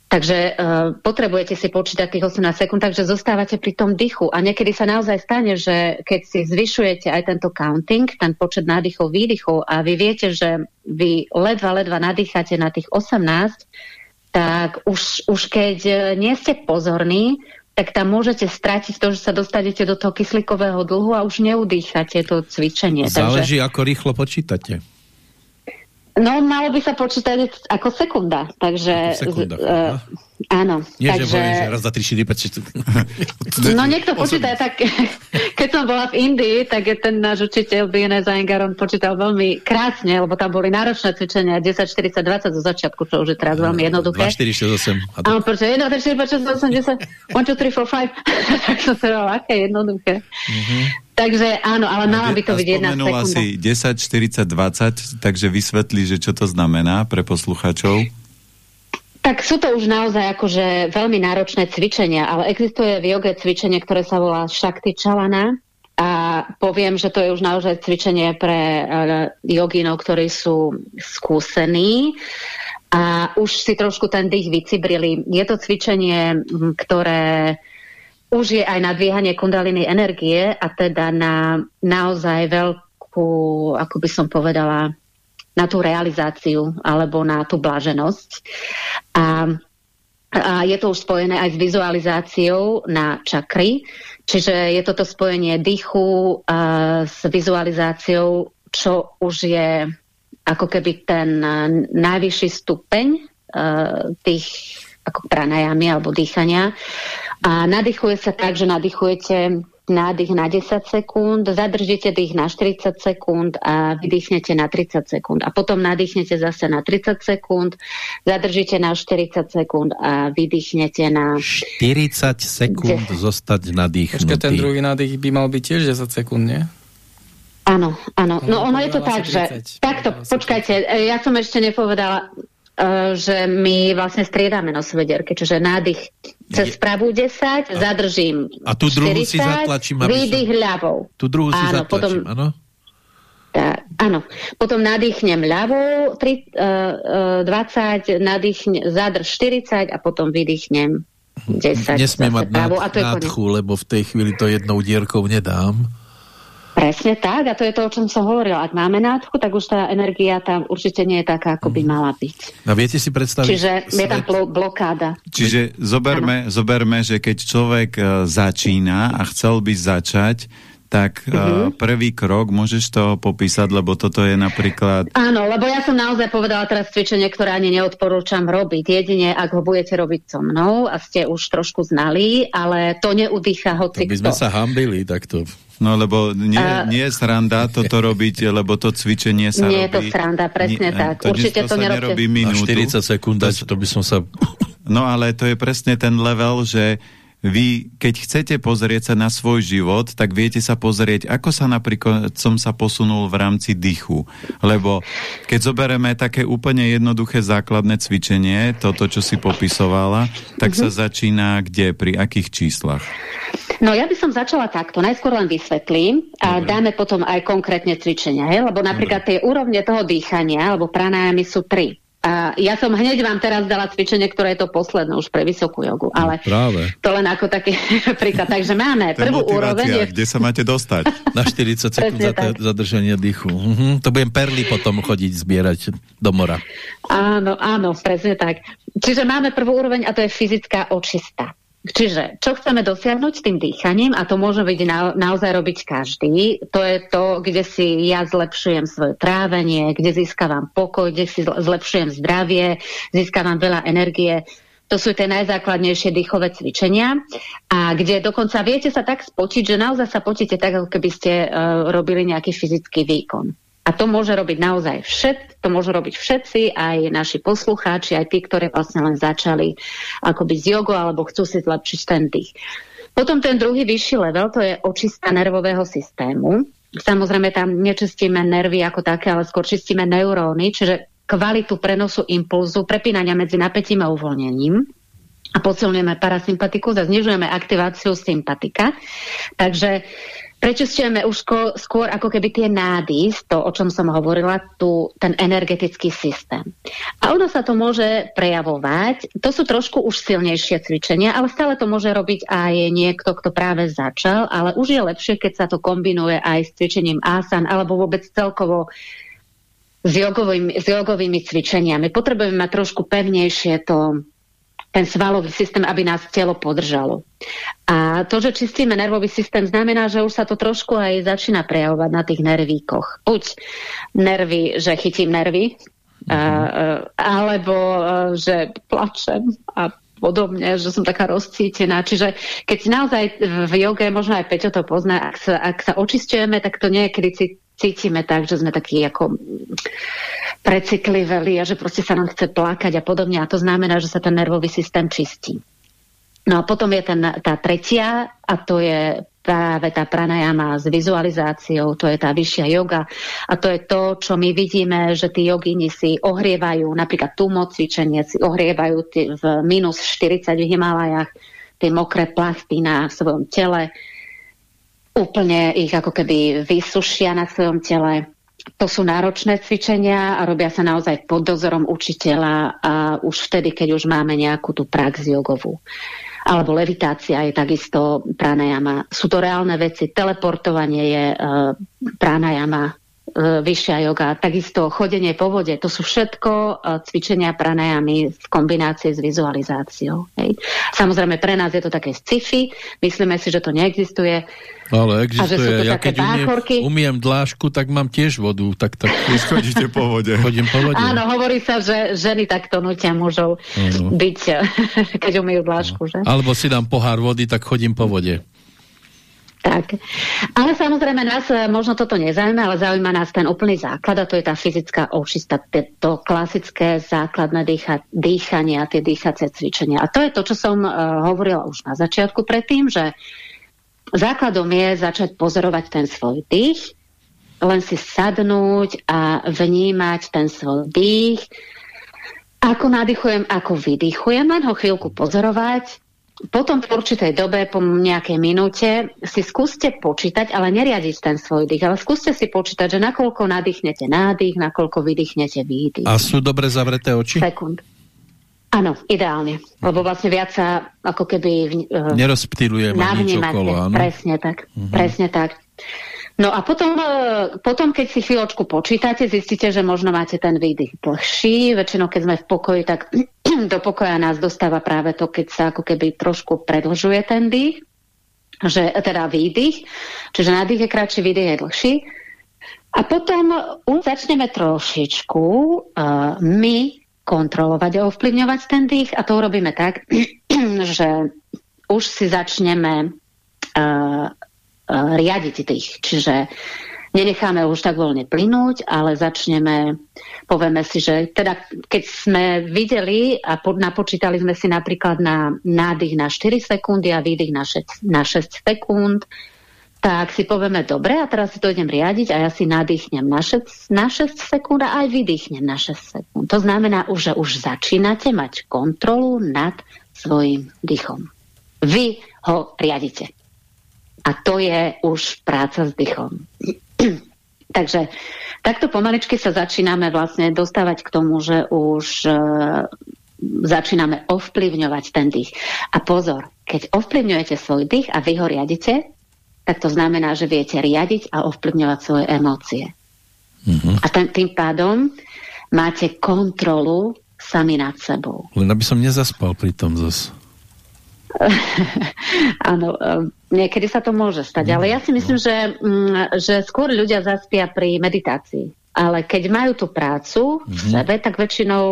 Takže uh, potrebujete si počítať tých 18 sekúnd, takže zostávate pri tom dychu. A niekedy sa naozaj stane, že keď si zvyšujete aj tento counting, ten počet nádychov, výdychov a vy viete, že vy ledva, ledva nadýchate na tých 18, tak už, už keď e, nie ste pozorní, tak tam môžete stratiť to, že sa dostanete do toho kyslíkového dlhu a už neudýchate to cvičenie. Záleží, Takže... ako rýchlo počítate. No, malo by sa počítať ako sekunda, takže... Sekunda, uh, áno. Nie, takže... že poviem, že raz, za 3, 4, 5, 6... No, niekto počíta tak... Keď som bola v Indii, tak ten náš učiteľ Biene Zaingar, on počítal veľmi krásne, lebo tam boli náročné cvičenia 10, 40, 20 zo začiatku, čo už je teraz veľmi jednoduché. 2, 4, 6, 8. A on počítal 1, 2, 4, 5, 6, 8, 10, 1, 2, 3, 4, 5. tak som sa dala, aké jednoduché. Mhm. -huh. Takže áno, ale mala by to byť jedna sekunda. si 10, 40, 20, takže vysvetli, že čo to znamená pre poslucháčov. Tak sú to už naozaj akože veľmi náročné cvičenia, ale existuje v joge cvičenie, ktoré sa volá Shakti Chalana a poviem, že to je už naozaj cvičenie pre uh, joginov, ktorí sú skúsení a už si trošku ten dých vycibrili. Je to cvičenie, ktoré už je aj na dvíhanie kundaliny energie a teda na naozaj veľkú, ako by som povedala, na tú realizáciu alebo na tú blaženosť. A, a je to už spojené aj s vizualizáciou na čakry, čiže je toto spojenie dýchu a s vizualizáciou, čo už je ako keby ten najvyšší stupeň uh, tých ako pranajami alebo dýchania. A nadýchuje sa tak, že nadýchujete nádych na 10 sekúnd, zadržíte dých na 40 sekúnd a vydýchnete na 30 sekúnd. A potom nadýchnete zase na 30 sekúnd, zadržíte na 40 sekúnd a vydýchnete na... 40 sekúnd 10. zostať nadýchnutý. Ešte ten druhý nádych by mal byť tiež 10 sekúnd, nie? Áno, áno. No ono je to tak, že... Takto, počkajte, ja som ešte nepovedala, že my vlastne striedame nosové dierky, čiže nádych cez pravú 10, a, zadržím A tú druhú 40, si zatlačím, výdych ľavou. Tú druhú si áno, zatlačím, áno? Tak, áno. Potom nadýchnem ľavou 3, uh, uh, 20, nadýchne, zadrž 40 a potom vydýchnem 10. Nesmie mať nádchu, lebo v tej chvíli to jednou dierkou nedám. Presne tak, a to je to, o čom som hovorila. Ak máme nádchu, tak už tá energia tam určite nie je taká, ako by mhm. mala byť. A viete si predstaviť... Čiže svet... je tam blo blokáda. Čiže zoberme, zoberme, že keď človek uh, začína a chcel by začať, tak uh, prvý krok, môžeš to popísať, lebo toto je napríklad... Áno, lebo ja som naozaj povedala teraz cvičenie, ktoré ani neodporúčam robiť. Jedine, ak ho budete robiť so mnou a ste už trošku znali, ale to neudýcha hoci To by sme sa hambili takto. No lebo nie, nie je sranda toto robiť, lebo to cvičenie sa nie robí... Nie je to sranda, presne nie, tak. To, Určite to, to nerobí minútu. 40 sekúnd, to by som sa... No ale to je presne ten level, že vy, keď chcete pozrieť sa na svoj život, tak viete sa pozrieť, ako sa napríklad som sa posunul v rámci dychu. Lebo keď zoberieme také úplne jednoduché základné cvičenie, toto, čo si popisovala, tak mm -hmm. sa mhm. začína kde, pri akých číslach? No ja by som začala takto. Najskôr len vysvetlím a Dobre. dáme potom aj konkrétne cvičenia. Hej? Lebo napríklad Dobre. tie úrovne toho dýchania alebo pranájamy sú tri. A ja som hneď vám teraz dala cvičenie, ktoré je to posledné už pre vysokú jogu, no, ale no, práve. to len ako taký príklad. Takže máme prvú úroveň. Je... Kde sa máte dostať? Na 40 sekúnd za zadržanie dýchu. Uh-huh. To budem perly potom chodiť zbierať do mora. Áno, áno, presne tak. Čiže máme prvú úroveň a to je fyzická očista. Čiže, čo chceme dosiahnuť tým dýchaním, a to môže byť na, naozaj robiť každý, to je to, kde si ja zlepšujem svoje trávenie, kde získavam pokoj, kde si zlepšujem zdravie, získavam veľa energie. To sú tie najzákladnejšie dýchové cvičenia a kde dokonca viete sa tak spočiť, že naozaj sa potíte tak, ako keby ste uh, robili nejaký fyzický výkon. A to môže robiť naozaj všet, to môžu robiť všetci, aj naši poslucháči, aj tí, ktorí vlastne len začali akoby z jogo alebo chcú si zlepšiť ten dých. Potom ten druhý vyšší level, to je očista nervového systému. samozrejme tam nečistíme nervy ako také, ale skôr čistíme neuróny, čiže kvalitu prenosu impulzu, prepínania medzi napätím a uvoľnením a posilňujeme parasympatikus a znižujeme aktiváciu sympatika. Takže prečistujeme už skôr ako keby tie nády, to, o čom som hovorila, tu, ten energetický systém. A ono sa to môže prejavovať, to sú trošku už silnejšie cvičenia, ale stále to môže robiť aj niekto, kto práve začal, ale už je lepšie, keď sa to kombinuje aj s cvičením asan, alebo vôbec celkovo s jogovými, s jogovými cvičeniami. Potrebujeme mať trošku pevnejšie to ten svalový systém, aby nás telo podržalo. A to, že čistíme nervový systém, znamená, že už sa to trošku aj začína prejavovať na tých nervíkoch. Buď nervy, že chytím nervy, mm-hmm. a, alebo že plačem a podobne, že som taká rozcítená. Čiže keď naozaj v joge, možno aj Peťo to pozná, ak sa, ak sa očistujeme, tak to niekedy cítime tak, že sme takí ako precikliveli a že proste sa nám chce plakať a podobne. A to znamená, že sa ten nervový systém čistí. No a potom je ten, tá tretia a to je práve tá pranajama s vizualizáciou, to je tá vyššia yoga a to je to, čo my vidíme, že tí jogini si ohrievajú, napríklad tumo cvičenie si ohrievajú v minus 40 v Himalajach tie mokré plachty na svojom tele, úplne ich ako keby vysušia na svojom tele. To sú náročné cvičenia a robia sa naozaj pod dozorom učiteľa a už vtedy, keď už máme nejakú tú prax jogovú. Alebo levitácia je takisto pranajama. Sú to reálne veci. Teleportovanie je uh, pranajama E, vyššia joga, takisto chodenie po vode, to sú všetko e, cvičenia pranajami v kombinácii s vizualizáciou. Hej. Samozrejme, pre nás je to také sci-fi, myslíme si, že to neexistuje. Ale existuje, ja keď umiem, umiem dlášku, tak mám tiež vodu, tak, tak chodíte po vode. Chodím po vode. Áno, hovorí sa, že ženy takto nutia mužov ano. byť, keď umejú dlášku. Že? Alebo si dám pohár vody, tak chodím po vode. Tak. Ale samozrejme nás e, možno toto nezaujíma, ale zaujíma nás ten úplný základ a to je tá fyzická očista, to klasické základné dýcha, dýchanie a tie dýchacie cvičenia. A to je to, čo som uh, hovorila už na začiatku predtým, že základom je začať pozorovať ten svoj dých, len si sadnúť a vnímať ten svoj dých, ako nadýchujem, ako vydýchujem, len ho chvíľku pozorovať, potom v určitej dobe, po nejakej minúte, si skúste počítať, ale neriadiť ten svoj dých, ale skúste si počítať, že nakoľko nadýchnete nádych, nakoľko vydýchnete výdych. A sú dobre zavreté oči? Sekund. Áno, ideálne. Lebo vlastne viac sa ako keby... Uh, Nerozptýlujeme nič okolo, áno? Presne tak, uh mhm. -huh. presne tak. No a potom, e, potom, keď si chvíľočku počítate, zistíte, že možno máte ten výdych dlhší. Väčšinou, keď sme v pokoji, tak do pokoja nás dostáva práve to, keď sa ako keby trošku predlžuje ten dých, že, teda výdych, čiže nádych je kratší, výdych je dlhší. A potom začneme trošičku uh, my kontrolovať a ovplyvňovať ten dých a to urobíme tak, že už si začneme uh, riadiť tých. Čiže nenecháme už tak voľne plynúť, ale začneme, povieme si, že teda keď sme videli a po, napočítali sme si napríklad na nádych na 4 sekundy a výdych na 6, na 6 sekúnd, tak si povieme, dobre, a teraz si to idem riadiť a ja si nadýchnem na 6, na 6 sekúnd a aj vydýchnem na 6 sekúnd. To znamená, že už začínate mať kontrolu nad svojim dýchom. Vy ho riadite. A to je už práca s dýchom. Takže takto pomaličky sa začíname vlastne dostávať k tomu, že už e, začíname ovplyvňovať ten dých. A pozor, keď ovplyvňujete svoj dých a vy ho riadite, tak to znamená, že viete riadiť a ovplyvňovať svoje emócie. Mm-hmm. A ten, tým pádom máte kontrolu sami nad sebou. Len aby som nezaspal pri tom zase. Áno, niekedy sa to môže stať, ale ja si myslím, že, mm, že skôr ľudia zaspia pri meditácii. Ale keď majú tú prácu v mm-hmm. sebe, tak väčšinou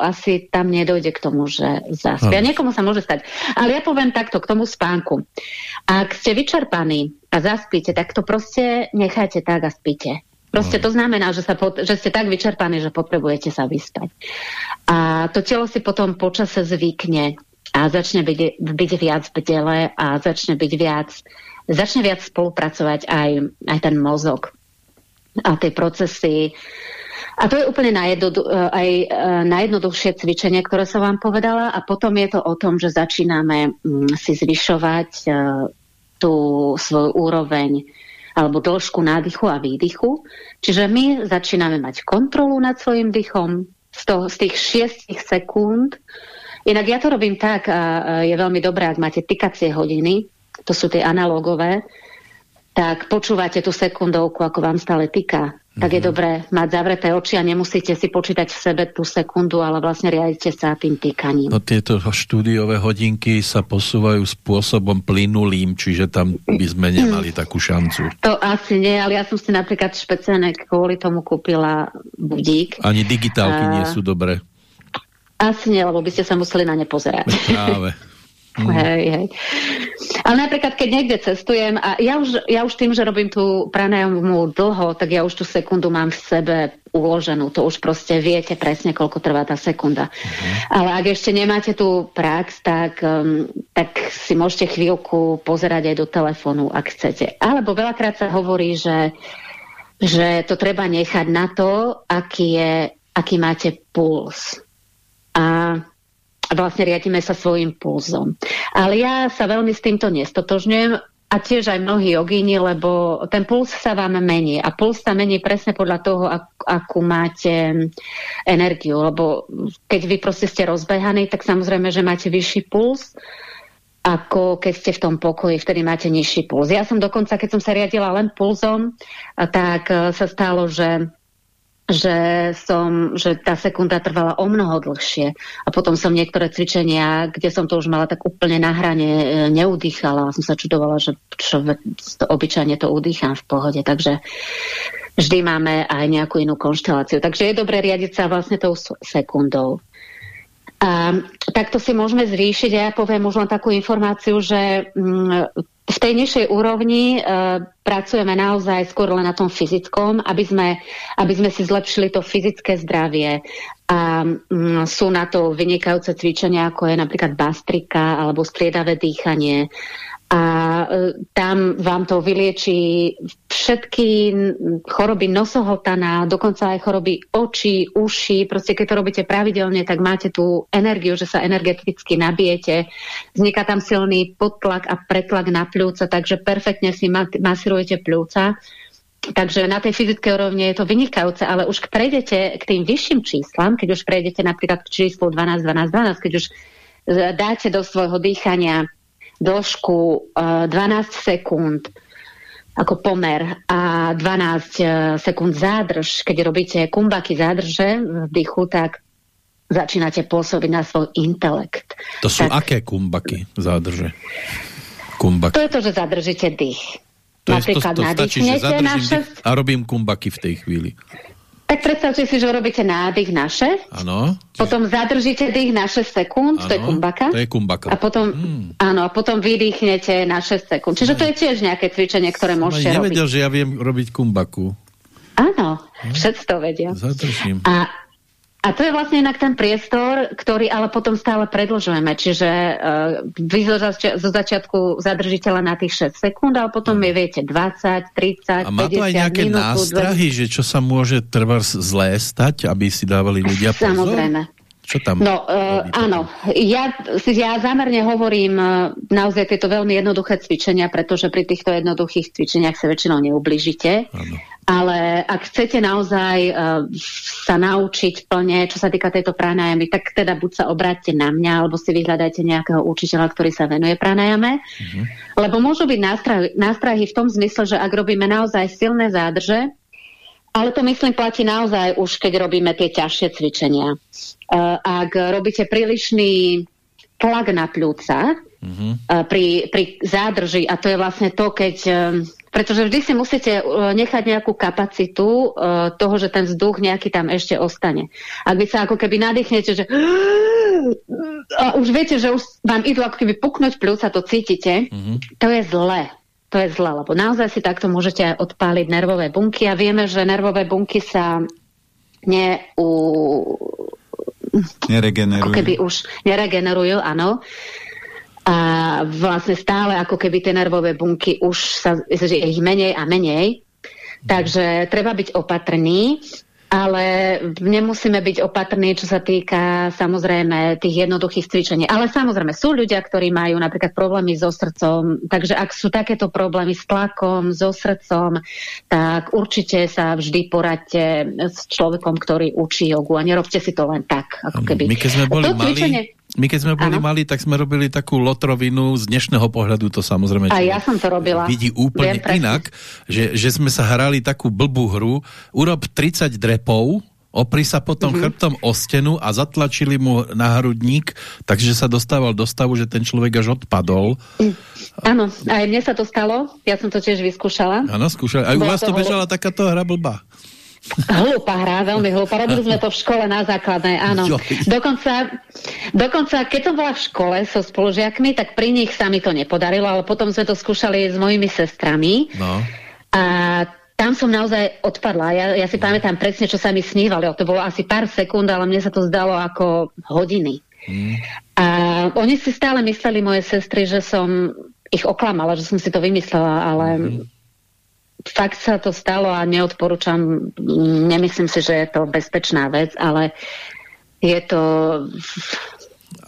asi tam nedojde k tomu, že zaspia. No. Niekomu sa môže stať. Ale ja poviem takto k tomu spánku. Ak ste vyčerpaní a zaspíte, tak to proste nechajte tak a spíte. Proste to znamená, že, sa pot- že ste tak vyčerpaní, že potrebujete sa vyspať. A to telo si potom počase zvykne a začne byť, byť viac bdele a začne byť viac začne viac spolupracovať aj, aj ten mozog a tie procesy. A to je úplne najjednodu, aj e, najjednoduchšie cvičenie, ktoré som vám povedala. A potom je to o tom, že začíname mm, si zvyšovať e, tú svoju úroveň alebo dĺžku nádychu a výdychu. Čiže my začíname mať kontrolu nad svojim dychom z, toho, z tých 6 sekúnd. Inak ja to robím tak a je veľmi dobré, ak máte tykacie hodiny, to sú tie analogové, tak počúvate tú sekundovku, ako vám stále týka. Tak je mhm. dobré mať zavreté oči a nemusíte si počítať v sebe tú sekundu, ale vlastne riadite sa tým týkaním. No tieto štúdiové hodinky sa posúvajú spôsobom plynulým, čiže tam by sme nemali takú šancu. To asi nie, ale ja som si napríklad špeciálne kvôli tomu kúpila budík. Ani digitálky a... nie sú dobré. Asi nie, lebo by ste sa museli na ne pozerať. Práve. Mm. Hej, hej. Ale napríklad, keď niekde cestujem a ja už, ja už tým, že robím tú pranajamu dlho, tak ja už tú sekundu mám v sebe uloženú. To už proste viete presne, koľko trvá tá sekunda. Mm. Ale ak ešte nemáte tú prax, tak, um, tak si môžete chvíľku pozerať aj do telefónu, ak chcete. Alebo veľakrát sa hovorí, že, že to treba nechať na to, aký, je, aký máte puls. A vlastne riadíme sa svojim pulzom. Ale ja sa veľmi s týmto nestotožňujem a tiež aj mnohí jogíni, lebo ten puls sa vám mení a puls sa mení presne podľa toho, ak, akú máte energiu, lebo keď vy proste ste rozbehaní, tak samozrejme, že máte vyšší puls, ako keď ste v tom pokoji, vtedy máte nižší puls. Ja som dokonca, keď som sa riadila len pulzom, tak sa stalo, že že, som, že tá sekunda trvala o mnoho dlhšie. A potom som niektoré cvičenia, kde som to už mala tak úplne na hrane, e, neudýchala. Som sa čudovala, že čo, to, obyčajne to udýcham v pohode. Takže vždy máme aj nejakú inú konšteláciu. Takže je dobre riadiť sa vlastne tou sekundou. A takto si môžeme zvýšiť, ja poviem len takú informáciu, že mm, v tej nižšej úrovni e, pracujeme naozaj skôr len na tom fyzickom, aby sme, aby sme si zlepšili to fyzické zdravie. A mm, sú na to vynikajúce cvičenia, ako je napríklad bastrika alebo striedavé dýchanie a e, tam vám to vylieči všetky choroby nosohltana, dokonca aj choroby očí, uši. Proste keď to robíte pravidelne, tak máte tú energiu, že sa energeticky nabijete. Vzniká tam silný podtlak a pretlak na pľúca, takže perfektne si masírujete pľúca. Takže na tej fyzickej úrovni je to vynikajúce, ale už prejdete k tým vyšším číslam, keď už prejdete napríklad k číslu 12, 12, 12, keď už e, dáte do svojho dýchania dĺžku 12 eh, sekúnd ako pomer a 12 eh, sekúnd zádrž, keď robíte kumbaky zádrže v dychu, tak začínate pôsobiť na svoj intelekt. To sú tak, aké kumbaky zádrže? Kumbaky. To je to, že zadržíte dých. To Napríklad je, to, to stačí, že zadržím dých a robím kumbaky v tej chvíli. Tak predstavte si, že urobíte nádych na 6. Áno. Potom zadržíte dých na 6 sekúnd, ano, to je kumbaka. To je kumbaka. A potom, hmm. áno, a potom vydýchnete na 6 sekúnd. Čiže to je tiež nejaké cvičenie, ktoré môžete robiť. nevedel, že ja viem robiť kumbaku. Áno, hm? všetci to vedia. Zadržím. A a to je vlastne inak ten priestor, ktorý ale potom stále predlžujeme. Čiže uh, vy zo, zači zo začiatku zadržíte len na tých 6 sekúnd, ale potom je, viete, 20, 30, A má 50 to aj nejaké minútu, nástrahy, 20... že čo sa môže trvá zlé stať, aby si dávali ľudia pozor? Samozrejme. Čo tam? No, uh, áno. Ja, ja zámerne hovorím uh, naozaj tieto veľmi jednoduché cvičenia, pretože pri týchto jednoduchých cvičeniach sa väčšinou neubližite. Áno. Ale ak chcete naozaj uh, sa naučiť plne, čo sa týka tejto pranajamy, tak teda buď sa obráťte na mňa, alebo si vyhľadajte nejakého učiteľa, ktorý sa venuje pranajame. Uh-huh. Lebo môžu byť nástrahy, nástrahy v tom zmysle, že ak robíme naozaj silné zádrže, ale to myslím platí naozaj už, keď robíme tie ťažšie cvičenia. Uh, ak robíte prílišný tlak na pľúca uh-huh. uh, pri, pri zádrži, a to je vlastne to, keď... Uh, pretože vždy si musíte nechať nejakú kapacitu toho, že ten vzduch nejaký tam ešte ostane. Ak vy sa ako keby nadýchnete, že a už viete, že už vám idú ako keby puknúť plus a to cítite, mm-hmm. to je zlé. To je zlé, lebo naozaj si takto môžete aj odpáliť nervové bunky a vieme, že nervové bunky sa ne u... neregenerujú. Ako keby už neregenerujú, áno. a vlastne stále ako keby tie nervové bunky už sa, že ich menej a menej. Takže treba byť opatrný ale nemusíme byť opatrní, čo sa týka samozrejme tých jednoduchých cvičení. Ale samozrejme sú ľudia, ktorí majú napríklad problémy so srdcom, takže ak sú takéto problémy s tlakom, so srdcom, tak určite sa vždy poradte s človekom, ktorý učí jogu a nerobte si to len tak. Ako keby. My keď sme boli mali, cvičenie... My keď sme boli ano. mali, tak sme robili takú lotrovinu z dnešného pohľadu, to samozrejme... A ja som to robila. Vidí úplne Viem inak, že, že sme sa hrali takú blbú hru, urob 30 drepov, opri sa potom mm -hmm. chrbtom o stenu a zatlačili mu na hrudník, takže sa dostával do stavu, že ten človek až odpadol. Mm. Áno, aj mne sa to stalo, ja som to tiež vyskúšala. Áno, skúšali. Aj u vás to bežala takáto hra blbá. Hlúpa hra, veľmi hlúpa. Robili sme to v škole na základnej, áno. Dokonca, dokonca, keď som bola v škole so spolužiakmi, tak pri nich sa mi to nepodarilo, ale potom sme to skúšali s mojimi sestrami. No. A tam som naozaj odpadla. Ja, ja si pamätám presne, čo sa mi snívalo. To bolo asi pár sekúnd, ale mne sa to zdalo ako hodiny. Hmm. A oni si stále mysleli, moje sestry, že som ich oklamala, že som si to vymyslela, ale hmm fakt sa to stalo a neodporúčam, nemyslím si, že je to bezpečná vec, ale je to...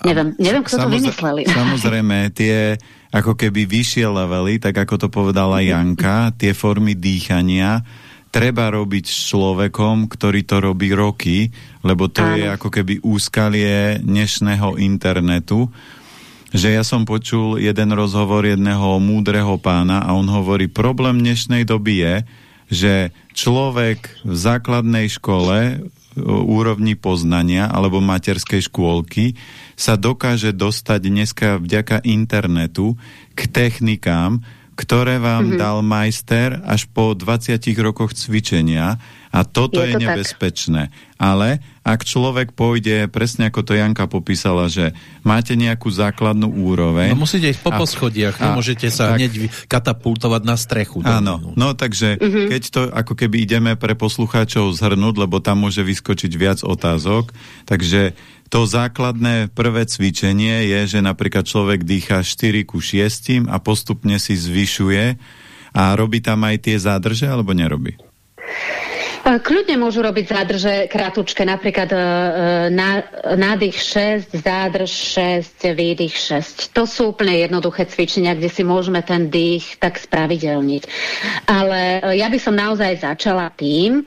Neviem, neviem kto Samozre, to vymysleli. Samozrejme, tie ako keby vyššie levely, tak ako to povedala Janka, tie formy dýchania, treba robiť s človekom, ktorý to robí roky, lebo to Áno. je ako keby úskalie dnešného internetu že ja som počul jeden rozhovor jedného múdreho pána a on hovorí, problém dnešnej doby je, že človek v základnej škole úrovni poznania alebo materskej škôlky sa dokáže dostať dneska vďaka internetu k technikám, ktoré vám mm-hmm. dal majster až po 20 rokoch cvičenia a toto je, je to nebezpečné. Tak. Ale ak človek pôjde, presne ako to Janka popísala, že máte nejakú základnú úroveň... No musíte ísť po a, poschodiach, a, nemôžete sa tak, hneď katapultovať na strechu. Áno, no takže uh mhm. -huh. keď to ako keby ideme pre poslucháčov zhrnúť, lebo tam môže vyskočiť viac otázok, takže to základné prvé cvičenie je, že napríklad človek dýcha 4 ku 6 a postupne si zvyšuje a robí tam aj tie zádrže alebo nerobí? Kľudne môžu robiť zádrže kratučké, napríklad e, na, nádych 6, zádrž 6, výdych 6. To sú úplne jednoduché cvičenia, kde si môžeme ten dých tak spravidelniť. Ale e, ja by som naozaj začala tým, e,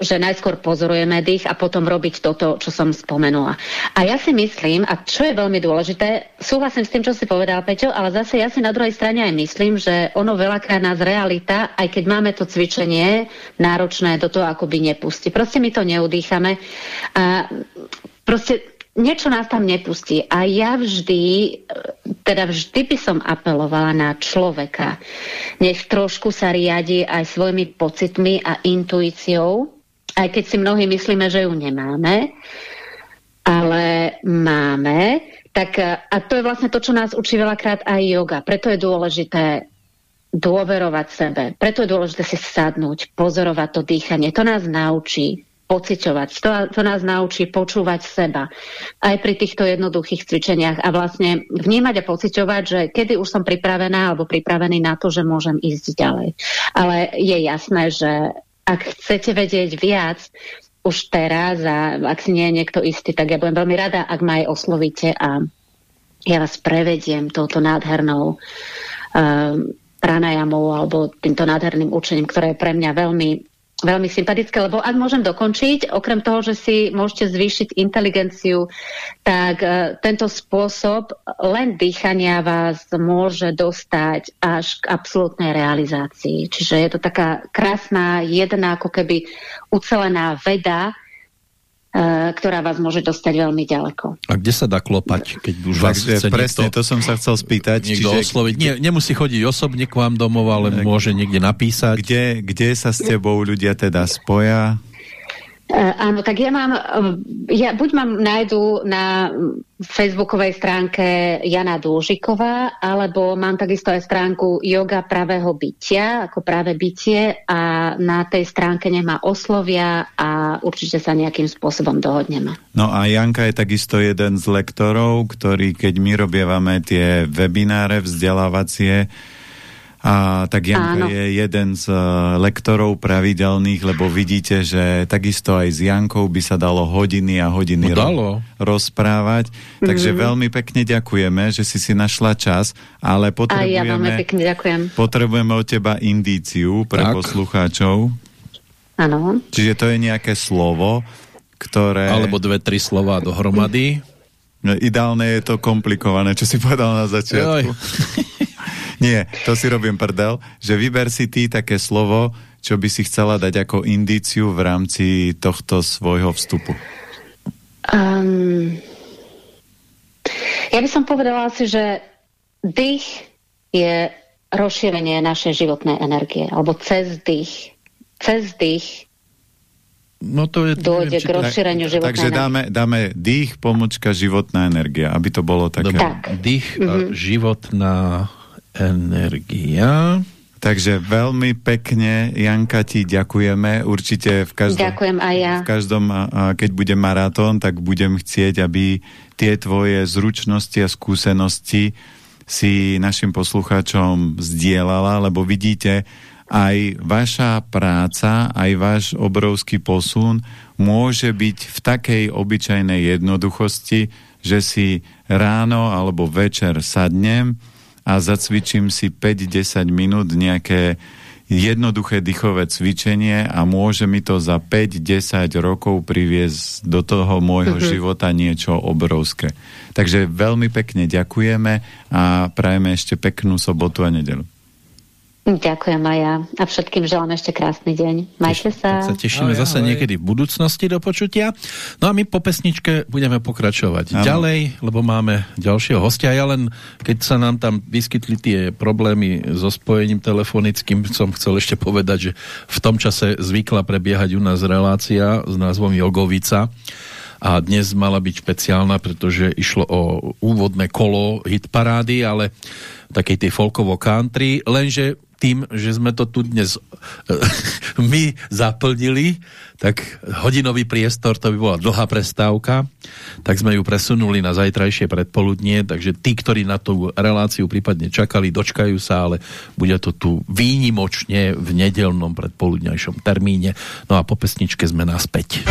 že najskôr pozorujeme dých a potom robiť toto, čo som spomenula. A ja si myslím, a čo je veľmi dôležité, súhlasím s tým, čo si povedal Peťo, ale zase ja si na druhej strane aj myslím, že ono veľakrát nás realita, aj keď máme to cvičenie náročné, náročné do toho akoby nepustí. Proste my to neudýchame a proste niečo nás tam nepustí. A ja vždy, teda vždy by som apelovala na človeka. Nech trošku sa riadi aj svojimi pocitmi a intuíciou, aj keď si mnohí myslíme, že ju nemáme, ale máme. Tak, a to je vlastne to, čo nás učí veľakrát aj yoga. Preto je dôležité dôverovať sebe. Preto je dôležité si sadnúť, pozorovať to dýchanie. To nás naučí pociťovať. To, to nás naučí počúvať seba. Aj pri týchto jednoduchých cvičeniach a vlastne vnímať a pociťovať, že kedy už som pripravená alebo pripravený na to, že môžem ísť ďalej. Ale je jasné, že ak chcete vedieť viac, už teraz a ak si nie je niekto istý, tak ja budem veľmi rada, ak ma aj oslovíte a ja vás prevediem touto nádhernou um, pranajamou alebo týmto nádherným učením, ktoré je pre mňa veľmi veľmi sympatické, lebo ak môžem dokončiť, okrem toho, že si môžete zvýšiť inteligenciu, tak uh, tento spôsob len dýchania vás môže dostať až k absolútnej realizácii. Čiže je to taká krásna, jedna ako keby ucelená veda, E, ktorá vás môže dostať veľmi ďaleko. A kde sa dá klopať, keď už vás chce Presne, niekto, to som sa chcel spýtať. Niekto čiže, osloviť. Nie, nemusí chodiť osobne k vám domov, ale môže niekde napísať. Kde, kde sa s tebou ľudia teda spoja? Uh, áno, tak ja mám, uh, ja buď mám nájdu na facebookovej stránke Jana Dôžiková, alebo mám takisto aj stránku Yoga pravého bytia, ako práve bytie a na tej stránke nech ma oslovia a určite sa nejakým spôsobom dohodneme. No a Janka je takisto jeden z lektorov, ktorý keď my robievame tie webináre vzdelávacie, a tak Janka Áno. je jeden z uh, lektorov pravidelných, lebo vidíte, že takisto aj s Jankou by sa dalo hodiny a hodiny no, dalo. rozprávať. Mm-hmm. Takže mhm. veľmi pekne ďakujeme, že si si našla čas, ale potrebujeme, a ja veľmi pekne ďakujem. potrebujeme od teba indíciu pre tak. poslucháčov. Áno. Čiže to je nejaké slovo, ktoré... Alebo dve, tri slova dohromady. No, ideálne je to komplikované, čo si povedal na začiatku. Nie, to si robím prdel, že vyber si ty také slovo, čo by si chcela dať ako indíciu v rámci tohto svojho vstupu. Um, ja by som povedala si, že dých je rozšírenie našej životnej energie, alebo cez dých. Cez dých No to je, dôjde neviem, k rozšíreniu životnej Takže dáme, dáme dých, pomočka, životná energia, aby to bolo také... Tak. Dých, mm -hmm. životná energia. Takže veľmi pekne, Janka, ti ďakujeme. Určite v každom, Ďakujem aj ja. v každom keď bude maratón, tak budem chcieť, aby tie tvoje zručnosti a skúsenosti si našim poslucháčom zdieľala, lebo vidíte, aj vaša práca, aj váš obrovský posun môže byť v takej obyčajnej jednoduchosti, že si ráno alebo večer sadnem, a zacvičím si 5-10 minút nejaké jednoduché dýchové cvičenie a môže mi to za 5-10 rokov priviesť do toho môjho uh-huh. života niečo obrovské. Takže veľmi pekne ďakujeme a prajeme ešte peknú sobotu a nedelu. Ďakujem aj ja. A všetkým želám ešte krásny deň. Majte sa. Tak sa tešíme ahoj, zase ahoj. niekedy v budúcnosti do počutia. No a my po pesničke budeme pokračovať ahoj. ďalej, lebo máme ďalšieho hostia. Ja len, keď sa nám tam vyskytli tie problémy so spojením telefonickým, som chcel ešte povedať, že v tom čase zvykla prebiehať u nás relácia s názvom Jogovica a dnes mala byť špeciálna, pretože išlo o úvodné kolo hitparády, ale takej tej folkovo country, lenže tým, že sme to tu dnes my zaplnili, tak hodinový priestor, to by bola dlhá prestávka, tak sme ju presunuli na zajtrajšie predpoludnie, takže tí, ktorí na tú reláciu prípadne čakali, dočkajú sa, ale bude to tu výnimočne v nedelnom predpoludňajšom termíne. No a po pesničke sme naspäť.